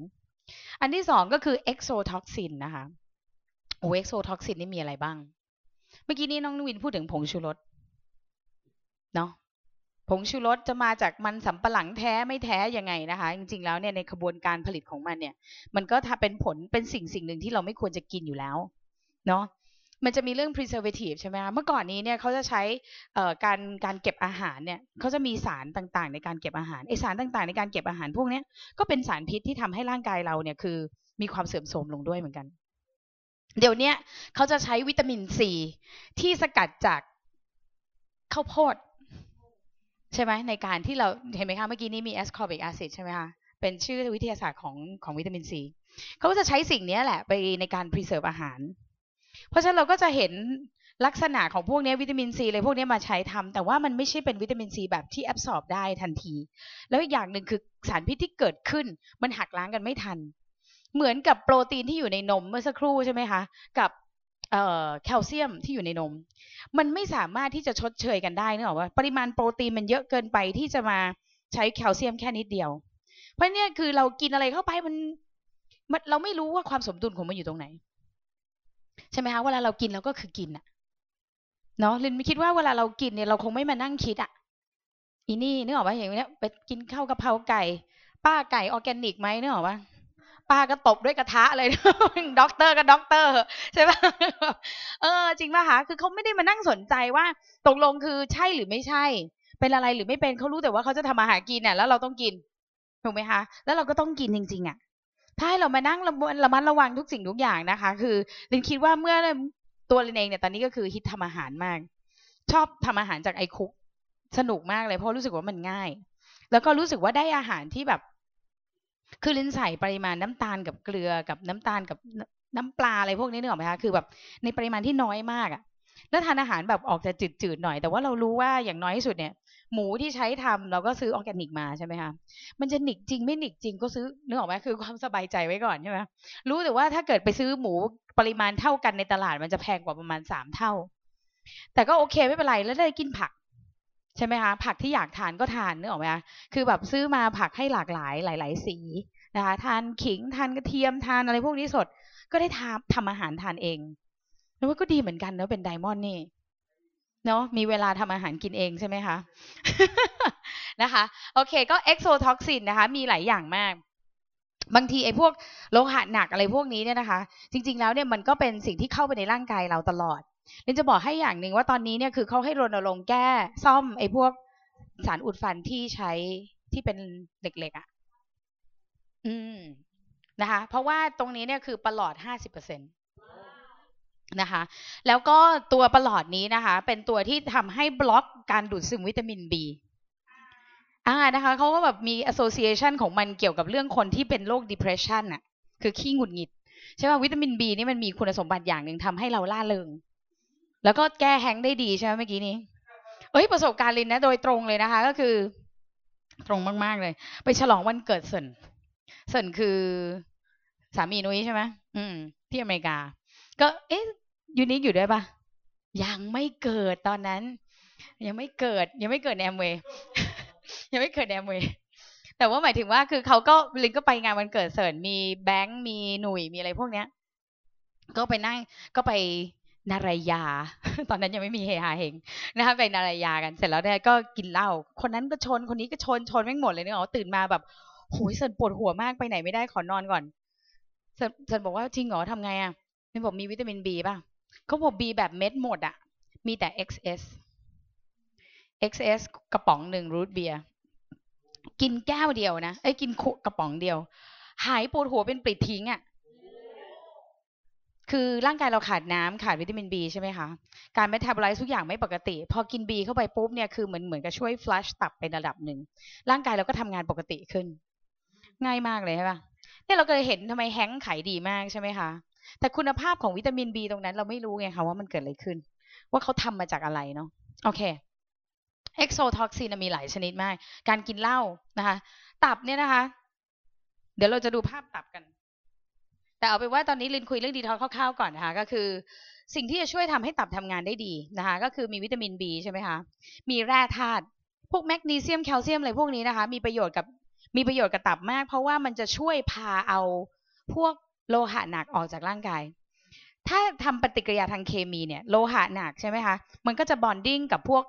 อันที่สองก็คือ exotoxin นะคะโอ้ exotoxin นี่มีอะไรบ้าง เมื่อกี้นี้น้องนวินพูดถึงผงชูรสเนาะผงชูรสจะมาจากมันสำปะหลังแท้ไม่แท้ยังไงนะคะ จริงๆแล้วเนี่ยในกระบวนการผลิตของมันเนี่ย มันก็ถ้าเป็นผลเป็นสิ่งสิ่งหนึ่งที่เราไม่ควรจะกินอยู่แล้ว เนาะ มันจะมีเรื่อง preservative ใช่ไหมคะเมื่อก่อนนี้เนี่ยเขาจะใช้การการเก็บอาหารเนี่ยเขาจะมีสารต่างๆ ในการเก็บอาหารไอสารต่างๆ ในการเก็บอาหารพวกเนี้ยก็เป็นสารพิษที่ทำให้ร่างกายเราเนี่ยคือมีความเสื่อมโทรมลงด้วยเหมือนกัน เดี๋ยวนี้เขาจะใช้วิตามินซีที่สกัดจากข้าวโพดใช่ไหมในการที่เราเห็นไหมคะเมื่อกี้นี้มี ascorbic acid ใช่ไหมคะเป็นชื่อวิทยาศาสตร์ของของวิตามินซีเขาก็จะใช้สิ่งนี้แหละไปในการ preserve อาหาร เพราะฉะนั้นเราก็จะเห็นลักษณะของพวกนี้วิตามินซีอะไรพวกนี้มาใช้ทำแต่ว่ามันไม่ใช่เป็นวิตามินซีแบบที่แอบสอบได้ทันที แล้วอีกอย่างหนึ่งคือสารพิษที่เกิดขึ้น มันหักล้างกันไม่ทัน เหมือนกับโปรตีนที่อยู่ในนมเมื่อสักครู่ใช่ไหมคะ กับแคลเซียมที่อยู่ในนม มันไม่สามารถที่จะชดเชยกันได้นึกออกว่าปริมาณโปรตีนมันเยอะเกินไปที่จะมาใช้แคลเซียมแค่นิดเดียว เพราะเนี่ยคือเรากินอะไรเข้าไปมันมันเราไม่รู้ว่าความสมดุลของมันอยู่ตรงไหน ใช่ไหมคะเวลาเรากินเราก็คือกินอะเนาะลินไม่คิดว่าเวลาเรากินเนี่ยเราคงไม่มานั่งคิดอะอีนี่นึกออกปะอย่างเนี้ยไปกินข้าวกะเพราไก่ ป้าไก่ออแกนิกไหมนึกออกปะป้าก็ตบด้วยกระทะเลยด็อกเตอร์ก็ด็อกเตอร์ใช่ปะเออ จริงป่ะคะคือเขาไม่ได้มานั่งสนใจว่าตกลงคือใช่หรือไม่ใช่ เป็นอะไรหรือไม่เป็นเขารู้แต่ว่าเขาจะทำอาหารกินเนี่ยแล้วเราต้องกินถูกไหมคะ แล้วเราก็ต้องกินจริง ๆอะ ถ้าให้เรามานั่งระมัดระมัดระวังทุกสิ่งทุกอย่างนะคะ คือลินคิดว่าเมื่อตัวลินเองเนี่ยตอนนี้ก็คือฮิตทำอาหารมาก ชอบทำอาหารจากไอคุกสนุกมากเลยเพราะรู้สึกว่ามันง่าย แล้วก็รู้สึกว่าได้อาหารที่แบบ คือลินใส่ปริมาณน้ำตาลกับเกลือกับน้ำตาลกับน้ำน้ำปลาอะไรพวกนี้นึกออกไหมคะคือแบบในปริมาณที่น้อยมากอะแล้วทานอาหารแบบออกจะจืดๆหน่อย แต่ว่าเรารู้ว่าอย่างน้อยที่สุดเนี่ย หมูที่ใช้ทำเราก็ซื้อออร์แกนิกมาใช่ไหมคะมันจะหนิกจริงไม่หนิกจริงก็ซื้อนึกออกไหมคือความสบายใจไว้ก่อนใช่ไหมรู้แต่ว่าถ้าเกิดไปซื้อหมูปริมาณเท่ากันในตลาดมันจะแพงกว่าประมาณสามเท่า แต่ก็โอเคไม่เป็นไรแล้วได้กินผักใช่ไหมคะผักที่อยากทานก็ทานนึกออกไหมคะคือแบบซื้อมาผักให้หลากหลายหลาย ๆ สีนะคะทานขิงทานกระเทียมทานอะไรพวกนี้สด ก็ได้ทำทำอาหารทานเองแล้วว่าก็ดีเหมือนกันเนาะเป็น diamond นี่ เนาะมีเวลาทำอาหารกินเองใช่ไหมคะนะคะโอเคก็ exotoxin นะคะ มีหลายอย่างมาก บางทีไอ้พวกโลหะหนักอะไรพวกนี้เนี่ยนะคะ จริง ๆ แล้วเนี่ยมันก็เป็นสิ่งที่เข้าไปในร่างกายเราตลอดลินจะบอกให้อย่างหนึ่งว่าตอนนี้เนี่ยคือเขาให้รณรงค์แก้ซ่อมไอ้พวกสารอุดฟันที่ใช้ที่เป็นเหล็กๆอะ่ะ อืมนะคะ เพราะว่าตรงนี้เนี่ยคือประหลอดห้าสิบเปอร์เซ็นต์ นะคะ แล้วก็ตัวประหลอดนี้นะคะ เป็นตัวที่ทำให้บล็อกการดูดซึมวิตามิน B อ่านะคะเขาก็แบบมี association ของมันเกี่ยวกับเรื่องคนที่เป็นโรค depression น่ะ คือขี้หงุดหงิด ใช่ป่ะวิตามิน B นี่มันมีคุณสมบัติอย่างหนึ่งทำให้เราล่าเริง แล้วก็แก้แฮงได้ดีใช่ไหมเมื่อกี้นี้ เอ้ยประสบการณ์ลินนะโดยตรงเลยนะคะ ก็คือ ตรงมาก ๆ เลย ไปฉลองวันเกิดเสิร์นเสิร์นคือสามีนุ้ยใช่ไหมอืม ที่อเมริกา ก็เอ๊ะยูนิคอยู่ด้วยปะยังไม่เกิดตอนนั้น ยังไม่เกิด ยังไม่เกิดแอมเวย์ยังไม่เกิดแอมเวย์แต่ว่าหมายถึงว่าคือเขาก็ลินก็ไปงานวันเกิดเสิร์นมีแบงค์มีหนุ่ยมีอะไรพวกเนี้ย ก็ไปนั่งก็ไปนารายา ตอนนั้นยังไม่มีเฮฮาเฮงนะคะไปนารายากันเสร็จแล้วเนี่ยก็กินเหล้าคนนั้นก็ชนคนนี้ก็ชนชนแม่งหมดเลยเนี่ยอ๋อตื่นมาแบบโหยเสิร์นปวดหัวมากไปไหนไม่ได้ขอนอนก่อนเสิร์นเสิร์นบอกว่าจริงเหรอทำไงอะ นี่บอกมีวิตามินบีป่ะเขาบอกบีแบบเม็ดหมดอะมีแต่ XS XS กระป๋องหนึ่ง root beer กินแก้วเดียวนะไอ้กินกระป๋องเดียว หายปวดหัวเป็นปลิดทิ้งอะ่ะ คือร่างกายเราขาดน้ำขาดวิตามินบีใช่ไหมคะ การ metabolize ทุกอย่างไม่ปกติ พอกินบีเข้าไปปุ๊บเนี่ยคือเหมือนเหมือนกับช่วย flush ตับไประดับหนึ่ง ร่างกายเราก็ทำงานปกติขึ้น ง่ายมากเลยใช่ปะเนี่ยเราก็เลยเห็นทำไมแฮงค์ขายดีมากใช่ไหมคะ แต่คุณภาพของวิตามินบีตรงนั้นเราไม่รู้ไงคะว่ามันเกิดอะไรขึ้น ว่าเขาทำมาจากอะไรเนาะโอเค exotoxin มีหลายชนิดมาก การกินเหล้านะคะ ตับเนี่ยนะคะ เดี๋ยวเราจะดูภาพตับกัน แต่เอาไปนว่าตอนนี้ลินคุยเรื่องดีท็อกคร่าวๆก่อนนะคะ ก็คือ สิ่งที่จะช่วยทำให้ตับทำงานได้ดีนะคะ ก็คือมีวิตามินบีใช่ไหมคะมีแร่ธาตุพวกแมกนีเซียมแคลเซียมอะไรพวกนี้นะคะ มีประโยชน์กับมีประโยชน์กับตับมาก เพราะว่ามันจะช่วยพาเอาพวก โลหะหนักออกจากร่างกาย ถ้าทำปฏิกิริยาทางเคมีเนี่ยโลหะหนักใช่ไหมคะมันก็จะ bonding กับพวก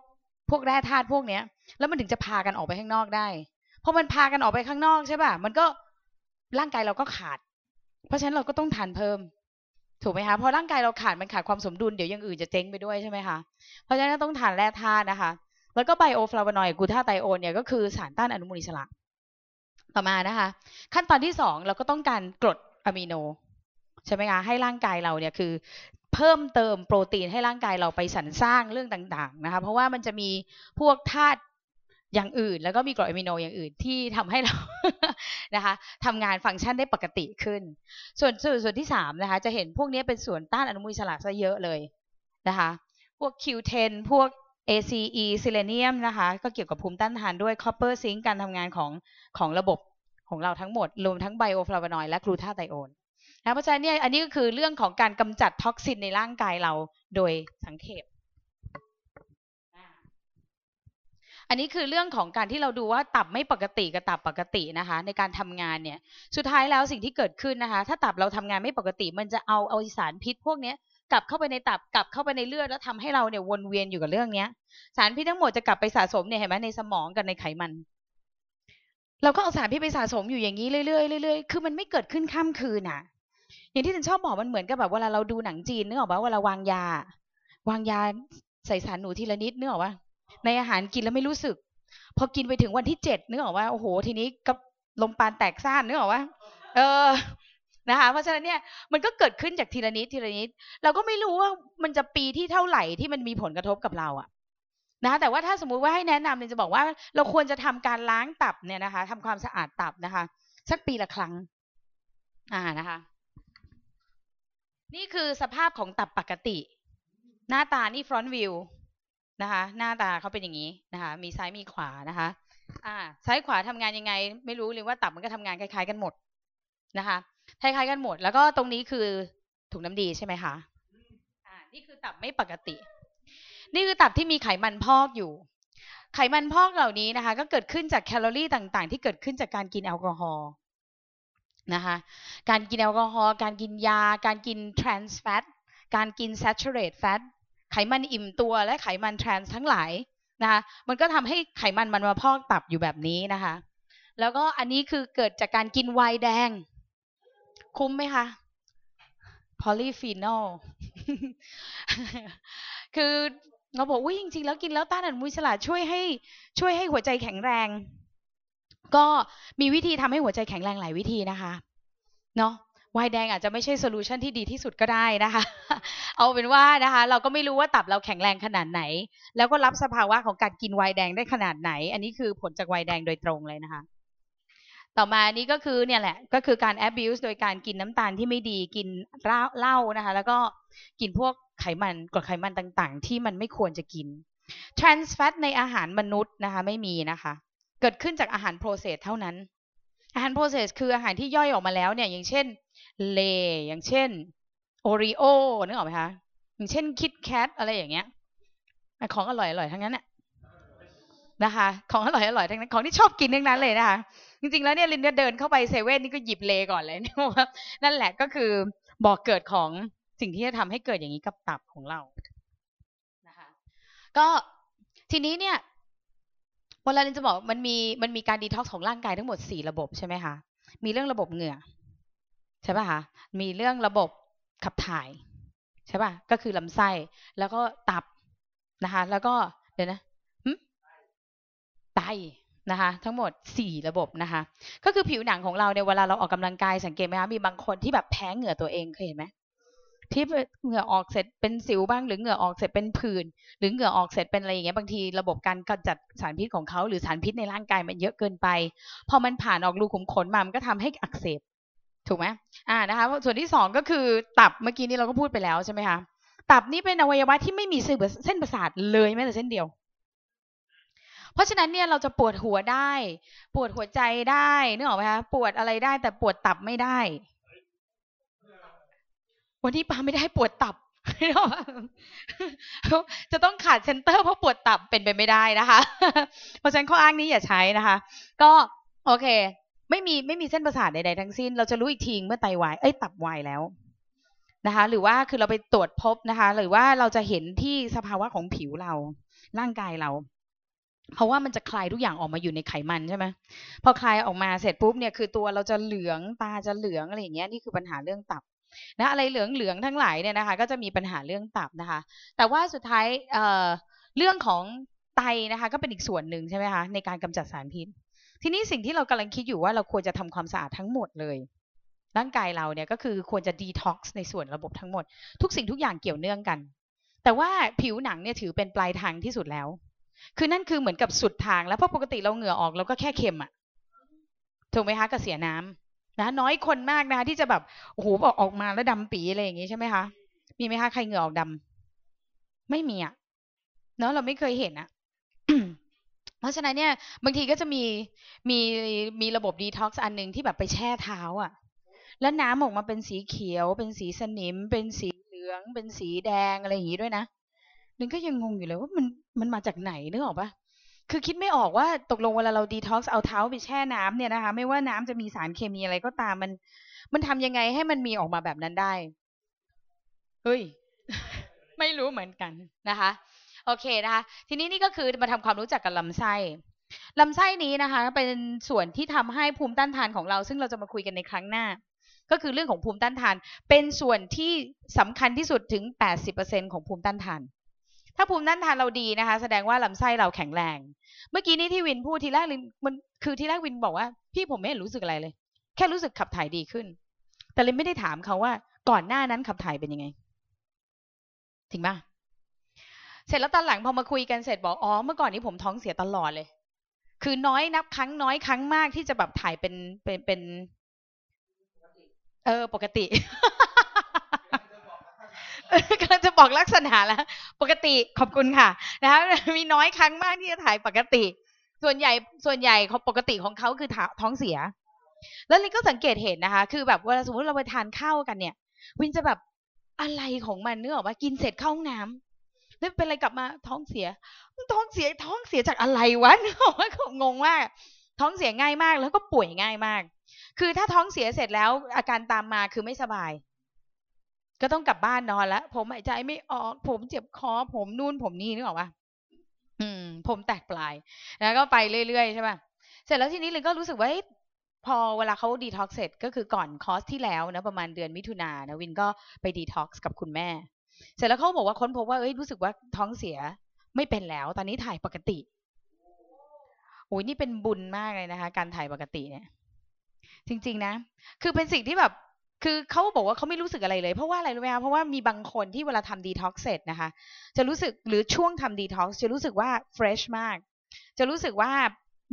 พวกแร่ธาตุพวกเนี้ย แล้วมันถึงจะพากันออกไปข้างนอกได้พอมันพากันออกไปข้างนอกใช่ป่ะมันก็ร่างกายเราก็ขาด เพราะฉะนั้นเราก็ต้องทานเพิ่ม ถูกไหมคะพอร่างกายเราขาดมันขาดความสมดุลเดี๋ยวอย่างอื่นจะเจ๊งไปด้วยใช่ไหมคะเพราะฉะนั้นต้องทานแร่ธาตุนะคะ แล้วก็ bioflavonoid glutathione เนี่ยก็คือสารต้านอนุมูลอิสระต่อมานะคะ ขั้นตอนที่สองเราก็ต้องการกรด อะมิโนใช่ไหมคะให้ร่างกายเราเนี่ยคือเพิ่มเติมโปรตีนให้ร่างกายเราไปสรรสร้างเรื่องต่างๆนะคะเพราะว่ามันจะมีพวกธาตุอย่างอื่น แล้วก็มีกรดอะมิโนอย่างอื่นที่ทำให้เรานะคะทำงานฟังก์ชันได้ปกติขึ้น ส่วนส่วนส่วนที่สามนะคะจะเห็นพวกนี้เป็นส่วนต้านอนุมูลอิสระซะเยอะเลยนะคะพวก Q10 พวก ACE ซิเลเนียมนะคะก็เกี่ยวกับภูมิต้านทานด้วย copper zinc การทำงานของของระบบ ของเราทั้งหมด รวมทั้ง bioflavonoid และ glutathione นะเพราะฉะนั้นเนี่ยอันนี้ก็คือเรื่องของการกำจัด toxin ในร่างกายเราโดยสังเขปอันนี้คือเรื่องของการที่เราดูว่าตับไม่ปกติกับตับปกตินะคะ ในการทำงานเนี่ย สุดท้ายแล้วสิ่งที่เกิดขึ้นนะคะ ถ้าตับเราทำงานไม่ปกติ มันจะเอาเอาสารพิษพวกนี้กลับเข้าไปในตับกลับเข้าไปในเลือดแล้วทำให้เราเนี่ยวนเวียนอยู่กับเรื่องเนี้ย สารพิษทั้งหมดจะกลับไปสะสมเนี่ยเห็นไหมในสมองกับในไขมัน เราก็เอาสารพิษไปสะสมอยู่อย่างนี้เรื่อยๆเรื่อยๆคือมันไม่เกิดขึ้นข้ามคืนอะ อย่างที่ฉันชอบบอกมันเหมือนกับแบบเวลาเราดูหนังจีนนึกออกปะเวลาวางยา วางยาใส่สารหนูทีละนิดนึกออกปะในอาหารกินแล้วไม่รู้สึก พอกินไปถึงวันที่เจ็ดนึกออกว่าโอ้โห ทีนี้กับลมปานแตกซ่านนึกออกว่าเออนะคะเพราะฉะนั้นเนี่ยมันก็เกิดขึ้นจากทีละนิดทีละนิด เราก็ไม่รู้ว่ามันจะปีที่เท่าไหร่ที่มันมีผลกระทบกับเราอะ นะคะแต่ว่าถ้าสมมุติว่าให้แนะนำเนี่ยจะบอกว่าเราควรจะทำการล้างตับเนี่ยนะคะทำความสะอาดตับนะคะ สักปีละครั้ง อ่านะคะ นี่คือสภาพของตับปกติ หน้าตานี่ฟรอนต์วิวนะคะ หน้าตาเขาเป็นอย่างนี้นะคะ มีซ้ายมีขวานะคะ อ่า ซ้ายขวาทำงานยังไง ไม่รู้เลยว่าตับมันก็ทำงานคล้ายๆกันหมดนะคะคล้ายๆกันหมด แล้วก็ตรงนี้คือถุงน้ำดีใช่ไหมคะอ่านี่คือตับไม่ปกติ นี่คือตับที่มีไขมันพอกอยู่ ไขมันพอกเหล่านี้นะคะ ก็เกิดขึ้นจากแคลอรี่ต่างๆ ที่เกิดขึ้นจากการกินแอลกอฮอล์นะคะการกินแอลกอฮอล์การกินยา การกิน trans fat การกิน saturated fat ไขมันอิ่มตัวและไขมัน trans ทั้งหลายนะคะมันก็ทำให้ไขมันมันมาพอกตับอยู่แบบนี้นะคะ แล้วก็อันนี้คือเกิดจากการกินไวน์แดง คุ้มไหมคะ polyphenol คือ เราบอกว่าจริงๆแล้วกินแล้วต้านอนุมูลอิสระช่วยให้ช่วยให้หัวใจแข็งแรง ก็มีวิธีทำให้หัวใจแข็งแรงหลายวิธีนะคะเนาะไวน์แดงอาจจะไม่ใช่ solution ที่ดีที่สุดก็ได้นะคะ เอาเป็นว่านะคะ เราก็ไม่รู้ว่าตับเราแข็งแรงขนาดไหน แล้วก็รับสภาวะของการกินไวน์แดงได้ขนาดไหน อันนี้คือผลจากไวน์แดงโดยตรงเลยนะคะ ต่อมานี้ก็คือเนี่ยแหละก็คือการ abuse โดยการกินน้ำตาลที่ไม่ดีกินเหล้าเหล้านะคะ แล้วก็กินพวกไขมันกรดไขมันต่างๆ ที่มันไม่ควรจะกิน trans fat ในอาหารมนุษย์นะคะไม่มีนะคะ เกิดขึ้นจากอาหาร process เท่านั้น อาหาร process คืออาหารที่ย่อยออกมาแล้วเนี่ยอย่างเช่นเลอย่างเช่นOreo นึกออกไหมคะอย่างเช่น KitKat อะไรอย่างเงี้ยของอร่อยๆทั้งนั้นน่ะนะคะ ของอร่อยๆทั้งนั้นของที่ชอบกินทั้งนั้นเลยนะคะ จริงๆแล้วเนี่ยลินเดินเข้าไปเซเว่นนี่ก็หยิบ Lay's ก่อนเลยนะว่านั่นแหละก็คือบ่อเกิดของสิ่งที่จะทำให้เกิดอย่างนี้กับตับของเรานะคะก็ทีนี้เนี่ยเวลาลินจะบอกมันมีมันมีการดีท็อกซ์ของร่างกายทั้งหมดสี่ระบบใช่ไหมคะมีเรื่องระบบเหงื่อใช่ป่ะคะมีเรื่องระบบขับถ่ายใช่ป่ะก็คือลำไส้แล้วก็ตับนะคะ แล้วก็เดี๋ยวนะไต นะคะทั้งหมดสี่ระบบนะคะก็คือผิวหนังของเราเนี่ยเวลาเราออกกำลังกายสังเกตไหมคะมีบางคนที่แบบแพ้เหงื่อตัวเองเคยเห็นไหมที่เหงื่อออกเสร็จเป็นสิวบ้างหรือเหงื่อออกเสร็จเป็นผื่นหรือเหงื่อออกเสร็จเป็นอะไรอย่างเงี้ยบางทีระบบการกำจัดสารพิษของเขาหรือสารพิษในร่างกายมันเยอะเกินไป พอมันผ่านออกรูขุมขนมามันก็ทำให้อักเสบถูกไหมอ่านะคะส่วนที่สองก็คือตับเมื่อกี้นี้เราก็พูดไปแล้วใช่ไหมคะตับนี่เป็นอวัยวะที่ไม่มีเส้นประสาทเลยแม้แต่เส้นเดียว เพราะฉะนั้นเนี่ยเราจะปวดหัวได้ ปวดหัวใจได้นึกออกไหมคะปวดอะไรได้ แต่ปวดตับไม่ได้ วันนี้ปาไม่ได้ปวดตับจะต้องขาดเซนเตอร์เพราะปวดตับเป็นไปไม่ได้นะคะ เพราะฉะนั้นข้ออ้างนี้อย่าใช้นะคะ ก็โอเค ไม่มีไม่มีเส้นประสาทใดๆทั้งสิ้น เราจะรู้อีกทีเมื่อไตวายเอ้ยตับวายแล้วนะคะ หรือว่าคือเราไปตรวจพบนะคะ หรือว่าเราจะเห็นที่สภาวะของผิวเราร่างกายเรา เพราะว่ามันจะคลายทุกอย่างออกมาอยู่ในไขมันใช่ไหมพอคลายออกมาเสร็จปุ๊บเนี่ยคือตัวเราจะเหลืองตาจะเหลืองอะไรอย่างเงี้ยนี่คือปัญหาเรื่องตับนะอะไรเหลืองเหลืองๆทั้งหลายเนี่ยนะคะ ก็จะมีปัญหาเรื่องตับนะคะ แต่ว่าสุดท้ายเอ่อเรื่องของไตนะคะ ก็เป็นอีกส่วนหนึ่งใช่ไหมคะในการกำจัดสารพิษ ทีนี้สิ่งที่เรากำลังคิดอยู่ว่าเราควรจะทำความสะอาดทั้งหมดเลยร่างกายเราเนี่ยก็คือควรจะดีท็อกซ์ในส่วนระบบทั้งหมด ทุกสิ่งทุกอย่างเกี่ยวเนื่องกัน แต่ว่าผิวหนังเนี่ยถือเป็นปลายทางที่สุดแล้ว คือนั่นคือเหมือนกับสุดทางแล้วเพราะปกติเราเหงื่อออกเราก็แค่เค็มอะถูกไหมคะกับเสียน้ำนะน้อยคนมากนะคะที่จะแบบโอ้โหบอกออกมาแล้วดำปี๋อะไรอย่างงี้ใช่ไหมคะมีไหมคะใครเหงื่อออกดำไม่มีอะเนาะเราไม่เคยเห็นอะเพราะฉะนั้นเนี่ยบางทีก็จะมีมีมีระบบดีท็อกซ์อันหนึ่งที่แบบไปแช่เท้าอะ่ะ แล้วน้ำออกมาเป็นสีเขียว เป็นสีสนิม เป็นสีเหลือง เป็นสีแดงอะไรอย่างงี้ด้วยนะ ลินก็ยังงงอยู่เลยว่ามันมันมาจากไหนนึกออกปะคือคิดไม่ออกว่าตกลงเวลาเราดีท็อกซ์เอาเท้าไปแช่น้ำเนี่ยนะคะ ไม่ว่าน้ำจะมีสารเคมีอะไรก็ตามมัน มันทำยังไงให้มันมีออกมาแบบนั้นได้ เฮ้ย ไม่รู้เหมือนกันนะคะ โอเคนะคะ ทีนี้นี่ก็คือมาทำความรู้จักกับลำไส้ลำไส้นี้นะคะ เป็นส่วนที่ทำให้ภูมิต้านทานของเรา ซึ่งเราจะมาคุยกันในครั้งหน้า ก็คือเรื่องของภูมิต้านทาน เป็นส่วนที่สำคัญที่สุดถึง 80%ของภูมิต้านทาน ถ้าภูมิต้านทานเราดีนะคะ แสดงว่าลำไส้เราแข็งแรง เมื่อกี้นี้ที่วินพูดทีแรกลินมันคือทีแรกวินบอกว่า พี่ผมไม่เห็นรู้สึกอะไรเลย แค่รู้สึกขับถ่ายดีขึ้น แต่ลินไม่ได้ถามเขาว่า ก่อนหน้านั้นขับถ่ายเป็นยังไงถึงป่ะเสร็จแล้วตอนหลังพอมาคุยกันเสร็จบอกอ๋อเมื่อก่อนนี้ผมท้องเสียตลอดเลย คือน้อยนับครั้งน้อยครั้งมากที่จะแบบถ่ายเป็นเป็นเป็น เออ ปกติ กำลังจะบอกลักษณะแล้ว ปกติขอบคุณค่ะนะคะมีน้อยครั้งมากที่จะถ่ายปกติ ส่วนใหญ่ส่วนใหญ่ของปกติของเขาคือท้องเสีย แล้วลินก็สังเกตเห็นนะคะ คือแบบเวลาสมมติเราไปทานข้าวกันเนี่ย วินจะแบบอะไรของมันเนื้อออกมากินเสร็จเข้าห้องน้ำแล้วเป็นอะไรกลับมาท้องเสีย ท้องเสียท้องเสียจากอะไรวะเนึกออกไหมงงมากท้องเสียง่ายมากแล้วก็ป่วยง่ายมาก คือถ้าท้องเสียเสร็จแล้วอาการตามมาคือไม่สบาย ก็ต้องกลับบ้านนอนแล้วผมหายใจไม่ออก ผมเจ็บคอ ผมนู่นผมนี่นึกออกปะอืม ผมแตกปลาย แล้วก็ไปเรื่อยๆใช่ป่ะเสร็จแล้วทีนี้เลยก็รู้สึกว่าเอ๊ะพอเวลาเขาดีท็อกซ์เสร็จก็คือก่อนคอร์สที่แล้วนะประมาณเดือนมิถุนานะวินก็ไปดีท็อกซ์กับคุณแม่ เสร็จแล้วเขาบอกว่าค้นพบว่าเอ้ยรู้สึกว่าท้องเสียไม่เป็นแล้ว ตอนนี้ถ่ายปกติโอ้ยนี่เป็นบุญมากเลยนะคะ การถ่ายปกติเนี่ย จริง ๆ นะ คือเป็นสิ่งที่แบบ คือเขาบอกว่าเขาไม่รู้สึกอะไรเลย เพราะว่าอะไรรู้ไหมคะเพราะว่ามีบางคนที่เวลาทำดีท็อกซ์เสร็จนะคะ จะรู้สึกหรือช่วงทำดีท็อกซ์จะรู้สึกว่า fresh มาก จะรู้สึกว่า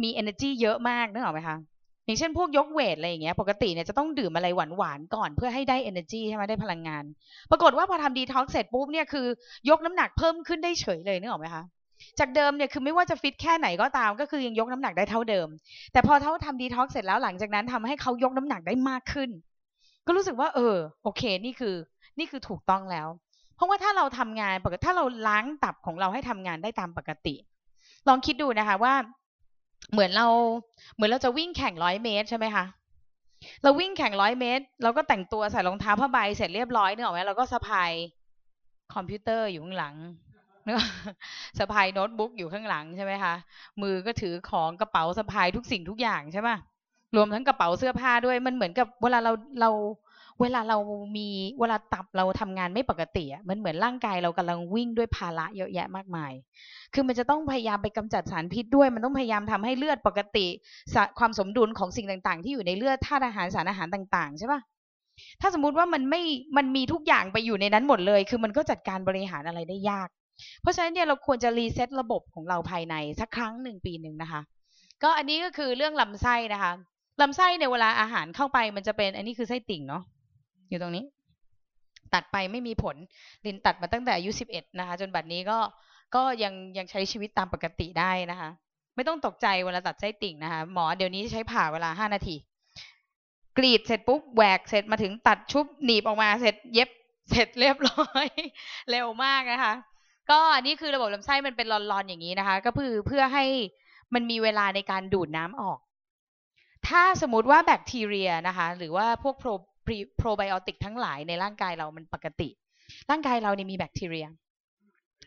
มี energy เยอะมากนึกออกไหมคะอย่างเช่นพวกยก weight อะไรอย่างเงี้ยปกติเนี่ยจะต้องดื่มอะไรหวานๆก่อนเพื่อให้ได้ energy ใช่ไหมได้พลังงาน ปรากฏว่าพอทำดีท็อกซ์เสร็จปุ๊บเนี่ยคือยกน้ำหนักเพิ่มขึ้นได้เฉยเลยนึกออกไหมคะจากเดิมเนี่ยคือไม่ว่าจะฟิตแค่ไหนก็ตาม ก็คือยังยกน้ำหนักได้เท่าเดิม แต่พอเขาทำดีท็อกซ์เสร็จแล้วหลังจากนั้นทำให้เขายกน้ำหนักได้มากขึ้น ก็รู้สึกว่า เออ โอเค นี่คือ นี่คือถูกต้องแล้ว เพราะว่าถ้าเราทำงานปกติถ้าเราล้างตับของเราให้ทำงานได้ตามปกติ ลองคิดดูนะคะว่า เหมือนเรา เหมือนเราจะวิ่งแข่งร้อยเมตรใช่ไหมคะเราวิ่งแข่งร้อยเมตร เราก็แต่งตัวใส่รองเท้าผ้าใบเสร็จเรียบร้อยนึกออกไหมเราก็สะพายคอมพิวเตอร์อยู่ข้างหลังนึกออกปะสะพายโน้ตบุ๊กอยู่ข้างหลังใช่ไหมคะมือก็ถือของกระเป๋าสะพายทุกสิ่งทุกอย่างใช่ไหม รวมทั้งกระเป๋าเสื้อผ้าด้วยมันเหมือนกับเวลาเราเราเวลาเรามีเวลาตับเราทำงานไม่ปกติอะมันเหมือนร่างกายเรากำลังวิ่งด้วยภาระเยอะแยะมากมาย คือมันจะต้องพยายามไปกำจัดสารพิษด้วย มันต้องพยายามทำให้เลือดปกติ ความสมดุลของสิ่งต่างๆ ที่อยู่ในเลือดธาตุอาหารสารอาหารต่างๆใช่ปะถ้าสมมุติว่ามันไม่มันมีทุกอย่างไปอยู่ในนั้นหมดเลย คือมันก็จัดการบริหารอะไรได้ยาก เพราะฉะนั้นเนี่ยเราควรจะรีเซ็ตระบบของเราภายในสักครั้งหนึ่งปีหนึ่งนะคะ ก็อันนี้ก็คือเรื่องลำไส้นะคะ ลำไส้ในเวลาอาหารเข้าไปมันจะเป็น อันนี้คือไส้ติ่งเนาะอยู่ตรงนี้ ตัดไปไม่มีผลลินตัดมาตั้งแต่อายุสิบเอ็ดนะคะ จนบัดนี้ก็ก็ยังยังใช้ชีวิตตามปกติได้นะคะ ไม่ต้องตกใจเวลาตัดไส้ติ่งนะคะ หมอเดี๋ยวนี้ใช้ผ่าเวลาห้านาที กรีดเสร็จปุ๊บแหวกเสร็จมาถึงตัดชุบหนีบออกมาเสร็จเย็บเสร็จเรียบร้อย เร็วมากนะคะ ก็อันนี้คือระบบลำไส้มันเป็นรอนๆอย่างนี้นะคะ ก็คือเพื่อให้มันมีเวลาในการดูดน้ำออก ถ้าสมมติว่าแบคทีเรียนะคะ หรือว่าพวกโปรโปรไบโอติกทั้งหลายในร่างกายเรามันปกติ ร่างกายเราเนี่ยมีแบคทีเรีย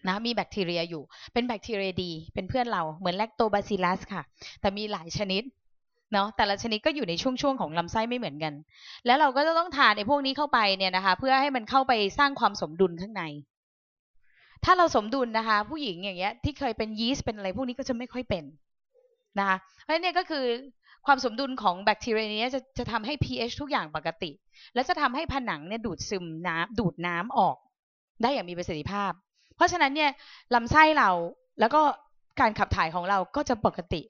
นะมีแบคทีเรียอยู่ เป็นแบคทีเรียดี เป็นเพื่อนเราเหมือนแลคโตบาซิลัสค่ะ แต่มีหลายชนิดเนาะแต่ละชนิดก็อยู่ในช่วงๆของลำไส้ไม่เหมือนกัน แล้วเราก็จะต้องทานไอ้พวกนี้เข้าไปเนี่ยนะคะ เพื่อให้มันเข้าไปสร้างความสมดุลข้างใน ถ้าเราสมดุลนะคะ ผู้หญิงอย่างเงี้ยที่เคยเป็นยีสต์เป็นอะไรพวกนี้ก็จะไม่ค่อยเป็นนะคะเพราะฉะนั้นเนี่ยก็คือ ความสมดุลของแบคทีเรียนี้จะจะทำให้ pH ทุกอย่างปกติ และจะทำให้ผนังเนี่ยดูดซึมน้ำดูดน้ำออก ได้อย่างมีประสิทธิภาพ เพราะฉะนั้นเนี่ยลำไส้เราแล้วก็การขับถ่ายของเราก็จะปกติ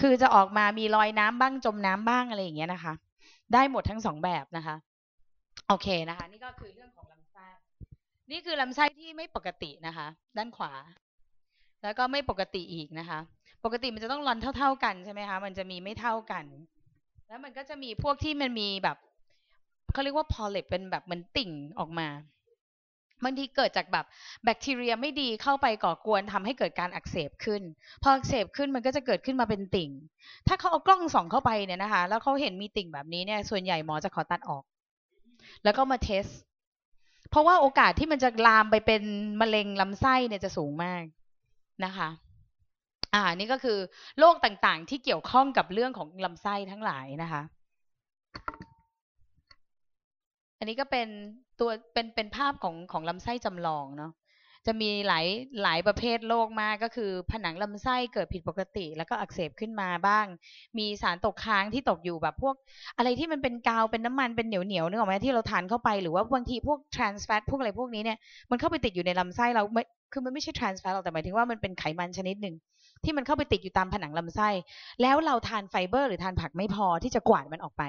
คือจะออกมามีรอยน้ำบ้างจมน้ำบ้างอะไรอย่างเงี้ยนะคะ ได้หมดทั้งสองแบบนะคะ โอเคนะคะ นี่ก็คือเรื่องของลำไส้ นี่คือลำไส้ที่ไม่ปกตินะคะ ด้านขวา แล้วก็ไม่ปกติอีกนะคะ ปกติมันจะต้องรอนเท่า ๆ กันใช่ไหมคะมันจะมีไม่เท่ากัน แล้วมันก็จะมีพวกที่มันมีแบบเขาเรียกว่าพอลิปเป็นแบบเหมือนติ่งออกมาบางทีเกิดจากแบบแบคทีเรียไม่ดีเข้าไปก่อกวนทำให้เกิดการอักเสบขึ้น พออักเสบขึ้นมันก็จะเกิดขึ้นมาเป็นติ่ง ถ้าเขาเอากล้องส่องเข้าไปเนี่ยนะคะ แล้วเขาเห็นมีติ่งแบบนี้เนี่ย ส่วนใหญ่หมอจะขอตัดออก แล้วก็มาเทส เพราะว่าโอกาสที่มันจะลามไปเป็นมะเร็งลำไส้เนี่ยจะสูงมากนะคะ อ่านี่ก็คือโรคต่างๆ ที่เกี่ยวข้องกับเรื่องของลำไส้ทั้งหลายนะคะ อันนี้ก็เป็นตัวเป็นเป็นภาพของของลำไส้จำลองเนาะจะมีหลายหลายประเภทโรคมากก็คือ ผนังลำไส้เกิดผิดปกติ แล้วก็อักเสบขึ้นมาบ้าง มีสารตกค้างที่ตกอยู่แบบพวก อะไรที่มันเป็นกาวเป็นน้ำมันเป็นเหนียวเหนียวนึกออกไหมที่เราทานเข้าไปหรือว่าบางทีพวก trans fat พวกอะไรพวกนี้เนี่ยมันเข้าไปติดอยู่ในลำไส้เราไม่คือมันไม่ใช่ trans fat หรอกแต่หมายถึงว่ามันเป็นไขมันชนิดหนึ่ง ที่มันเข้าไปติดอยู่ตามผนังลำไส้ แล้วเราทานไฟเบอร์ หรือทานผักไม่พอที่จะกวาดมันออกไป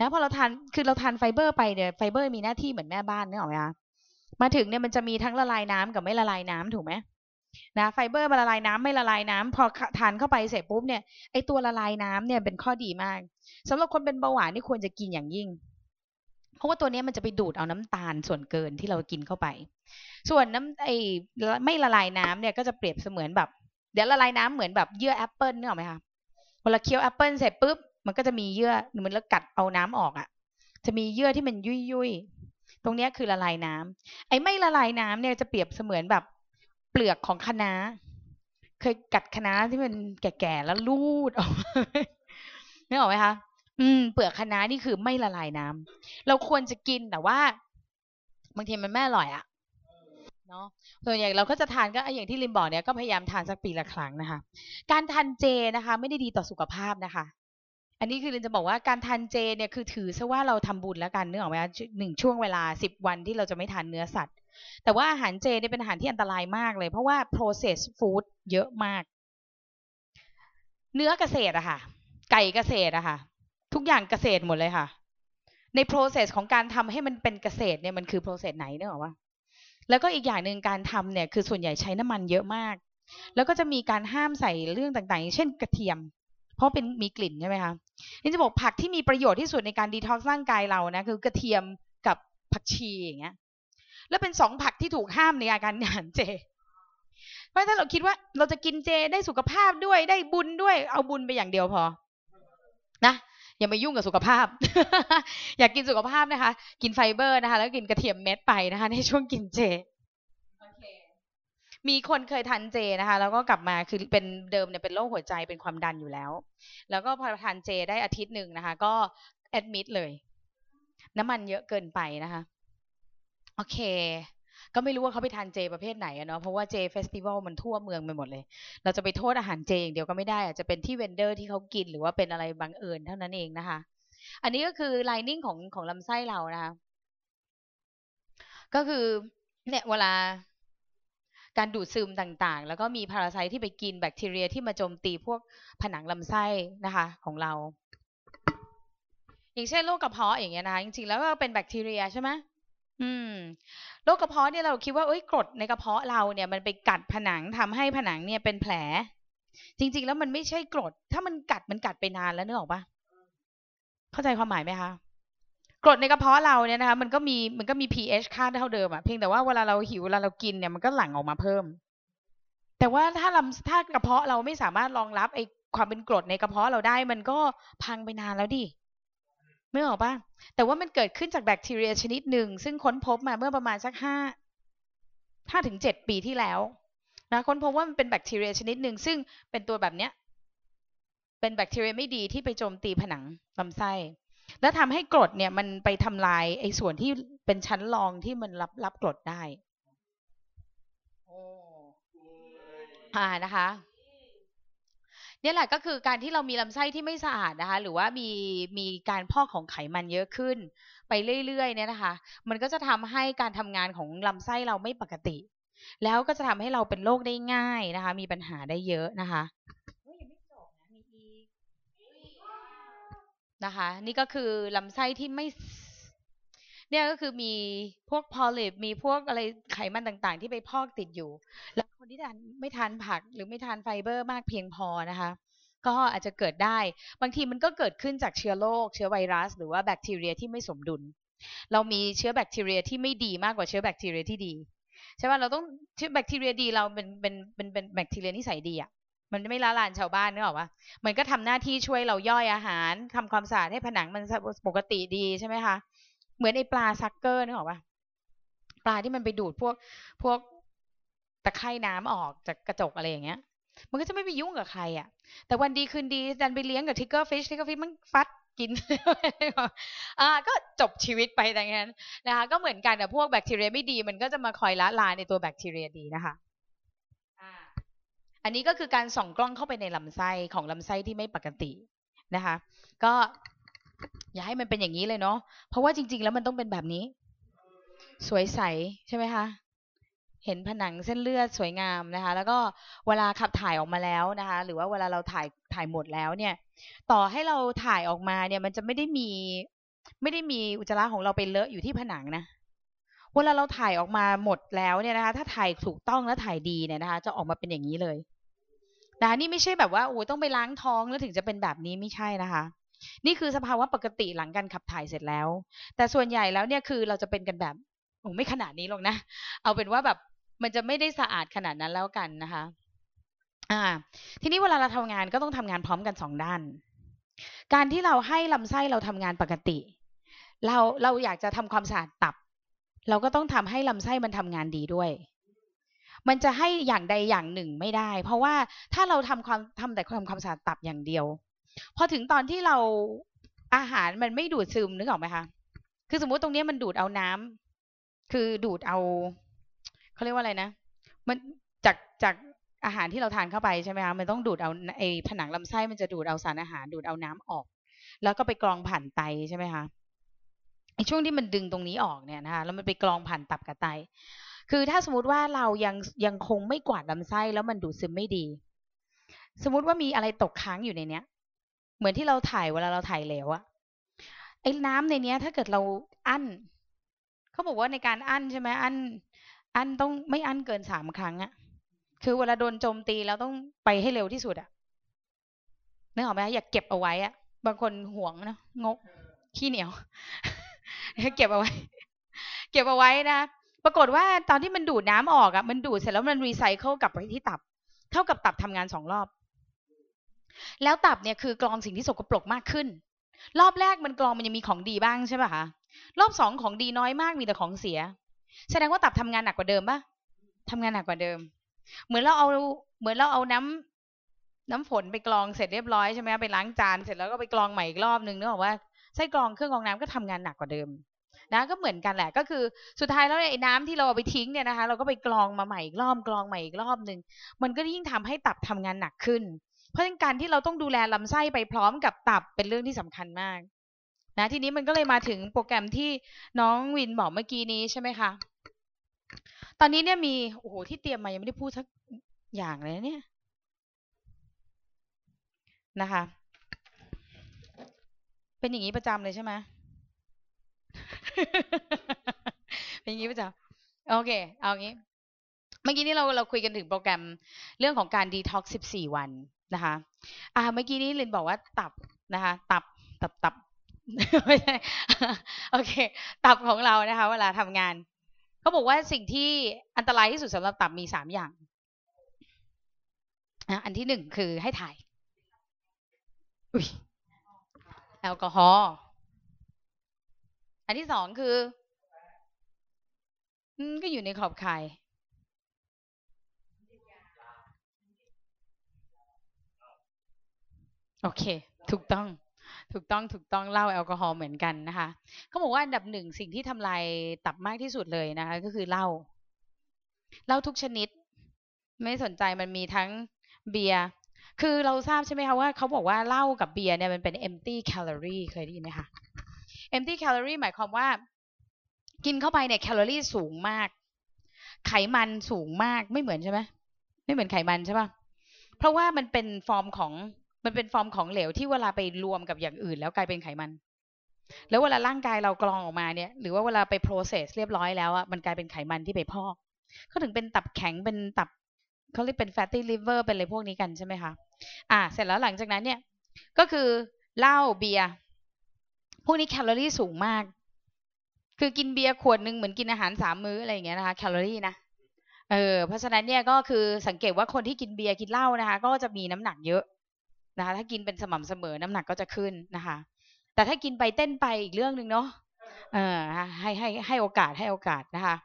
นะพอเราทานคือเราทานไฟเบอร์ไปเนี่ยไฟเบอร์มีหน้าที่เหมือนแม่บ้านนึกออกไหมคะมาถึงเนี่ยมันจะมีทั้งละลายน้ำกับไม่ละลายน้ำถูกไหมนะไฟเบอร์มาละลายน้ำไม่ละลายน้ำพอทานเข้าไปเสร็จปุ๊บเนี่ยไอตัวละลายน้ำเนี่ยเป็นข้อดีมากสำหรับคนเป็นเบาหวานนี่ควรจะกินอย่างยิ่ง เพราะว่าตัวนี้มันจะไปดูดเอาน้ำตาลส่วนเกินที่เรากินเข้าไป ส่วนน้ำไอไม่ละลายน้ำเนี่ยก็จะเปรียบเสมือนแบบ เดี๋ยวละลายน้ำเหมือนแบบเยื่อแอปเปิลนึกออกไหมคะเวลาเคี้ยวแอปเปิลเสร็จปุ๊บมันก็จะมีเยื่อเหมือนแล้วกัดเอาน้ำออกอะ่ะ จะมีเยื่อที่มันยุยยุยตรงนี้คือละลายน้ำไอ้ไม่ละลายน้ำเนี่ยจะเปรียบเสมือนแบบเปลือกของคะน้าเคยกัดคะน้าที่มันแก่ๆแล้วลูดออกนึกออกไหมคะอืมเปลือกคะน้านี่คือไม่ละลายน้ำเราควรจะกินแต่ว่า บางทีมันไม่อร่อยอะ เนาะส่วนใหญ่เราก็จะทานก็อย่างที่ลิมบอกเนี่ยก็พยายามทานสักปีละครั้งนะคะ การทานเจนะคะ ไม่ได้ดีต่อสุขภาพนะคะ อันนี้คือลินจะบอกว่าการทานเจเนี่ยคือถือซะว่าเราทำบุญแล้วกันเนื้อออกไหมหนึ่งช่วงเวลาสิบวันที่เราจะไม่ทานเนื้อสัตว์ แต่ว่าอาหารเจเนี่ยเป็นอาหารที่อันตรายมากเลย เพราะว่า processed food เยอะมาก เนื้อเกษตรอะค่ะ ไก่เกษตรอะค่ะ ทุกอย่างเกษตรหมดเลยค่ะ ใน process ของการทำให้มันเป็นเกษตรเนี่ยมันคือ process ไหนเนื้อออกปะ แล้วก็อีกอย่างหนึ่งการทำเนี่ยคือส่วนใหญ่ใช้น้ำมันเยอะมาก แล้วก็จะมีการห้ามใส่เรื่องต่างๆ เช่นกระเทียม เพราะเป็นมีกลิ่นใช่ไหมคะนี่จะบอกผักที่มีประโยชน์ที่สุดในการดีท็อกซ์ร่างกายเรานะคือกระเทียมกับผักชีอย่างเงี้ย แล้วเป็นสองผักที่ถูกห้ามในอาการอาหารเจเพราะถ้าเราคิดว่าเราจะกินเจได้สุขภาพด้วยได้บุญด้วยเอาบุญไปอย่างเดียวพอ นะ อย่ามายุ่งกับสุขภาพ อยากกินสุขภาพนะคะ กินไฟเบอร์นะคะ แล้วกินกระเทียมเม็ดไปนะคะ ในช่วงกินเจมีคนเคยทานเจนะคะ แล้วก็กลับมาคือเป็นเดิมเนี่ยเป็นโรคหัวใจเป็นความดันอยู่แล้ว แล้วก็พอทานเจได้อาทิตย์หนึ่งนะคะ ก็ admit เลย น้ำมันเยอะเกินไปนะคะ โอเค ก็ไม่รู้ว่าเขาไปทานเจประเภทไหนอะเนาะเพราะว่าเจ festival มันทั่วเมืองไปหมดเลย เราจะไปโทษอาหารเจอย่างเดียวก็ไม่ได้อาจจะเป็นที่ vendor ที่เขากินหรือว่าเป็นอะไรบังเอิญเท่านั้นเองนะคะ อันนี้ก็คือ lining ของของลำไส้เรานะคะก็คือเนี่ยเวลาการดูดซึมต่างๆ แล้วก็มีพาราไซต์ที่ไปกินแบคทีเรียที่มาโจมตีพวกผนังลำไส้นะคะของเรา อย่างเช่นโรคกระเพาะอย่างเงี้ยนะคะจริงๆแล้วก็เป็นแบคทีเรียใช่ไหม อืม โรคกระเพาะเนี่ยเราคิดว่าเอ้ยกรดในกระเพาะเราเนี่ยมันไปกัดผนังทำให้ผนังเนี่ยเป็นแผล จริง ๆ แล้วมันไม่ใช่กรด ถ้ามันกัดมันกัดไปนานแล้วนึกออกปะเข้าใจความหมายไหมคะกรดในกระเพาะเราเนี่ยนะคะมันก็มีมันก็มี pH ค่าเท่าเดิมอะเพียงแต่ว่าเวลาเราหิวเวลาเรากินเนี่ยมันก็หลั่งออกมาเพิ่ม แต่ว่าถ้าลำถ้ากระเพาะเราไม่สามารถรองรับไอความเป็นกรดในกระเพาะเราได้ มันก็พังไปนานแล้วดิ ไม่ออกปะแต่ว่ามันเกิดขึ้นจากแบคทีเรียชนิดหนึ่ง ซึ่งค้นพบมาเมื่อประมาณสักห้าห้าถึงเจ็ดปีที่แล้วนะค้นพบว่ามันเป็นแบคทีเรียชนิดหนึ่งซึ่งเป็นตัวแบบเนี้ยเป็นแบคทีเรียไม่ดีที่ไปโจมตีผนังลำไส้แล้วทำให้กรดเนี่ยมันไปทำลายไอ้ส่วนที่เป็นชั้นรองที่มันรับรับกรดได้อ่านะคะเนี่ยแหละก็คือการที่เรามีลำไส้ที่ไม่สะอาดนะคะ หรือว่ามีมีการพอกของไขมันเยอะขึ้น ไปเรื่อยๆเนี่ยนะคะ มันก็จะทำให้การทำงานของลำไส้เราไม่ปกติ แล้วก็จะทำให้เราเป็นโรคได้ง่ายนะคะ มีปัญหาได้เยอะนะคะนะคะ นี่ก็คือลำไส้ที่ไม่ เนี่ยก็คือมีพวกพอลิปมีพวกอะไรไขมันต่างๆ ที่ไปพอกติดอยู่ แล้วคนที่ทานไม่ทานผักหรือไม่ทานไฟเบอร์มากเพียงพอนะคะ ก็อาจจะเกิดได้ บางทีมันก็เกิดขึ้นจากเชื้อโรคเชื้อไวรัส หรือว่าแบคทีเรียที่ไม่สมดุล เรามีเชื้อแบคทีเรียที่ไม่ดีมากกว่าเชื้อแบคทีเรียที่ดีใช่ป่ะเราต้องเชื้อแบคทีเรียดีเราเป็นเป็นเป็นเป็นแบคทีเรียนิสัยดีอะมันไม่ระรานชาวบ้านนึกออกปะมันก็ทำหน้าที่ช่วยเราย่อยอาหารทำความสะอาดให้ผนังมันปกติดีใช่ไหมคะ เหมือนไอปลา sucker นึกออกปะปลาที่มันไปดูดพวกพวกตะไคร่น้ำออกจากกระจกอะไรอย่างเงี้ย มันก็จะไม่ไปยุ่งกับใครอะ แต่วันดีคืนดีดันไปเลี้ยงกับ triggerfish triggerfish มันฟัดกินอ่าก็จบชีวิตไปแต่งั้นนะคะก็เหมือนกันแต่พวกแบคทีเรียไม่ดีมันก็จะมาคอยละลายในตัวแบคทีเรียดีนะคะอันนี้ก็คือการส่องกล้องเข้าไปในลำไส้ของลำไส้ที่ไม่ปกตินะคะ ก็ อย่าให้มันเป็นอย่างนี้เลยเนาะเพราะว่าจริง ๆ แล้วมันต้องเป็นแบบนี้ สวยใสใช่ไหมคะเห็นผนังเส้นเลือดสวยงามนะคะ แล้วก็เวลาขับถ่ายออกมาแล้วนะคะ หรือว่าเวลาเราถ่ายถ่ายหมดแล้วเนี่ย ต่อให้เราถ่ายออกมาเนี่ย มันจะไม่ได้มี ไม่ได้มีอุจจาระของเราไปเลอะอยู่ที่ผนังนะเวลาเราถ่ายออกมาหมดแล้วเนี่ยนะคะ ถ้าถ่ายถูกต้องและถ่ายดีเนี่ยนะคะ จะออกมาเป็นอย่างนี้เลยนะคะนี่ไม่ใช่แบบว่าโอ้ต้องไปล้างท้องแล้วถึงจะเป็นแบบนี้ไม่ใช่นะคะ นี่คือสภาวะปกติหลังการขับถ่ายเสร็จแล้ว แต่ส่วนใหญ่แล้วเนี่ยคือเราจะเป็นกันแบบโอ้ไม่ขนาดนี้หรอกนะ เอาเป็นว่าแบบมันจะไม่ได้สะอาดขนาดนั้นแล้วกันนะคะ อ่า ทีนี้เวลาเราทำงานก็ต้องทำงานพร้อมกันสองด้าน การที่เราให้ลำไส้เราทำงานปกติ เราเราอยากจะทำความสะอาดตับ เราก็ต้องทำให้ลำไส้มันทำงานดีด้วย มันจะให้อย่างใดอย่างหนึ่งไม่ได้ เพราะว่าถ้าเราทำความทำแต่ความความสะอาดตับอย่างเดียว พอถึงตอนที่เราอาหารมันไม่ดูดซึมนึกออกไหมคะ คือสมมุติตรงนี้มันดูดเอาน้ำคือดูดเอาเขาเรียกว่าอะไรนะ มันจากจากอาหารที่เราทานเข้าไปใช่ไหมคะมันต้องดูดเอาไอผนังลำไส้มันจะดูดเอาสารอาหารดูดเอาน้ำออก แล้วก็ไปกรองผ่านไตใช่ไหมคะช่วงที่มันดึงตรงนี้ออกเนี่ยนะคะแล้วมันไปกรองผ่านตับกับไต คือถ้าสมมติว่าเรายังยังคงไม่กวาดลำไส้แล้วมันดูดซึมไม่ดี สมมติว่ามีอะไรตกค้างอยู่ในเนี้ย เหมือนที่เราถ่ายเวลาเราถ่ายเหลวอะไอ้น้ำในเนี้ย ถ้าเกิดเราอั้นเขาบอกว่าในการอั้นใช่ไหมอั้น อั้นต้องไม่อั้นเกินสามครั้งอะคือเวลาโดนโจมตีแล้วต้องไปให้เร็วที่สุดอะนึกออกไหมอยากเก็บเอาไว้อะบางคนห่วงนะงกขี้เหนียวเก็บเอาไว้ เก็บเอาไว้นะปรากฏว่าตอนที่มันดูดน้ำออกอะมันดูดเสร็จแล้วมันรีไซเคิลกลับไปที่ตับ เท่ากับตับทำงานสองรอบ แล้วตับเนี่ยคือกรองสิ่งที่สกปรกมากขึ้น รอบแรกมันกรองมันยังมีของดีบ้างใช่ป่ะคะรอบสองของดีน้อยมากมีแต่ของเสีย แสดงว่าตับทำงานหนักกว่าเดิมป่ะทำงานหนักกว่าเดิม เหมือนเราเอาเหมือนเราเอาน้ำน้ำฝนไปกรองเสร็จเรียบร้อยใช่ไหมไปล้างจานเสร็จแล้วก็ไปกรองใหม่อีกรอบนึงนึกออกว่าไส้กรองเครื่องกรองน้ำก็ทำงานหนักกว่าเดิมนะก็เหมือนกันแหละก็คือสุดท้ายแล้วไอ้น้ำที่เราเอาไปทิ้งเนี่ยนะคะ เราก็ไปกรองมาใหม่อีกรอบกรองใหม่อีกรอบหนึ่งมันก็ยิ่งทำให้ตับทำงานหนักขึ้น เพราะฉะนั้นการที่เราต้องดูแลลำไส้ไปพร้อมกับตับเป็นเรื่องที่สำคัญมากนะทีนี้มันก็เลยมาถึงโปรแกรมที่น้องวินบอกเมื่อกี้นี้ใช่ไหมคะ ตอนนี้เนี่ยมีโอ้โหที่เตรียมมายังไม่ได้พูดสักอย่างเลยเนี่ยนะคะ เป็นอย่างนี้ประจำเลยใช่ไหมเป็นอย่างนี้ประจำโอเค เอางี้ เมื่อกี้นี้เราเราคุยกันถึงโปรแกรมเรื่องของการดีท็อกซ์14 วัน นะคะอ่าเมื่อกี้นี้ลินบอกว่าตับนะคะ ตับตับตับไม่ใช่โอเค ตับของเรานะคะ เวลาทำงานเขาบอกว่าสิ่งที่อันตรายที่สุดสำหรับตับมีสามอย่างอันที่หนึ่งคือให้ถ่ายอุ้ยแอลกอฮอล์อันที่สองคือก็อยู่ในขอบข่าย โอเค ถูกต้อง ถูกต้อง ถูกต้องเหล้าแอลกอฮอล์เหมือนกันนะคะ เขาบอกว่าอันดับหนึ่งสิ่งที่ทำลายตับมากที่สุดเลยนะคะ ก็คือเหล้า เหล้าทุกชนิด ไม่สนใจมันมีทั้งเบียร์ คือเราทราบใช่ไหมคะว่าเขาบอกว่าเหล้ากับเบียร์เนี่ยมันเป็น empty calorie เคยได้ยินไหมคะ empty calorie หมายความว่า กินเข้าไปเนี่ยแคลอรี่สูงมาก ไขมันสูงมากไม่เหมือนใช่ไหมไม่เหมือนไขมันใช่ปะเพราะว่ามันเป็นฟอร์มของ มันเป็นฟอร์มของเหลวที่เวลาไปรวมกับอย่างอื่น แล้วกลายเป็นไขมัน แล้วเวลาร่างกายเรากรองออกมาเนี่ย หรือว่าเวลาไป process เรียบร้อยแล้วอะมันกลายเป็นไขมันที่ไปพอกเขาถึงเป็นตับแข็งเป็นตับเขาเรียกเป็น fatty liver เป็นอะไรพวกนี้กันใช่ไหมคะอ่า เสร็จแล้วหลังจากนั้นเนี่ย ก็คือเหล้าเบียร์พวกนี้แคลอรี่สูงมาก คือกินเบียร์ขวดหนึ่งเหมือนกินอาหารสามมื้ออะไรอย่างเงี้ยนะคะแคลอรี่นะเออเพราะฉะนั้นเนี่ยก็คือสังเกตว่าคนที่กินเบียร์กินเหล้านะคะ ก็จะมีน้ำหนักเยอะ นะคะถ้ากินเป็นสม่ำเสมอน้ำหนักก็จะขึ้นนะคะ แต่ถ้ากินไปเต้นไปอีกเรื่องหนึ่งเนาะเออให้ให้ให้โอกาสให้โอกาสนะคะ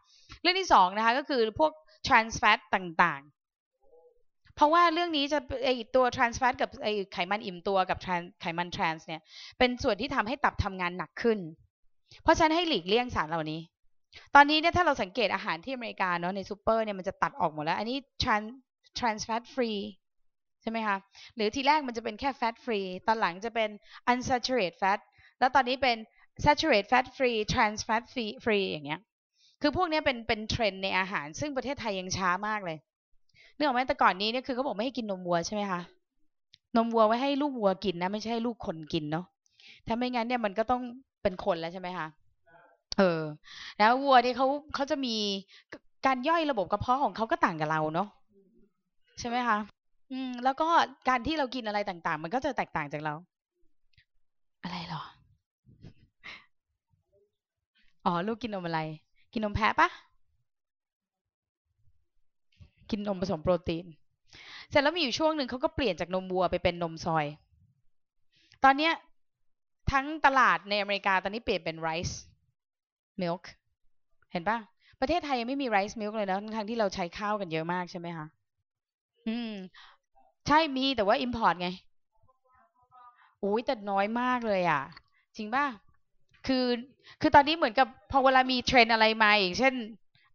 เรื่องที่สองนะคะก็คือพวก trans fat ต่างๆ เพราะว่าเรื่องนี้จะไอตัว trans fat กับไอไขมันอิ่มตัวกับ trans ไขมัน trans เนี่ย เป็นส่วนที่ทำให้ตับทำงานหนักขึ้น เพราะฉะนั้นให้หลีกเลี่ยงสารเหล่านี้ ตอนนี้เนี่ยถ้าเราสังเกตอาหารที่อเมริกาเนาะในซูเปอร์เนี่ยมันจะตัดออกหมดแล้ว อันนี้ trans trans fat free ใช่ไหมคะ หรือทีแรกมันจะเป็นแค่ fat free ตอนหลังจะเป็น unsaturated fat แล้วตอนนี้เป็น saturated fat free trans fat free อย่างเงี้ย คือพวกนี้เป็นเป็นเทรนด์ในอาหาร ซึ่งประเทศไทยยังช้ามากเลยนึกออกไหมแต่ก่อนนี้เนี่ยคือเขาบอกไม่ให้กินนมวัวใช่ไหมคะ นมวัวไว้ให้ลูกวัวกินนะ ไม่ใช่ให้ลูกคนกินเนาะ ถ้าไม่งั้นเนี่ยมันก็ต้องเป็นคนแล้วใช่ไหมคะ เออ แล้ววัวที่เขาเขาจะมีการย่อยระบบกระเพาะของเขาก็ต่างกับเราเนาะใช่ไหมคะ อืม แล้วก็การที่เรากินอะไรต่าง ๆ มันก็จะแตกต่างจากเรา อะไรหรอ อ๋อ ลูกกินนมอะไร กินนมแพะปะ กินนมผสมโปรตีน เสร็จแล้วมีอยู่ช่วงหนึ่งเขาก็เปลี่ยนจากนมวัวไปเป็นนมซอย ตอนเนี้ย ทั้งตลาดในอเมริกาตอนนี้เปลี่ยนเป็น rice milk เห็นปะประเทศไทยยังไม่มี rice milk เลยนะทั้งที่เราใช้ข้าวกันเยอะมากใช่ไหมคะอืม ใช่มีแต่ว่า import ไงอุ้ยแต่น้อยมากเลยอะ จริงป่ะ คือคือตอนนี้เหมือนกับพอเวลามีเทรนอะไรมาอย่างเช่น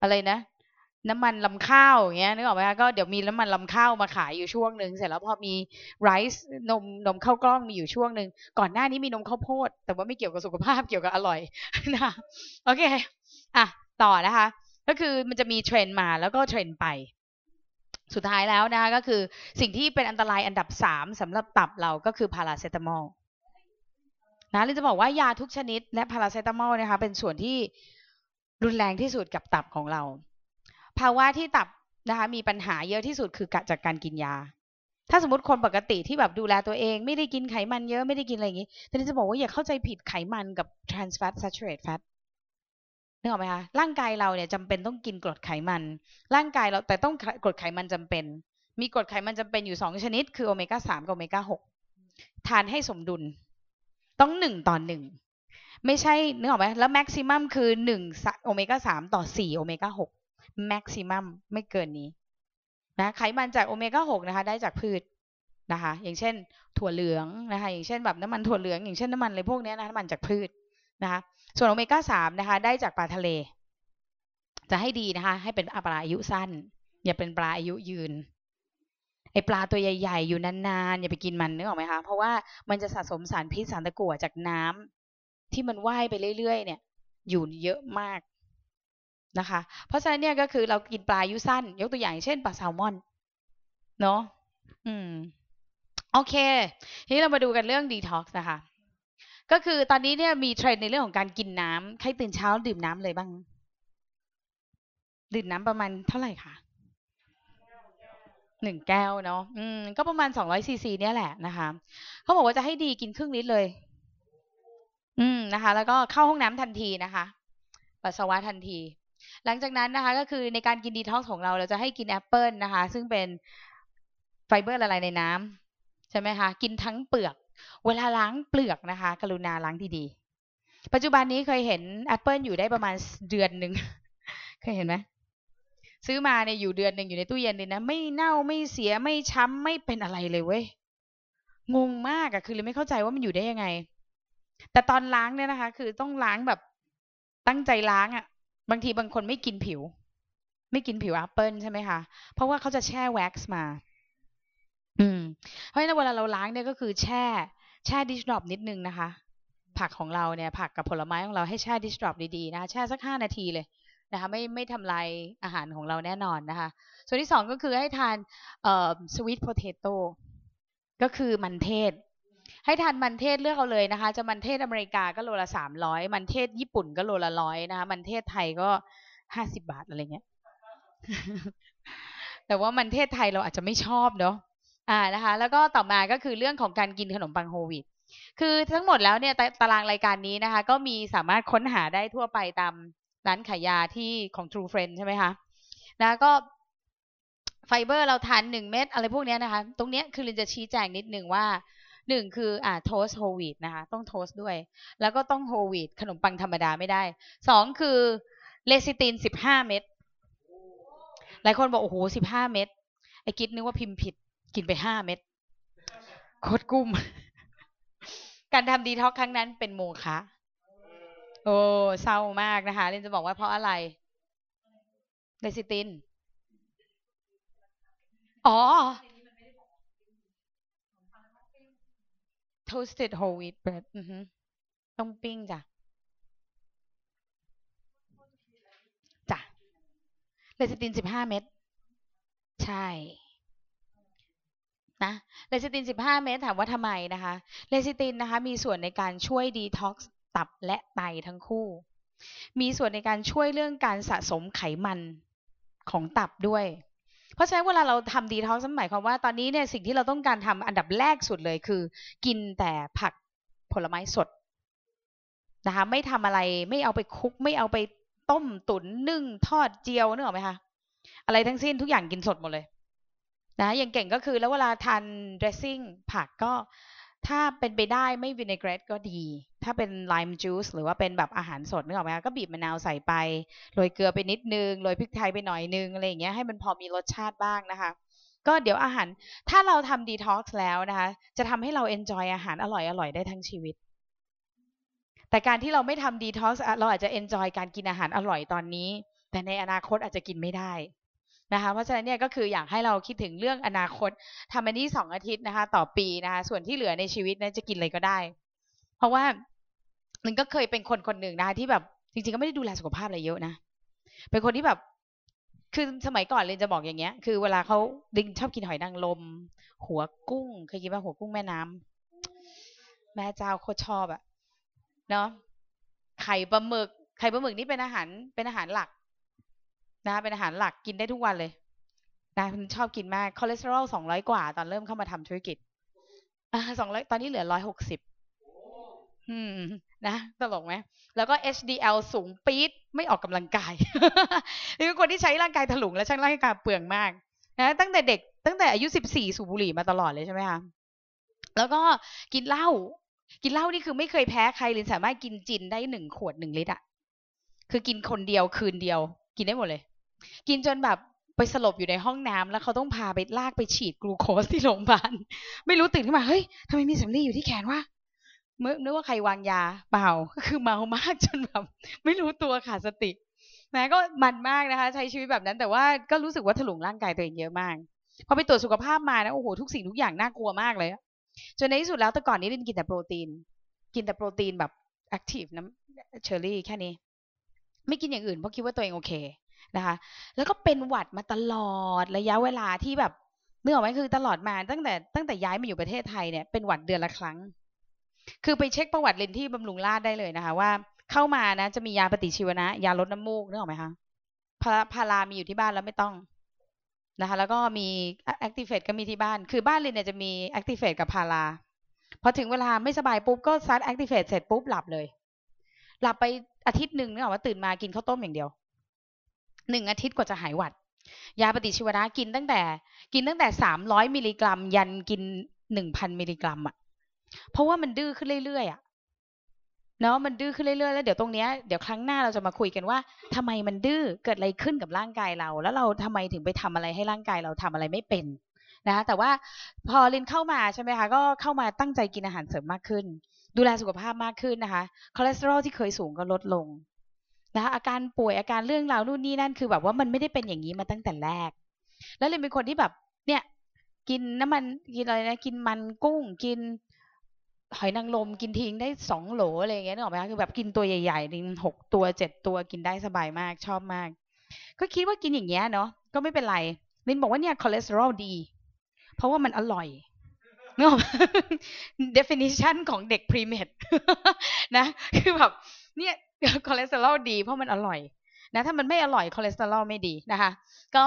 อะไรนะ น้ำมันลำข้าวอย่างเงี้ยนึกออกไหมคะก็เดี๋ยวมีน้ำมันลำข้าวมาขายอยู่ช่วงหนึ่งเสร็จแล้วพอมีไรซ์นมนมข้าวกล้องมีอยู่ช่วงหนึ่งก่อนหน้านี้มีนมข้าวโพด แต่ว่าไม่เกี่ยวกับสุขภาพเกี่ยวกับอร่อยนะโอเคอะต่อนะคะ ก็คือมันจะมีเทรนมาแล้วก็เทรนไป สุดท้ายแล้วนะคะก็คือสิ่งที่เป็นอันตรายอันดับสามสำหรับตับเราก็คือพาราเซตามอลนะเราจะบอกว่ายาทุกชนิดและพาราเซตามอลนะคะเป็นส่วนที่รุนแรงที่สุดกับตับของเรา ภาวะที่ตับนะคะมีปัญหาเยอะที่สุดคือจากการกินยา ถ้าสมมติคนปกติที่แบบดูแลตัวเอง ไม่ได้กินไขมันเยอะไม่ได้กินอะไรอย่างนี้แต่นี่จะบอกว่าอย่าเข้าใจผิดไขมันกับ trans fat saturated fat นึกออกไหมคะร่างกายเราเนี่ยจำเป็นต้องกินกรดไขมัน ร่างกายเราแต่ต้องกรดไขมันจำเป็น มีกรดไขมันจำเป็นอยู่สองชนิด คือโอเมก้าสามกับโอเมก้าหกทานให้สมดุล ต้องหนึ่งต่อหนึ่งไม่ใช่นึกออกไหมแล้ว maximum คือหนึ่งโอเมก้าสามต่อสี่โอเมก้าหก maximum ไม่เกินนี้นะไขมันจากโอเมก้าหกนะคะ ได้จากพืชนะคะ อย่างเช่น ถั่วเหลืองนะคะ อย่างเช่นแบบน้ำมันถั่วเหลือง อย่างเช่นน้ำมันอะไรพวกนี้นะน้ำมันจากพืช นะคะส่วนโอเมก้าสามนะคะได้จากปลาทะเล จะให้ดีนะคะ ให้เป็นปลาอายุสั้น อย่าเป็นปลาอายุยืนไอปลาตัวใหญ่ ๆ อยู่นานๆอย่าไปกินมันนึกออกไหมคะเพราะว่ามันจะสะสมสารพิษสารตะกั่วจากน้ำที่มันว่ายไปเรื่อยๆเนี่ย อยู่เยอะมากนะคะ เพราะฉะนั้นเนี่ยก็คือเรากินปลาอายุสั้น ยกตัวอย่างเช่นปลาแซลมอนเนาะอืม โอเค ทีนี้เรามาดูกันเรื่องดีท็อกซ์นะคะ ก็คือตอนนี้เนี่ยมีเทรนด์ในเรื่องของการกินน้ำใครตื่นเช้าดื่มน้ำเลยบ้าง ดื่มน้ำประมาณเท่าไหร่คะหนึ่งแก้วเนาะอืมก็ประมาณสองร้อยซีซีเนี่ยแหละนะคะเขาบอกว่าจะให้ดีกินครึ่งลิตรเลย อืมนะคะ แล้วก็เข้าห้องน้ำทันทีนะคะปัสสาวะทันที หลังจากนั้นนะคะ ก็คือในการกินดีท็อกซ์ของเราเราจะให้กินแอปเปิลนะคะ ซึ่งเป็นไฟเบอร์ละลายในน้ำใช่ไหมคะกินทั้งเปลือก เวลาล้างเปลือกนะคะ กรุณาล้างดีๆ ปัจจุบันนี้เคยเห็นแอปเปิลอยู่ได้ประมาณเดือนหนึ่ง เคยเห็นไหมซื้อมาเนี่ยอยู่เดือนหนึ่งอยู่ในตู้เย็นเลยนะ ไม่เน่าไม่เสียไม่ช้ำไม่เป็นอะไรเลยเว้ยงงมากอะคือเลยไม่เข้าใจว่ามันอยู่ได้ยังไง แต่ตอนล้างเนี่ยนะคะ คือต้องล้างแบบตั้งใจล้างอะบางทีบางคนไม่กินผิว ไม่กินผิวแอปเปิลใช่ไหมคะเพราะว่าเขาจะแช่แว็กซ์มา อืม เพราะฉะนั้นเวลาเราล้างเนี่ยก็คือแช่ แช่ดิชดรอปนิดนึงนะคะ ผักของเราเนี่ย ผักกับผลไม้ของเราให้แช่ดิชดรอปดีๆนะแช่สักห้านาทีเลยนะคะไม่ไม่ทำลายอาหารของเราแน่นอนนะคะ ส่วนที่สองก็คือให้ทานเอ่อสวีทโพเทโต้ก็คือมันเทศ ให้ทานมันเทศเลือกเอาเลยนะคะ จะมันเทศอเมริกาก็โลละสามร้อยมันเทศญี่ปุ่นก็โลละร้อยนะคะ มันเทศไทยก็ห้าสิบาทอะไรเงี้ยแต่ว่ามันเทศไทยเราอาจจะไม่ชอบเนาะ อ่านะคะ แล้วก็ต่อมาก็คือเรื่องของการกินขนมปังโฮวีตคือทั้งหมดแล้วเนี่ยตารางรายการนี้นะคะ ก็มีสามารถค้นหาได้ทั่วไปตามร้านขายยาที่ของ True Friend ใช่ไหมคะนะก็ไฟเบอร์เราทานหนึ่งเม็ดอะไรพวกเนี้ยนะคะ ตรงเนี้ยคือลินจะชี้แจงนิดนึงว่าหนึ่งคืออ่าโทสโฮวีตนะคะ ต้องโทสด้วย แล้วก็ต้องโฮวีตขนมปังธรรมดาไม่ได้สองคือเลซิตินสิบห้าเม็ดหลายคนบอก โอ้โหสิบห้าเม็ดไอ้กิดนึกว่าพิมพ์ผิด กินไปห้าเม็ดโคตรกุ้ม การทำดีท็อกครั้งนั้นเป็นโมฆะโอ้เศร้ามากนะคะเรนจะบอกว่าเพราะอะไรเลซิติน อ๋อ toasted whole wheat bread ต้องปิ้งจ้ะจ้ะเลซิตินสิบห้าเม็ด ใช่ นะเลซิติน 15 เม็ดถามว่าทำไมนะคะเลซิตินนะคะมีส่วนในการช่วยดีท็อกซ์ตับและไตทั้งคู่ มีส่วนในการช่วยเรื่องการสะสมไขมันของตับด้วย เพราะฉะนั้นเวลาเราทำดีท็อกซ์หมายความว่าตอนนี้เนี่ยสิ่งที่เราต้องการทำอันดับแรกสุดเลยคือ กินแต่ผักผลไม้สดนะคะไม่ทำอะไรไม่เอาไปคุกไม่เอาไปต้มตุ๋นนึ่งทอดเจียวนึกออกไหมคะอะไรทั้งสิ้นทุกอย่างกินสดหมดเลย นะอย่างเก่งก็คือแล้วเวลาทาน dressing ผักก็ถ้าเป็นไปได้ไม่วิน a เกรตก็ดี ถ้าเป็น lime juice หรือว่าเป็นแบบอาหารสดนึกออกไหมก็บีบมะนาวใส่ไป โรยเกลือไปนิดนึง โรยพริกไทยไปหน่อยนึง อะไรอย่างเงี้ยให้มันพอมีรสชาติบ้างนะคะ ก็เดี๋ยวอาหาร ถ้าเราทำ detox แล้วนะคะ จะทำให้เรา enjoy อาหารอร่อยอร่อยได้ทั้งชีวิต แต่การที่เราไม่ทำ detox อะเราอาจจะ enjoy การกินอาหารอร่อยตอนนี้ แต่ในอนาคตอาจจะกินไม่ได้ นะคะเพราะฉะนั้นเนี่ยก็คืออยากให้เราคิดถึงเรื่องอนาคตทำอันนี้สองอาทิตย์นะคะ ต่อปีนะคะ ส่วนที่เหลือในชีวิตนะจะกินอะไรก็ได้ เพราะว่ามันก็เคยเป็นคนคนหนึ่งนะคะที่แบบจริงๆก็ไม่ได้ดูแลสุขภาพอะไรเยอะนะเป็นคนที่แบบคือสมัยก่อนเรนจะบอกอย่างเงี้ย คือเวลาเขาดิงชอบกินหอยนางรมหัวกุ้งเคยกินป่ะหัวกุ้งแม่น้ำแม่เจ้าโคตรชอบอะเนาะไข่ปลาหมึกไข่ปลาหมึกนี่เป็นอาหารเป็นอาหารหลัก นะเป็นอาหารหลักกินได้ทุกวันเลยนะชอบกินมากคอเลสเตอรอลสองร้อยกว่า ตอนเริ่มเข้ามาทำธุรกิจอ่าสองร้อยตอนนี้เหลือร้อยหกสิบอืมนะตลกไหมแล้วก็ HDL สูงปี๊ดไม่ออกกำลังกายนี่เป็นคนที่ใช้ร่างกายถลุงและช่างร่างกายเปลืองมากนะตั้งแต่เด็กตั้งแต่อายุสิบสี่สูบบุหรี่มาตลอดเลยใช่ไหมคะแล้วก็กินเหล้ากินเหล้านี่คือไม่เคยแพ้ใครเลยสามารถกินจินได้หนึ่งขวดหนึ่งลิตรอะคือกินคนเดียวคืนเดียว กินได้หมดเลย กินจนแบบไปสลบอยู่ในห้องน้ำแล้วเขาต้องพาไปลากไปฉีดกลูโคสที่โรงพยาบาลไม่รู้ตื่นขึ้นมาเฮ้ยทำไมมีสำลีอยู่ที่แขนวะเมื่อนึกว่าใครวางยาเปล่าก็คือเมามากจนแบบไม่รู้ตัวขาดสตินะก็มันมากนะคะ ใช้ชีวิตแบบนั้น แต่ว่าก็รู้สึกว่าถลุงร่างกายตัวเองเยอะมากพอไปตรวจสุขภาพมานะโอ้โหทุกสิ่งทุกอย่างน่ากลัวมากเลยจนในที่สุดแล้วแต่ก่อนนี้ลินกินแต่โปรตีน กินแต่โปรตีนแบบแอคทีฟน้ำเชอร์รี่แค่นี้ ไม่กินอย่างอื่นเพราะคิดว่าตัวเองโอเค นะคะ แล้วก็เป็นหวัดมาตลอดระยะเวลาที่แบบนึกออกไหมคือตลอดมาตั้งแต่ตั้งแต่ย้ายมาอยู่ประเทศไทยเนี่ยเป็นหวัดเดือนละครั้ง คือไปเช็คประวัติลินที่บำรุงราษฎร์ได้เลยนะคะ ว่าเข้ามานะจะมียาปฏิชีวนะ ยาลดน้ำมูกนึกออกไหมคะพาราพารามีอยู่ที่บ้านแล้วไม่ต้องนะคะแล้วก็มี Actifed ก็มีที่บ้าน คือบ้านลินเนี่ยจะมี Actifed กับพาราพอถึงเวลาไม่สบายปุ๊บก็ซัด Actifed เสร็จปุ๊บหลับเลย หลับไปอาทิตย์หนึ่งนึกออกป่ะตื่นมากินข้าวต้มอย่างเดียว หนึ่งอาทิตย์กว่าจะหายหวัด ยาปฏิชีวนะกินตั้งแต่ กินตั้งแต่สามร้อยมิลลิกรัม ยันกินหนึ่งพันมิลลิกรัมอะเพราะว่ามันดื้อขึ้นเรื่อยๆอะเนาะมันดื้อขึ้นเรื่อยๆแล้วเดี๋ยวตรงเนี้ยเดี๋ยวครั้งหน้าเราจะมาคุยกันว่าทำไมมันดื้อเกิดอะไรขึ้นกับร่างกายเรา แล้วเราทำไมถึงไปทำอะไรให้ร่างกายเราทำอะไรไม่เป็นนะคะแต่ว่าพอลินเข้ามาใช่ไหมคะก็เข้ามาตั้งใจกินอาหารเสริมมากขึ้น ดูแลสุขภาพมากขึ้นนะคะคอเลสเตอรอลที่เคยสูงก็ลดลง นะคะอาการป่วยอาการเรื่องราวนู่นนี่นั่นคือแบบว่ามันไม่ได้เป็นอย่างนี้มาตั้งแต่แรก แล้วลินเป็นคนที่แบบ เนี่ย กินน้ำมันกินอะไรนะกินมันกุ้งกินหอยนางรมกินทิ้งได้สองโหลอะไรอย่างเงี้ยนึกออกไหมคะคือแบบกินตัวใหญ่ๆลินหกตัวเจ็ดตัวกินได้สบายมากชอบมาก ก็คิดว่ากินอย่างเงี้ยเนาะก็ไม่เป็นไรลินบอกว่าเนี่ยคอเลสเตอรอลดี เพราะว่ามันอร่อยนึกออกไหม definition ของเด็ก pre med นะ คือแบบเนี่ย คอเลสเตอรอลดีเพราะมันอร่อยนะถ้ามันไม่อร่อยคอเลสเตอรอลไม่ดีนะคะ ก็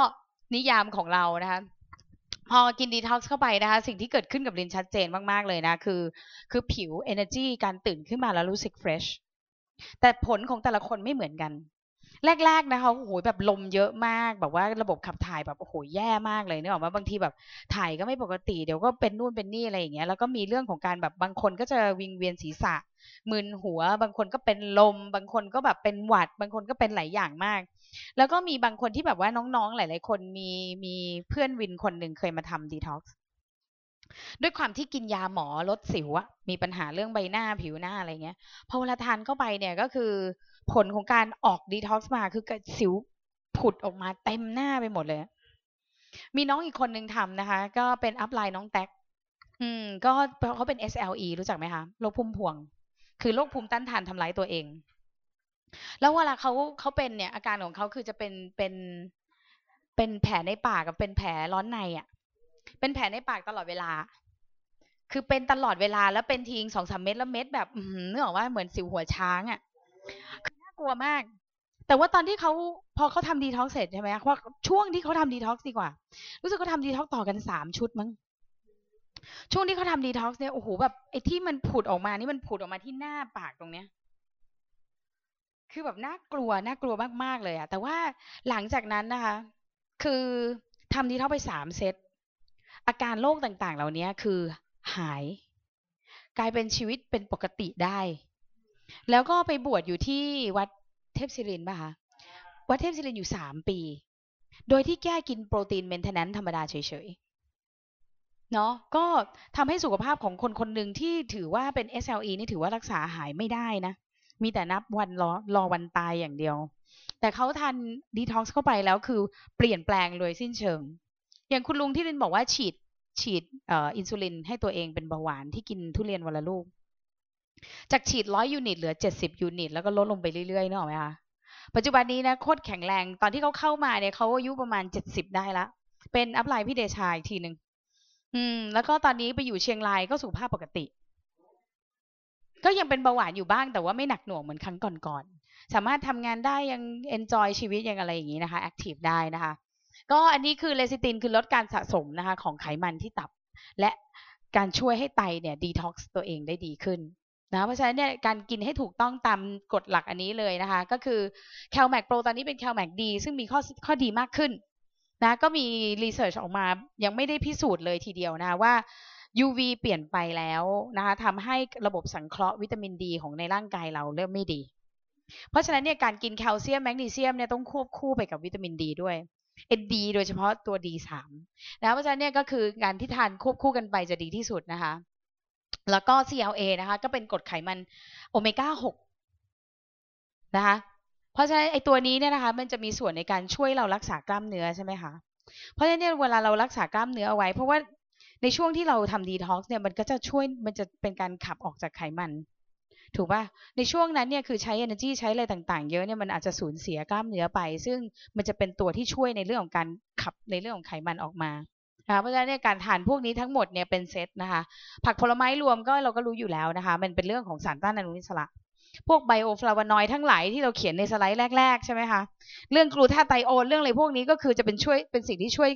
นิยามของเรานะคะพอกินดีท็อกซ์เข้าไปนะคะ สิ่งที่เกิดขึ้นกับลินชัดเจนมาก ๆ เลยนะ คือ คือผิว energy การตื่นขึ้นมาแล้วรู้สึก fresh แต่ผลของแต่ละคนไม่เหมือนกัน แรกๆนะคะโอ้โหแบบลมเยอะมากแบบว่าระบบขับถ่ายแบบโอ้โหแย่มากเลยเนี่ยหรอกว่าบางทีแบบถ่ายก็ไม่ปกติเดี๋ยวก็เป็นนู่นเป็นนี่อะไรอย่างเงี้ยแล้วก็มีเรื่องของการแบบบางคนก็จะวิงเวียนศีรษะมึนหัว บางคนก็เป็นลม บางคนก็แบบเป็นหวัด บางคนก็เป็นหลายอย่างมาก แล้วก็มีบางคนที่แบบว่าน้องๆหลาย ๆ คนมีมีเพื่อนวินคนหนึ่งเคยมาทำดีท็อกซ์ด้วยความที่กินยาหมอลดสิวอะมีปัญหาเรื่องใบหน้าผิวหน้าอะไรเงี้ยพอเวลาทานเข้าไปเนี่ยก็คือ ผลของการออกดีท็อกซ์มา คือสิวผุดออกมาเต็มหน้าไปหมดเลย มีน้องอีกคนหนึ่งทำนะคะ ก็เป็น upline น้องแท็กอืม ก็เขาเป็น SLE รู้จักไหมคะโรคพุ่มพวง คือโรคภูมิต้านทานทำร้ายตัวเอง แล้วเวลาเขาเขาเป็นเนี่ย อาการของเขาคือจะเป็นเป็นเป็นแผลในปากกับเป็นแผลร้อนในอะ่ะ เป็นแผลในปากตลอดเวลา คือเป็นตลอดเวลาแล้วเป็นทิ้งสองสามเม็ดแล้วเม็ดแบบอืมนึกออกป่ะเหมือนสิวหัวช้างอะ่ะน่ากลัวมาก แต่ว่าตอนที่เขาพอเขาทำดีท็อกซ์เสร็จใช่ไหมว่าช่วงที่เขาทำดีท็อกซ์ดีกว่า รู้สึกเขาทำดีท็อกซ์ต่อกันสามชุดมั้งช่วงที่เขาทำดีท็อกซ์เนี่ยโอ้โหแบบไอ้ที่มันผุดออกมานี่มันผุดออกมาที่หน้าปากตรงเนี้ย คือแบบน่ากลัวน่ากลัวมากๆเลยอะแต่ว่าหลังจากนั้นนะคะ คือทำดีท็อกซ์ไปสามเซตอาการโรคต่างๆ เหล่านี้คือหาย กลายเป็นชีวิตเป็นปกติได้ แล้วก็ไปบวชอยู่ที่วัดเทพศิรินป่ะคะวัดเทพศิรินอยู่สามปี โดยที่แก้กินโปรตีนเมนเทนแนนธรรมดาเฉยๆเนาะก็ทำให้สุขภาพของคนคนหนึ่งที่ถือว่าเป็น SLE นี่ถือว่ารักษาหายไม่ได้นะ มีแต่นับวันรอรอวันตายอย่างเดียว แต่เขาทานดีท็อกซ์เข้าไปแล้วคือเปลี่ยนแปลงเลยสิ้นเชิง อย่างคุณลุงที่ลินบอกว่าฉีดฉีดอินซูลินให้ตัวเองเป็นเบาหวานที่กินทุเรียนวันละลูก จากฉีดร้อย unit เหลือเจ็ดสิบ unit แล้วก็ลดลงไปเรื่อยๆนึกออกไหมคะปัจจุบันนี้นะโคตรแข็งแรงตอนที่เขาเข้ามาเนี่ยเขาอายุประมาณเจ็ดสิบได้ละ เป็น upline พี่เดชาอีกทีหนึ่งอืม แล้วก็ตอนนี้ไปอยู่เชียงรายก็สุขภาพปกติ ก็ยังเป็นเบาหวานอยู่บ้างแต่ว่าไม่หนักหน่วงเหมือนครั้งก่อนๆสามารถทำงานได้ยัง enjoy ชีวิตยังอะไรอย่างนี้นะคะ active ได้นะคะ ก็อันนี้คือเลซิตินคือลดการสะสมนะคะ ของไขมันที่ตับ และการช่วยให้ไตเนี่ยดีท็อกซ์ตัวเองได้ดีขึ้น นะเพราะฉะนั้นเนี่ยการกินให้ถูกต้องตามกฎหลักอันนี้เลยนะคะ ก็คือ Cal Mag Pro ตอนนี้เป็น Cal Mag D ซึ่งมีข้อข้อดีมากขึ้นนะก็มี research ออกมายังไม่ได้พิสูจน์เลยทีเดียวนะคะว่า UV เปลี่ยนไปแล้วนะคะทำให้ระบบสังเคราะห์วิตามินดีของในร่างกายเราเริ่มไม่ดี เพราะฉะนั้นเนี่ยการกินแคลเซียมแมกนีเซียมเนี่ยต้องควบคู่ไปกับวิตามินดีด้วยเอ็นดีโดยเฉพาะตัว D3 นะเพราะฉะนั้นเนี่ยก็คือการที่ทานควบคู่กันไปจะดีที่สุดนะคะ แล้วก็ CLA นะคะ ก็เป็นกรดไขมันโอเมก้า6นะคะ เพราะฉะนั้นไอ้ตัวนี้เนี่ยนะคะ มันจะมีส่วนในการช่วยเรารักษากล้ามเนื้อใช่ไหมคะ เพราะฉะนั้นเนี่ยเวลาเรารักษากล้ามเนื้อเอาไว้ เพราะว่าในช่วงที่เราทำดีท็อกซ์เนี่ยมันก็จะช่วยมันจะเป็นการขับออกจากไขมัน ถูกป่ะ ในช่วงนั้นเนี่ยคือใช้ energy ใช้อะไรต่างๆ เยอะเนี่ยมันอาจจะสูญเสียกล้ามเนื้อไป ซึ่งมันจะเป็นตัวที่ช่วยในเรื่องของการขับในเรื่องของไขมันออกมา นะคะเพราะฉะนั้นการทานพวกนี้ทั้งหมดเนี่ยเป็นเซตนะคะ ผักผลไม้รวมก็เราก็รู้อยู่แล้วนะคะ มันเป็นเรื่องของสารต้านอนุมูลอิสระ พวกไบโอฟลาวานอยด์ทั้งหลายที่เราเขียนในสไลด์แรก ๆ ใช่ไหมคะเรื่องกลูตาไตโอนเรื่องอะไรพวกนี้ก็คือจะเป็นช่วยเป็นสิ่งที่ช่วย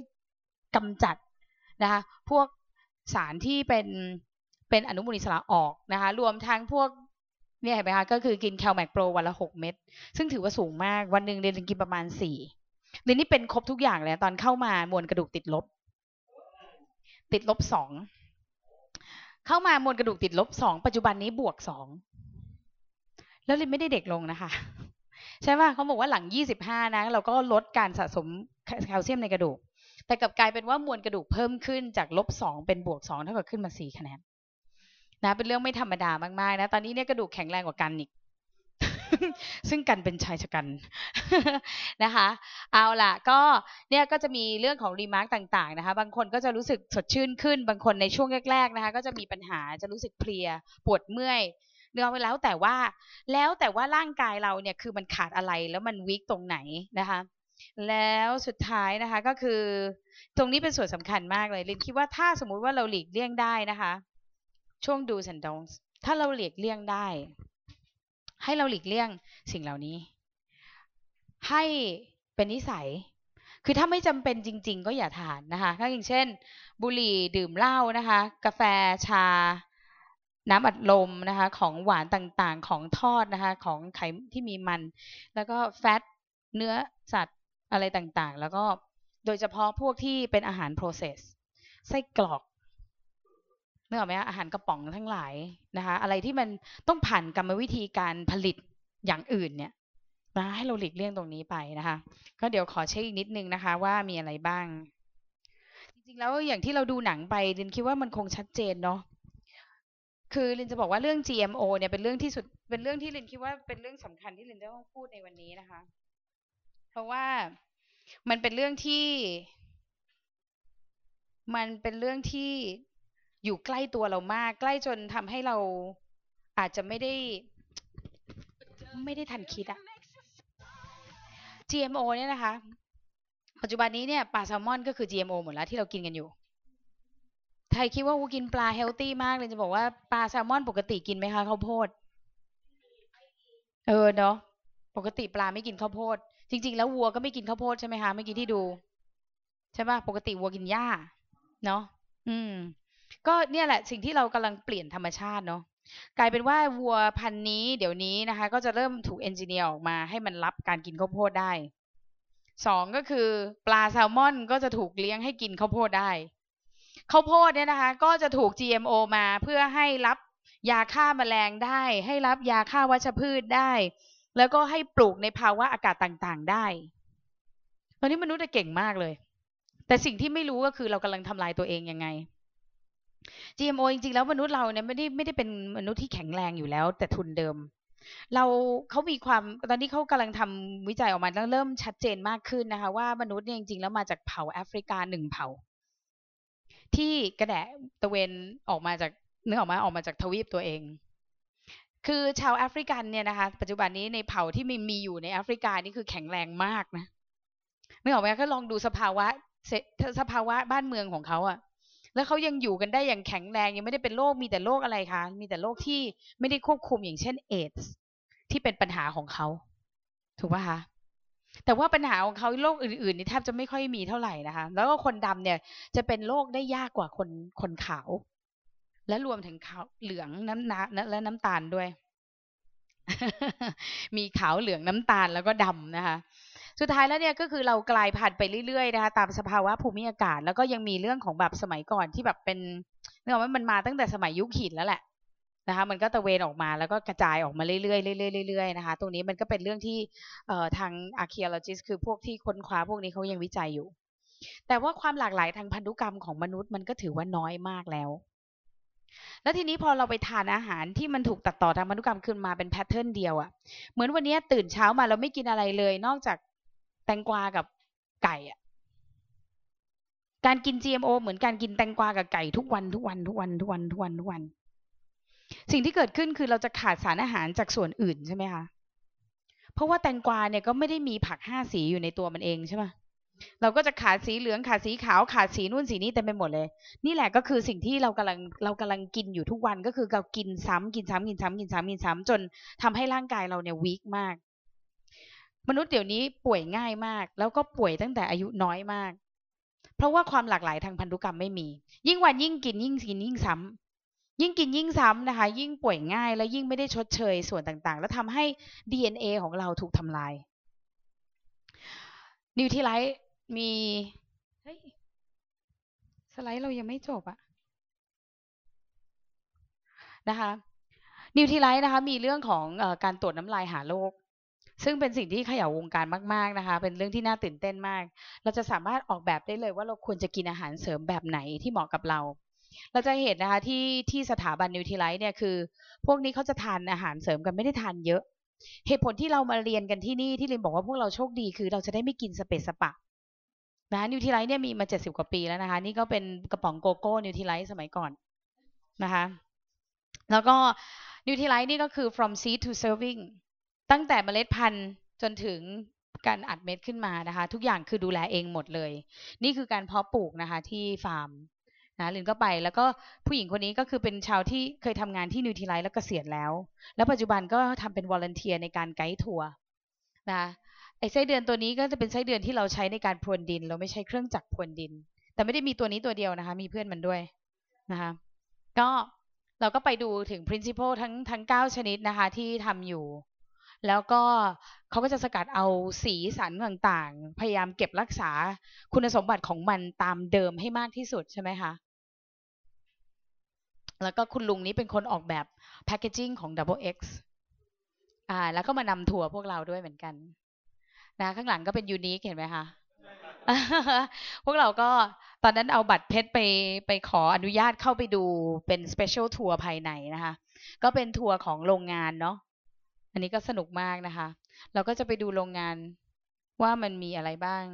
กำจัดนะคะ พวกสารที่เป็นเป็นอนุมูลอิสระออกนะคะ รวมทั้งพวกเนี่ยเห็นไหมคะก็คือกินแคลแมกโปรวันละหกเม็ดซึ่งถือว่าสูงมากวันหนึ่งเดนกินประมาณสี่เดนนี้เป็นครบทุกอย่างเลยตอนเข้ามามวลกระดูกติดลบ ติดลบสองเข้ามามวลกระดูกติดลบสองปัจจุบันนี้บวกสองแล้วลินไม่ได้เด็กลงนะคะ ใช่ป่ะเขาบอกว่าหลังยี่สิบห้านะ เราก็ลดการสะสมแคลเซียมในกระดูก แต่กลับกลายเป็นว่ามวลกระดูกเพิ่มขึ้นจากลบสองเป็นบวกสองเท่ากับขึ้นมาสี่คะแนนนะเป็นเรื่องไม่ธรรมดามากๆนะตอนนี้เนี่ยกระดูกแข็งแรงกว่ากันอีก ซึ่งกันเป็นชายชะกันนะคะ เอาล่ะก็เนี่ยก็จะมีเรื่องของรีมาร์กต่างๆนะคะ บางคนก็จะรู้สึกสดชื่นขึ้น บางคนในช่วงแรกๆนะคะ ก็จะมีปัญหาจะรู้สึกเพลียปวดเมื่อยเนื้อไปแล้วแต่ว่าแล้วแต่ว่าร่างกายเราเนี่ยคือมันขาดอะไรแล้วมันวิกตรงไหนนะคะ แล้วสุดท้ายนะคะก็คือ ตรงนี้เป็นส่วนสำคัญมากเลยลินคิดว่าถ้าสมมุติว่าเราหลีกเลี่ยงได้นะคะ ช่วงดูสันดงถ้าเราหลีกเลี่ยงได้ ให้เราหลีกเลี่ยงสิ่งเหล่านี้ ให้เป็นนิสัย คือถ้าไม่จำเป็นจริง ๆ ก็อย่าทานนะคะก็อย่างเช่น บุหรี่ดื่มเหล้านะคะ กาแฟชา น้ำอัดลมนะคะ ของหวานต่างๆ ของทอดนะคะ ของไขที่มีมัน แล้วก็แฟตเนื้อสัตว์อะไรต่างๆ แล้วก็โดยเฉพาะพวกที่เป็นอาหาร process ไส้กรอก นึกออกไหมอาหารกระป๋องทั้งหลายนะคะอะไรที่มันต้องผ่านกรรมวิธีการผลิตอย่างอื่นเนี่ยนะให้เราหลีกเลี่ยงตรงนี้ไปนะคะ ก็เดี๋ยวขอเช็คอีกนิดนึงนะคะ ว่ามีอะไรบ้าง จริงๆแล้วอย่างที่เราดูหนังไปลินคิดว่ามันคงชัดเจนเนาะคือลินจะบอกว่าเรื่อง GMO เนี่ยเป็นเรื่องที่สุดเป็นเรื่องที่ลินคิดว่าเป็นเรื่องสำคัญที่ลินจะต้องพูดในวันนี้นะคะ เพราะว่ามันเป็นเรื่องที่ มันเป็นเรื่องที่ อยู่ใกล้ตัวเรามาก ใกล้จนทำให้เราอาจจะไม่ได้ไม่ได้ทันคิดอะ GMO เนี่ยนะคะ ปัจจุบันนี้เนี่ยปลาแซลมอนก็คือ GMO หมดแล้วที่เรากินกันอยู่ใครคิดว่ากูกินปลา healthy มากเลยจะบอกว่าปลาแซลมอนปกติกินไหมคะข้าวโพด เออเนาะปกติปลาไม่กินข้าวโพด จริง ๆ แล้ววัวก็ไม่กินข้าวโพดใช่ไหมคะเมื่อกี้ที่ดู ใช่ป่ะปกติวัวกินหญ้า เนาะอืม ก็เนี่ยแหละสิ่งที่เรากำลังเปลี่ยนธรรมชาติเนาะกลายเป็นว่าวัวพันธุ์นี้เดี๋ยวนี้นะคะ ก็จะเริ่มถูก engineer ออกมาให้มันรับการกินข้าวโพดได้สองก็คือปลาแซลมอนก็จะถูกเลี้ยงให้กินข้าวโพดได้ข้าวโพดเนี่ยนะคะ ก็จะถูก GMO มาเพื่อให้รับยาฆ่าแมลงได้ ให้รับยาฆ่าวัชพืชได้ แล้วก็ให้ปลูกในภาวะอากาศต่างๆ ได้ตอนนี้มนุษย์เก่งมากเลย แต่สิ่งที่ไม่รู้ก็คือเรากำลังทำลายตัวเองยังไง GMO จริงๆแล้วมนุษย์เราเนี่ยไม่ได้ไม่ได้เป็นมนุษย์ที่แข็งแรงอยู่แล้ว แต่ทุนเดิม เราเขามีความตอนนี้เขากำลังทำวิจัยออกมาแล้วเริ่มชัดเจนมากขึ้นนะคะ ว่ามนุษย์เนี่ยจริงๆแล้วมาจากเผ่าแอฟริกาหนึ่งเผ่า ที่กระแดะตะเวนออกมาจากเนื้อออกมาออกมาจากทวีปตัวเอง คือชาวแอฟริกันเนี่ยนะคะ ปัจจุบันนี้ในเผ่าที่มีมีอยู่ในแอฟริกานี่คือแข็งแรงมากนะนึกออกไหมก็ลองดูสภาวะสภาวะบ้านเมืองของเขาอะ แล้วเขายังอยู่กันได้อย่างแข็งแรงยังไม่ได้เป็นโรคมีแต่โรคอะไรคะมีแต่โรคที่ไม่ได้ควบคุมอย่างเช่นเอดส์ที่เป็นปัญหาของเขาถูกป่ะคะแต่ว่าปัญหาของเขาโรคอื่นๆนี่แทบจะไม่ค่อยมีเท่าไหร่นะคะ แล้วก็คนดำเนี่ยจะเป็นโรคได้ยากกว่าคนคนขาว และรวมถึงขาวเหลืองน้ำน้ำและน้ำตาลด้วย มีขาวเหลืองน้ำตาลแล้วก็ดำนะคะ สุดท้ายแล้วเนี่ยก็คือเรากลายพันธุ์ไปเรื่อยๆนะคะตามสภาวะภูมิอากาศ แล้วก็ยังมีเรื่องของแบบสมัยก่อนที่แบบเป็นเนื่องว่ามันมาตั้งแต่สมัยยุคหินแล้วแหละนะคะมันก็ตะเวนออกมาแล้วก็กระจายออกมาเรื่อยๆเรื่อยๆเรื่อยๆนะคะตรงนี้มันก็เป็นเรื่องที่เอ่อทาง archaeologist คือพวกที่ค้นคว้าพวกนี้เขายังวิจัยอยู่ แต่ว่าความหลากหลายทางพันธุกรรมของมนุษย์มันก็ถือว่าน้อยมากแล้ว แล้วทีนี้พอเราไปทานอาหารที่มันถูกตัดต่อทางพันธุกรรมขึ้นมาเป็นแพทเทิร์นเดียวอะ่ะเหมือนวันนี้ตื่นเช้ามาเราไม่กินอะไรเลย นอกจาก งกวากับไก่อะการกิน GMO เหมือนการกินแตงกวากับไก่ทุกวันทุกวันทุกวันทุกวันทุกวันทุกวัน สิ่งที่เกิดขึ้นคือเราจะขาดสารอาหารจากส่วนอื่นใช่ไหมคะเพราะว่าแตงกวาเนี่ยก็ไม่ได้มีผักห้าสีอยู่ในตัวมันเองใช่ไหมเราก็จะขาดสีเหลืองขาดสีขาวขาดสีนู่นสีนี้เต็มไปหมดเลย นี่แหละก็คือสิ่งที่เรากำลังเรากำลังกินอยู่ทุกวันก็คือเรากินซ้ำกินซ้ำกินซ้ำกินซ้ำกินซ้ำจนทำให้ร่างกายเราเนี่ยวีคมาก มนุษย์เดี๋ยวนี้ป่วยง่ายมาก แล้วก็ป่วยตั้งแต่อายุน้อยมาก เพราะว่าความหลากหลายทางพันธุกรรมไม่มี ยิ่งวันยิ่งกินยิ่งกินยิ่งซ้ำยิ่งกินยิ่งซ้ำนะคะ ยิ่งป่วยง่ายและยิ่งไม่ได้ชดเชยส่วนต่างๆ แล้วทำให้ DNA ของเราถูกทำลายนิวทีไลท์มีเฮ้ยสไลด์เรายังไม่จบอะนะคะนิวท i ไลท์นะคะมีเรื่องของออการตรวจน้ำลายหาโรค ซึ่งเป็นสิ่งที่เขย่าวงการมาก ๆนะคะ เป็นเรื่องที่น่าตื่นเต้นมาก เราจะสามารถออกแบบได้เลยว่าเราควรจะกินอาหารเสริมแบบไหนที่เหมาะกับเรา เราจะเห็นนะคะที่ที่สถาบันนิวท i ไลท์เนี่ยคือ พวกนี้เขาจะทานอาหารเสริมกันไม่ได้ทานเยอะ เหตุผลที่เรามาเรียนกันที่นี่ที่ลินบอกว่าพวกเราโชคดีคือเราจะได้ไม่กินสเปซสปะนะนิวท i ไลท์เนี่ยมีมาเจ็ดสิบกว่าปีแล้วนะคะ นี่ก็เป็นกระป๋องโกโก้นิวท i ไลท์สมัยก่อนนะคะ แล้วก็นิวท i ไลท์นี่ก็คือ from seed to serving ตั้งแต่เมล็ดพันธุ์จนถึงการอัดเม็ดขึ้นมานะคะ ทุกอย่างคือดูแลเองหมดเลย นี่คือการเพาะปลูกนะคะที่ฟาร์มนะลินก็ไปแล้วก็ผู้หญิงคนนี้ก็คือเป็นชาวที่เคยทำงานที่นิวท i ไลท์แล้วกเกษียณแล้ว แล้วปัจจุบันก็ทำเป็น volunteer ในการไกด์ทัวร์นะไอ้ไส้เดือนตัวนี้ก็จะเป็นไส้เดือนที่เราใช้ในการพรวนดิน เราไม่ใช้เครื่องจักรพรวนดิน แต่ไม่ได้มีตัวนี้ตัวเดียวนะคะ มีเพื่อนมันด้วยนะคะก็เราก็ไปดูถึง principle ทั้งทั้ง 9 ชนิดนะคะที่ทำอยู่ แล้วก็เขาก็จะสกัดเอาสีสันต่างๆ พยายามเก็บรักษาคุณสมบัติของมันตามเดิมให้มากที่สุดใช่ไหมคะแล้วก็คุณลุงนี้เป็นคนออกแบบแพคเกจิ้งของ Double X อ่า แล้วก็มานำทัวร์พวกเราด้วยเหมือนกันนะข้างหลังก็เป็น unique เห็นไหมคะพวกเราก็ตอนนั้นเอาบัตรเพชรไปไปขออนุญาตเข้าไปดูเป็น special tour ภายในนะคะ ก็เป็นทัวร์ของโรงงานเนาะ อันนี้ก็สนุกมากนะคะ เราก็จะไปดูโรงงานว่ามันมีอะไรบ้าง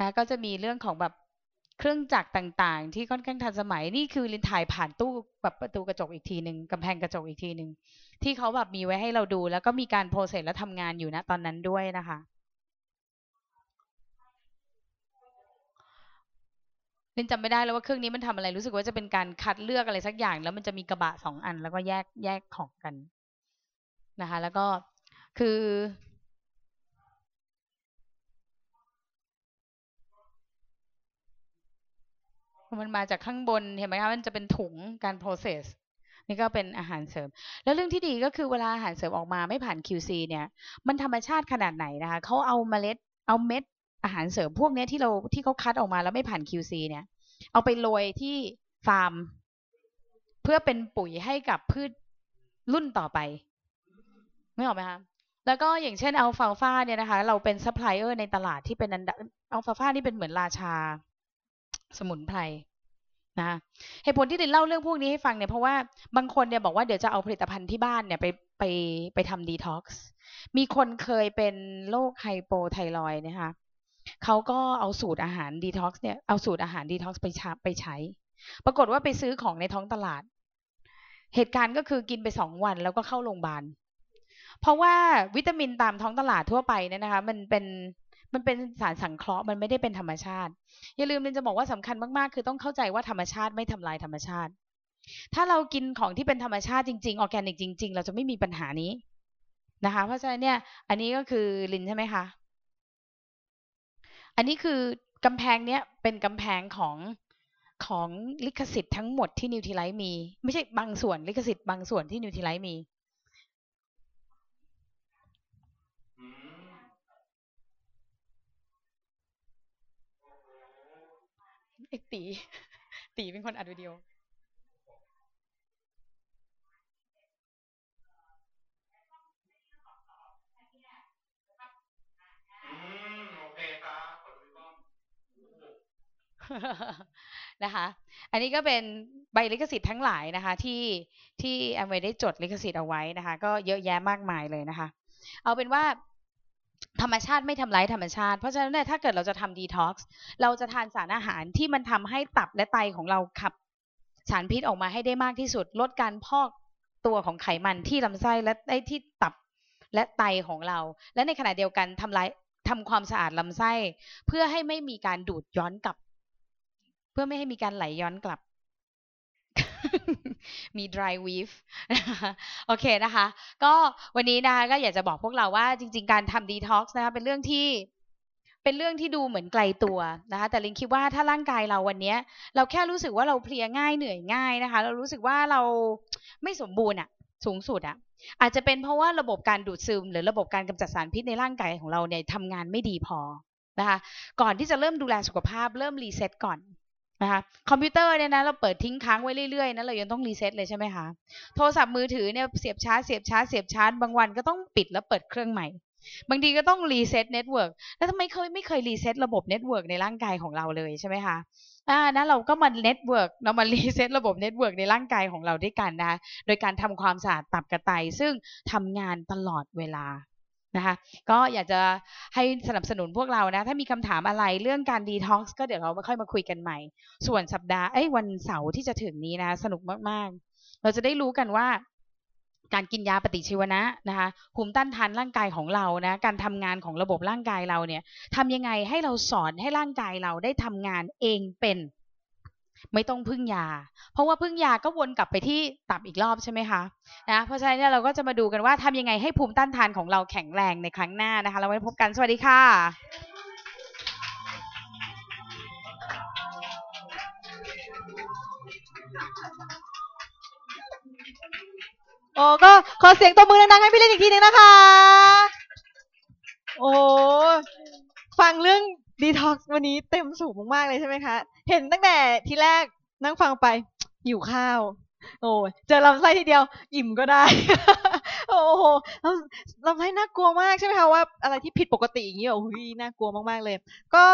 นะก็จะมีเรื่องของแบบเครื่องจักรต่างๆ ที่ค่อนข้างทันสมัยนี่คือลินถ่ายผ่านตู้แบบประตูกระจกอีกทีหนึ่งกำแพงกระจกอีกทีหนึ่งที่เขาแบบมีไว้ให้เราดู แล้วก็มีการโปรเซสและทำงานอยู่นะตอนนั้นด้วยนะคะ ลินจำไม่ได้แล้วว่าเครื่องนี้มันทำอะไรรู้สึกว่าจะเป็นการคัดเลือกอะไรสักอย่าง แล้วมันจะมีกระบะสองอัน แล้วก็แยกแยกของกันนะคะ แล้วก็คือมันมาจากข้างบนเห็นไหมคะมันจะเป็นถุงการ process นี่ก็เป็นอาหารเสริม แล้วเรื่องที่ดีก็คือเวลาอาหารเสริมออกมาไม่ผ่าน QC เนี่ย มันธรรมชาติขนาดไหนนะคะเขาเอาเมล็ดเอาเม็ด อาหารเสริมพวกนี้ที่เราที่เขาคัดออกมาแล้วไม่ผ่าน QC เนี่ย เอาไปโรยที่ฟาร์ม เพื่อเป็นปุ๋ยให้กับพืชรุ่นต่อไปนึกออกไหมคะแล้วก็อย่างเช่น alfalfa เนี่ยนะคะ เราเป็นซัพพลายเออร์ในตลาดที่เป็นอันดับalfalfa นี่เป็นเหมือนราชา สมุนไพรนะเหตุผลที่ลินเล่าเรื่องพวกนี้ให้ฟังเนี่ยเพราะว่าบางคนเนี่ยบอกว่าเดี๋ยวจะเอาผลิตภัณฑ์ที่บ้านเนี่ยไปไปไปทำดีท็อกซ์มีคนเคยเป็นโรค hypothyroid นะคะ เขาก็เอาสูตรอาหารดีท็อกซ์เนี่ยเอาสูตรอาหารดีท็อกซ์ไปใช้ไปใช้ ปรากฏว่าไปซื้อของในท้องตลาด เหตุการณ์ก็คือกินไปสองวันแล้วก็เข้าโรงพยาบาลเพราะว่าวิตามินตามท้องตลาดทั่วไปเนี่ยนะคะ มันเป็นมันเป็นสารสังเคราะห์มันไม่ได้เป็นธรรมชาติ อย่าลืมเรนจะบอกว่าสำคัญมากๆ คือต้องเข้าใจว่าธรรมชาติไม่ทำลายธรรมชาติ ถ้าเรากินของที่เป็นธรรมชาติจริงๆ ออร์แกนิกจริง ๆ เราจะไม่มีปัญหานี้นะคะ เพราะฉะนั้นเนี่ย อันนี้ก็คือลินใช่ไหมคะ อันนี้คือกำแพงเนี้ยเป็นกำแพงของของลิขสิทธิ์ทั้งหมดที่นิวท i ไลท์มี ไม่ใช่บางส่วนลิขสิทธิ์บางส่วนที่นิวท i ไลท์มีเอกตีตีเป็นคนอัดวิดีโอ นะคะ อันนี้ก็เป็นใบลิขสิทธิ์ทั้งหลายนะคะ ที่ที่แอมเวได้จดลิขสิทธิ์เอาไว้นะคะ ก็เยอะแยะมากมายเลยนะคะ เอาเป็นว่าธรรมชาติไม่ทำร้ายธรรมชาติ เพราะฉะนั้นเนี่ยถ้าเกิดเราจะทำดีท็อกซ์เราจะทานสารอาหารที่มันทำให้ตับและไตของเราขับสารพิษออกมาให้ได้มากที่สุด ลดการพอกตัวของไขมันที่ลำไส้และได้ที่ตับและไตของเรา และในขณะเดียวกันทำลายทำความสะอาดลำไส้ เพื่อให้ไม่มีการดูดย้อนกลับ เพื่อไม่ให้มีการไหลย้อนกลับ มี dry weave โอเคนะคะ ก็วันนี้นะคะก็อยากจะบอกพวกเราว่าจริง ๆ การทำ detox นะคะเป็นเรื่องที่เป็นเรื่องที่ดูเหมือนไกลตัวนะคะ แต่ลิงคิดว่าถ้าร่างกายเราวันนี้เราแค่รู้สึกว่าเราเพลียง่ายเหนื่อยง่ายนะคะ เรารู้สึกว่าเราไม่สมบูรณ์อะสูงสุดอะอาจจะเป็นเพราะว่าระบบการดูดซึม หรือระบบการกำจัดสารพิษในร่างกายของเราเนี่ยทำงานไม่ดีพอนะคะ ก่อนที่จะเริ่มดูแลสุขภาพเริ่ม reset ก่อน นะคะคอมพิวเตอร์เนี่ยนะเราเปิดทิ้งค้างไว้เรื่อยๆนะเรายังต้อง reset เลยใช่ไหมคะโทรศัพท์มือถือเนี่ยเสียบชาร์จเสียบชาร์จเสียบชาร์จบางวันก็ต้องปิดแล้วเปิดเครื่องใหม่ บางทีก็ต้อง reset network แล้วทำไมเคยไม่เคย reset ระบบ network ในร่างกายของเราเลยใช่ไหมคะอ่านะเราก็มา network เรามา reset ระบบ network ในร่างกายของเราด้วยกันนะโดยการทำความสะอาดตับกระไตซึ่งทำงานตลอดเวลา นะคะก็อยากจะให้สนับสนุนพวกเรานะ ถ้ามีคำถามอะไรเรื่องการดีท็อกซ์ก็เดี๋ยวเราค่อยมาคุยกันใหม่ ส่วนสัปดาห์เอ้ยวันเสาร์ที่จะถึงนี้นะ สนุกมากๆ เราจะได้รู้กันว่า การกินยาปฏิชีวนะนะคะภูมิต้านทานร่างกายของเรานะ การทำงานของระบบร่างกายเราเนี่ยทำยังไงให้เราสอนให้ร่างกายเราได้ทำงานเองเป็น ไม่ต้องพึ่งยา เพราะว่าพึ่งยาก็วนกลับไปที่ตับอีกรอบใช่ไหมคะนะเพราะฉะนั้นเนี่ยเราก็จะมาดูกันว่าทำยังไงให้ภูมิต้านทานของเราแข็งแรงในครั้งหน้านะคะ เราไว้พบกันสวัสดีค่ะโอ้ก็ขอเสียงตบมือดังๆให้พี่เล่นอีกทีหนึงนะคะ โอ้ฟังเรื่อง ดีท็อกซ์วันนี้เต็มสูบมากๆเลยใช่ไหมคะ เห็นตั้งแต่ทีแรกนั่งฟังไปหิวข้าว โอ้เจอลำไส้ทีเดียวอิ่มก็ได้ โอ้โหลำลำไส้น่ากลัวมากใช่ไหมคะว่าอะไรที่ผิดปกติอย่างนี้โอ้โหน่ากลัวมากๆเลย ก็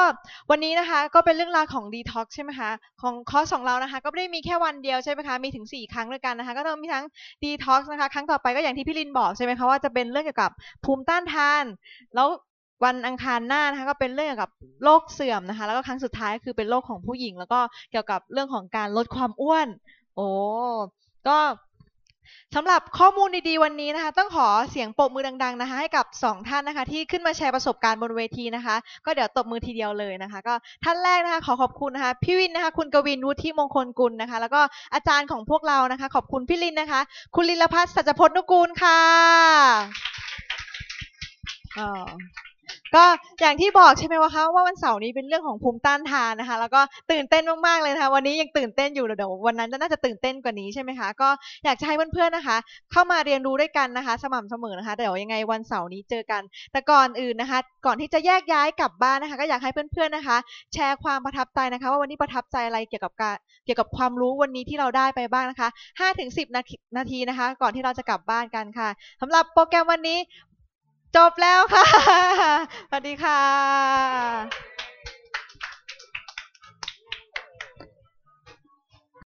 วันนี้นะคะ ก็เป็นเรื่องราวของดีท็อกซ์ใช่ไหมคะของคอร์สของเรานะคะ ก็ไม่ได้มีแค่วันเดียวใช่ไหมคะมีถึง 4 ครั้งด้วยกันนะคะ ก็ต้องมีทั้งดีท็อกซ์นะคะ ครั้งต่อไปก็อย่างที่พี่ลินบอกใช่ไหมคะว่าจะเป็นเรื่องเกี่ยวกับภูมิต้านทาน แล้ว วันอังคารหน้านะคะก็เป็นเรื่องเกี่ยวกับโรคเสื่อมนะคะ แล้วก็ครั้งสุดท้ายคือเป็นโรคของผู้หญิง แล้วก็เกี่ยวกับเรื่องของการลดความอ้วน โอ้ก็สำหรับข้อมูลดีๆวันนี้นะคะ ต้องขอเสียงปรบมือดัง ๆนะคะ ให้กับสองท่านนะคะ ที่ขึ้นมาแชร์ประสบการณ์บนเวทีนะคะ ก็เดี๋ยวตบมือทีเดียวเลยนะคะ ก็ท่านแรกนะคะขอขอบคุณนะคะพี่วินนะคะ คุณกวินวุฒิมงคลกุลนะคะ แล้วก็อาจารย์ของพวกเรานะคะ ขอบคุณพี่ลินนะคะ คุณลินลพัฒน์สัจพจน์นุกูลค่ะอ๋อ ก็อย่างที่บอกใช่ไหมว่าคะว่าวันเสาร์นี้เป็นเรื่องของภูมิต้านทานนะคะ แล้วก็ตื่นเต้นมากๆเลยนะคะวันนี้ยังตื่นเต้นอยู่เดี๋ยววันนั้นน่าจะตื่นเต้นกว่านี้ใช่ไหมคะก็อยากจะให้เพื่อนๆนะคะ เข้ามาเรียนรู้ด้วยกันนะคะ สม่ำเสมอนะคะเดี๋ยวยังไงวันเสาร์นี้เจอกัน แต่ก่อนอื่นนะคะ ก่อนที่จะแยกย้ายกลับบ้านนะคะ ก็อยากให้เพื่อนๆนะคะ แชร์ความประทับใจนะคะ ว่าวันนี้ประทับใจอะไรเกี่ยวกับการเกี่ยวกับความรู้วันนี้ที่เราได้ไปบ้างนะคะ5ถึง10 นาทีนาทีนะคะ ก่อนที่เราจะกลับบ้านกันค่ะสำหรับโปรแกรมวันนี้ จบแล้วค่ะ สวัสดีค่ะ